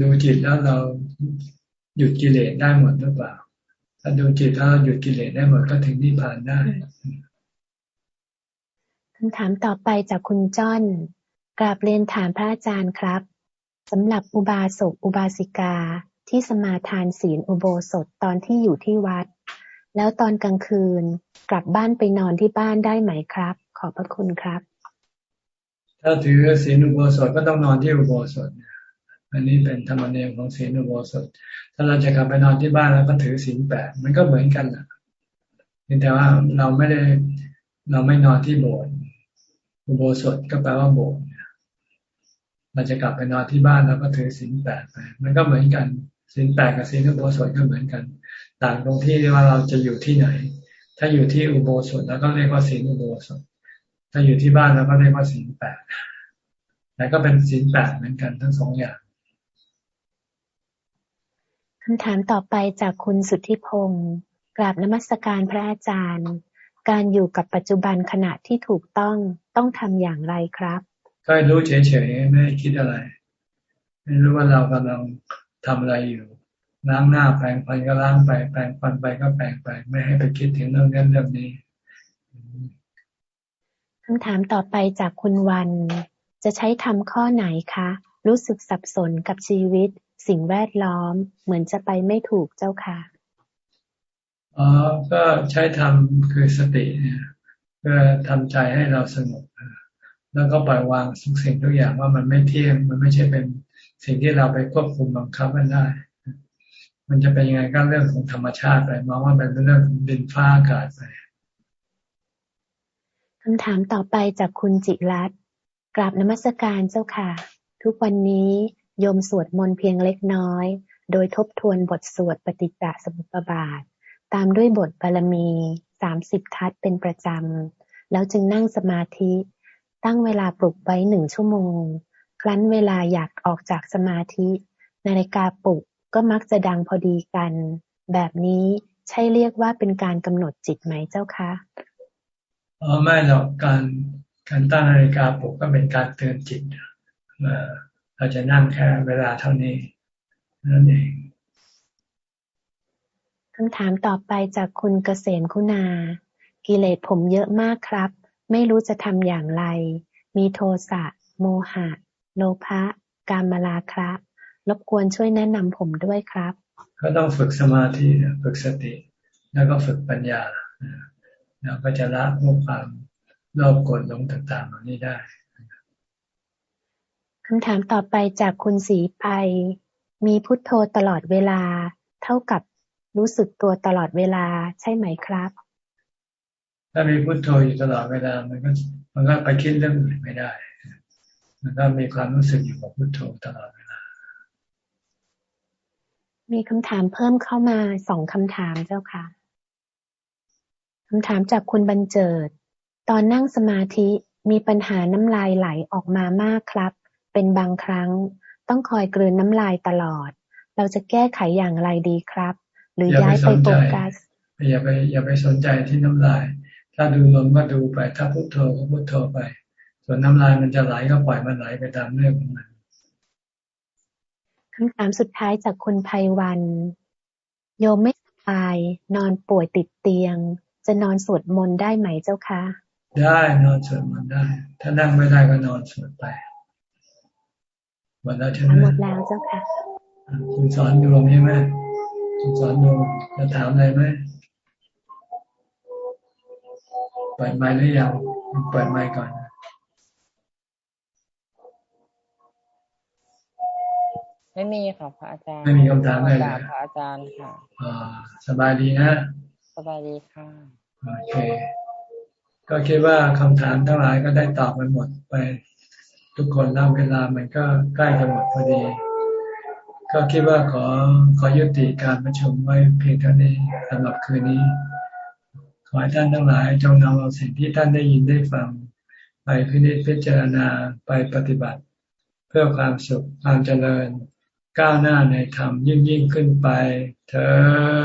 ดูจิตแล้วเราหยุดกิเลสได้หมดหรือเปล่าถ้าดูจิตแล้วเราหยุดกิเลสได้หมดก็ถึงนิพพานได้ คำถามต่อไปจากคุณจอนกราบเรียนถามพระอาจารย์ครับสำหรับอุบาสกอุบาสิกาที่สมาทานศีลอุโบสถตอนที่อยู่ที่วัด แล้วตอนกลางคืนกลับบ้านไปนอนที่บ้านได้ไหมครับ ขอบพระคุณครับ ถ้าถือศีลอุโบสถก็ต้องนอนที่อุโบสถอันนี้เป็นธรรมเนียมของศีลอุโบสถ ถ้าเราจะกลับไปนอนที่บ้านแล้วก็ถือศีลแปดมันก็เหมือนกันแหละแต่ว่าเราไม่ได้เราไม่นอนที่โบสถ์ อุโบสถก็แปลว่าโบสถ์เราจะกลับไปนอนที่บ้านแล้วก็ถือศีลแปดไปมันก็เหมือนกันศีลแปดกับศีลอุโบสถก็เหมือนกัน ต่างตรงที่ว่าเราจะอยู่ที่ไหน ถ้าอยู่ที่อุโบสถแล้วก็เรียกว่าศีลอุโบสถ ถ้าอยู่ที่บ้านแล้วก็เรียกว่าศีลแปดแต่ก็เป็นศีลแปดเหมือนกันทั้งสองอย่างคำถามต่อไปจากคุณสุทธิพงศ์กราบนมัสการพระอาจารย์ การอยู่กับปัจจุบันขณะที่ถูกต้องต้องทำอย่างไรครับก็รู้เฉยๆไม่คิดอะไรไม่รู้ว่าเรากำลังทำอะไรอยู่ล้างหน้าแปรงฟันก็ล้างไปแปรงฟันไปก็แปรงไป ไม่ให้ไปคิดถึงเรื่องนั้นเรื่องนี้คำถามต่อไปจากคุณวัน จะใช้ทำข้อไหนคะ รู้สึกสับสนกับชีวิต สิ่งแวดล้อม เหมือนจะไปไม่ถูกเจ้าค่ะ อ๋อก็ใช้ทำคือสติเนี่ยเพื่อทำใจให้เราสงบแล้วก็ปล่อยวางทุกสิ่งทุกอย่างว่ามันไม่เที่ยง มันไม่ใช่เป็นสิ่งที่เราไปควบคุมบังคับมันได้ มันจะเป็นยังไงก็เรื่องของธรรมชาติไปมองว่าเป็นเรื่องของดินฟ้าอากาศไปคำถามต่อไปจากคุณจิรัตกราบนมัสการเจ้าค่ะ ทุกวันนี้โยมสวดมนต์เพียงเล็กน้อย โดยทบทวนบทสวดปฏิจจสมุปบาท ตามด้วยบทบารมีสามสิบทัศเป็นประจำ แล้วจึงนั่งสมาธิ ตั้งเวลาปลุกไว้หนึ่งชั่วโมง ครั้นเวลาอยากออกจากสมาธิ นาฬิกาปลุกก็มักจะดังพอดีกัน แบบนี้ใช่เรียกว่าเป็นการกำหนดจิตไหมเจ้าคะอ๋อไม่หรอกการการตั้งนาฬิกาปลุกก็เป็นการเตือนจิตเราจะนั่งแค่เวลาเท่านี้นั่นเอง คำถามต่อไปจากคุณเกษมคุณา กิเลสผมเยอะมากครับ ไม่รู้จะทำอย่างไร มีโทสะ โมหะ โลภะกามราคะรบกวนช่วยแนะนำผมด้วยครับ ก็ต้องฝึกสมาธิฝึกสติ แล้วก็ฝึกปัญญาแล้วก็จะละพวกความโลภโกรธหลงต่างๆเหล่านี้ได้คำถามต่อไปจากคุณสีไป มีพุทโธตลอดเวลา เท่ากับ รู้สึกตัวตลอดเวลาใช่ไหมครับ ถ้ามีพุทโธอยู่ตลอดเวลา มันก็มันก็ไปคิดเรื่องอื่นไม่ได้ มันก็มีความรู้สึกอยู่กับพุทโธตลอดเวลา มีคำถามเพิ่มเข้ามาสองคำถามเจ้าค่ะคำถามจากคุณบรรเจิด ตอนนั่งสมาธิมีปัญหาน้ำลายไหลออกมามากครับ เป็นบางครั้งต้องคอยกลืนน้ำลายตลอด เราจะแก้ไขอย่างไรดีครับ หรือย้ายไปโฟกัสอย่าไปอย่าไปสนใจที่น้ำลาย ถ้าดูลมก็ดูไป ถ้าพุโทโธก็พุโทโธไป ส่วนน้ำลายมันจะไหลก็ปล่อยมันไหลไปตามเรื่องของมันคำถามสุดท้ายจากคุณไพวัน โยมไม่สบาย นอนป่วยติดเตียง จะนอนสวดมนต์ได้ไหมเจ้าคะ ได้นอนสวดมนต์ได้ ถ้านั่งไม่ได้ก็นอนสวดไปหมดแล้วใช่ไหมหมดแล้วเจ้าค่ะ คุณสอนดวงใช่ไหม คุณสอนดวงจะถามอะไรไหมเปิดไมค์หรือยังเปิดไมค์ก่อนไม่มีค่ะพระอาจารย์ ไม่มีคำถามอะไรพระอาจารย์ค่ะอ่าสบายดีนะ สบายดีค่ะ โอเค ก็คิดว่าคำถามทั้งหลายก็ได้ตอบไปหมดไป ทุกคนแล้วเวลามันก็ใกล้จะหมดพอดี ก็คิดว่าขอขอยุติการประชุมไว้เพียงเท่านี้สำหรับคืนนี้ ขอให้ท่านทั้งหลายจงนำเอาสิ่งที่ท่านได้ยินได้ฟัง ไปพิจิตพิจารณาไปปฏิบัติ เพื่อความสุขความเจริญก้าวหน้าในธรรมยิ่งยิ่งขึ้นไปเธอ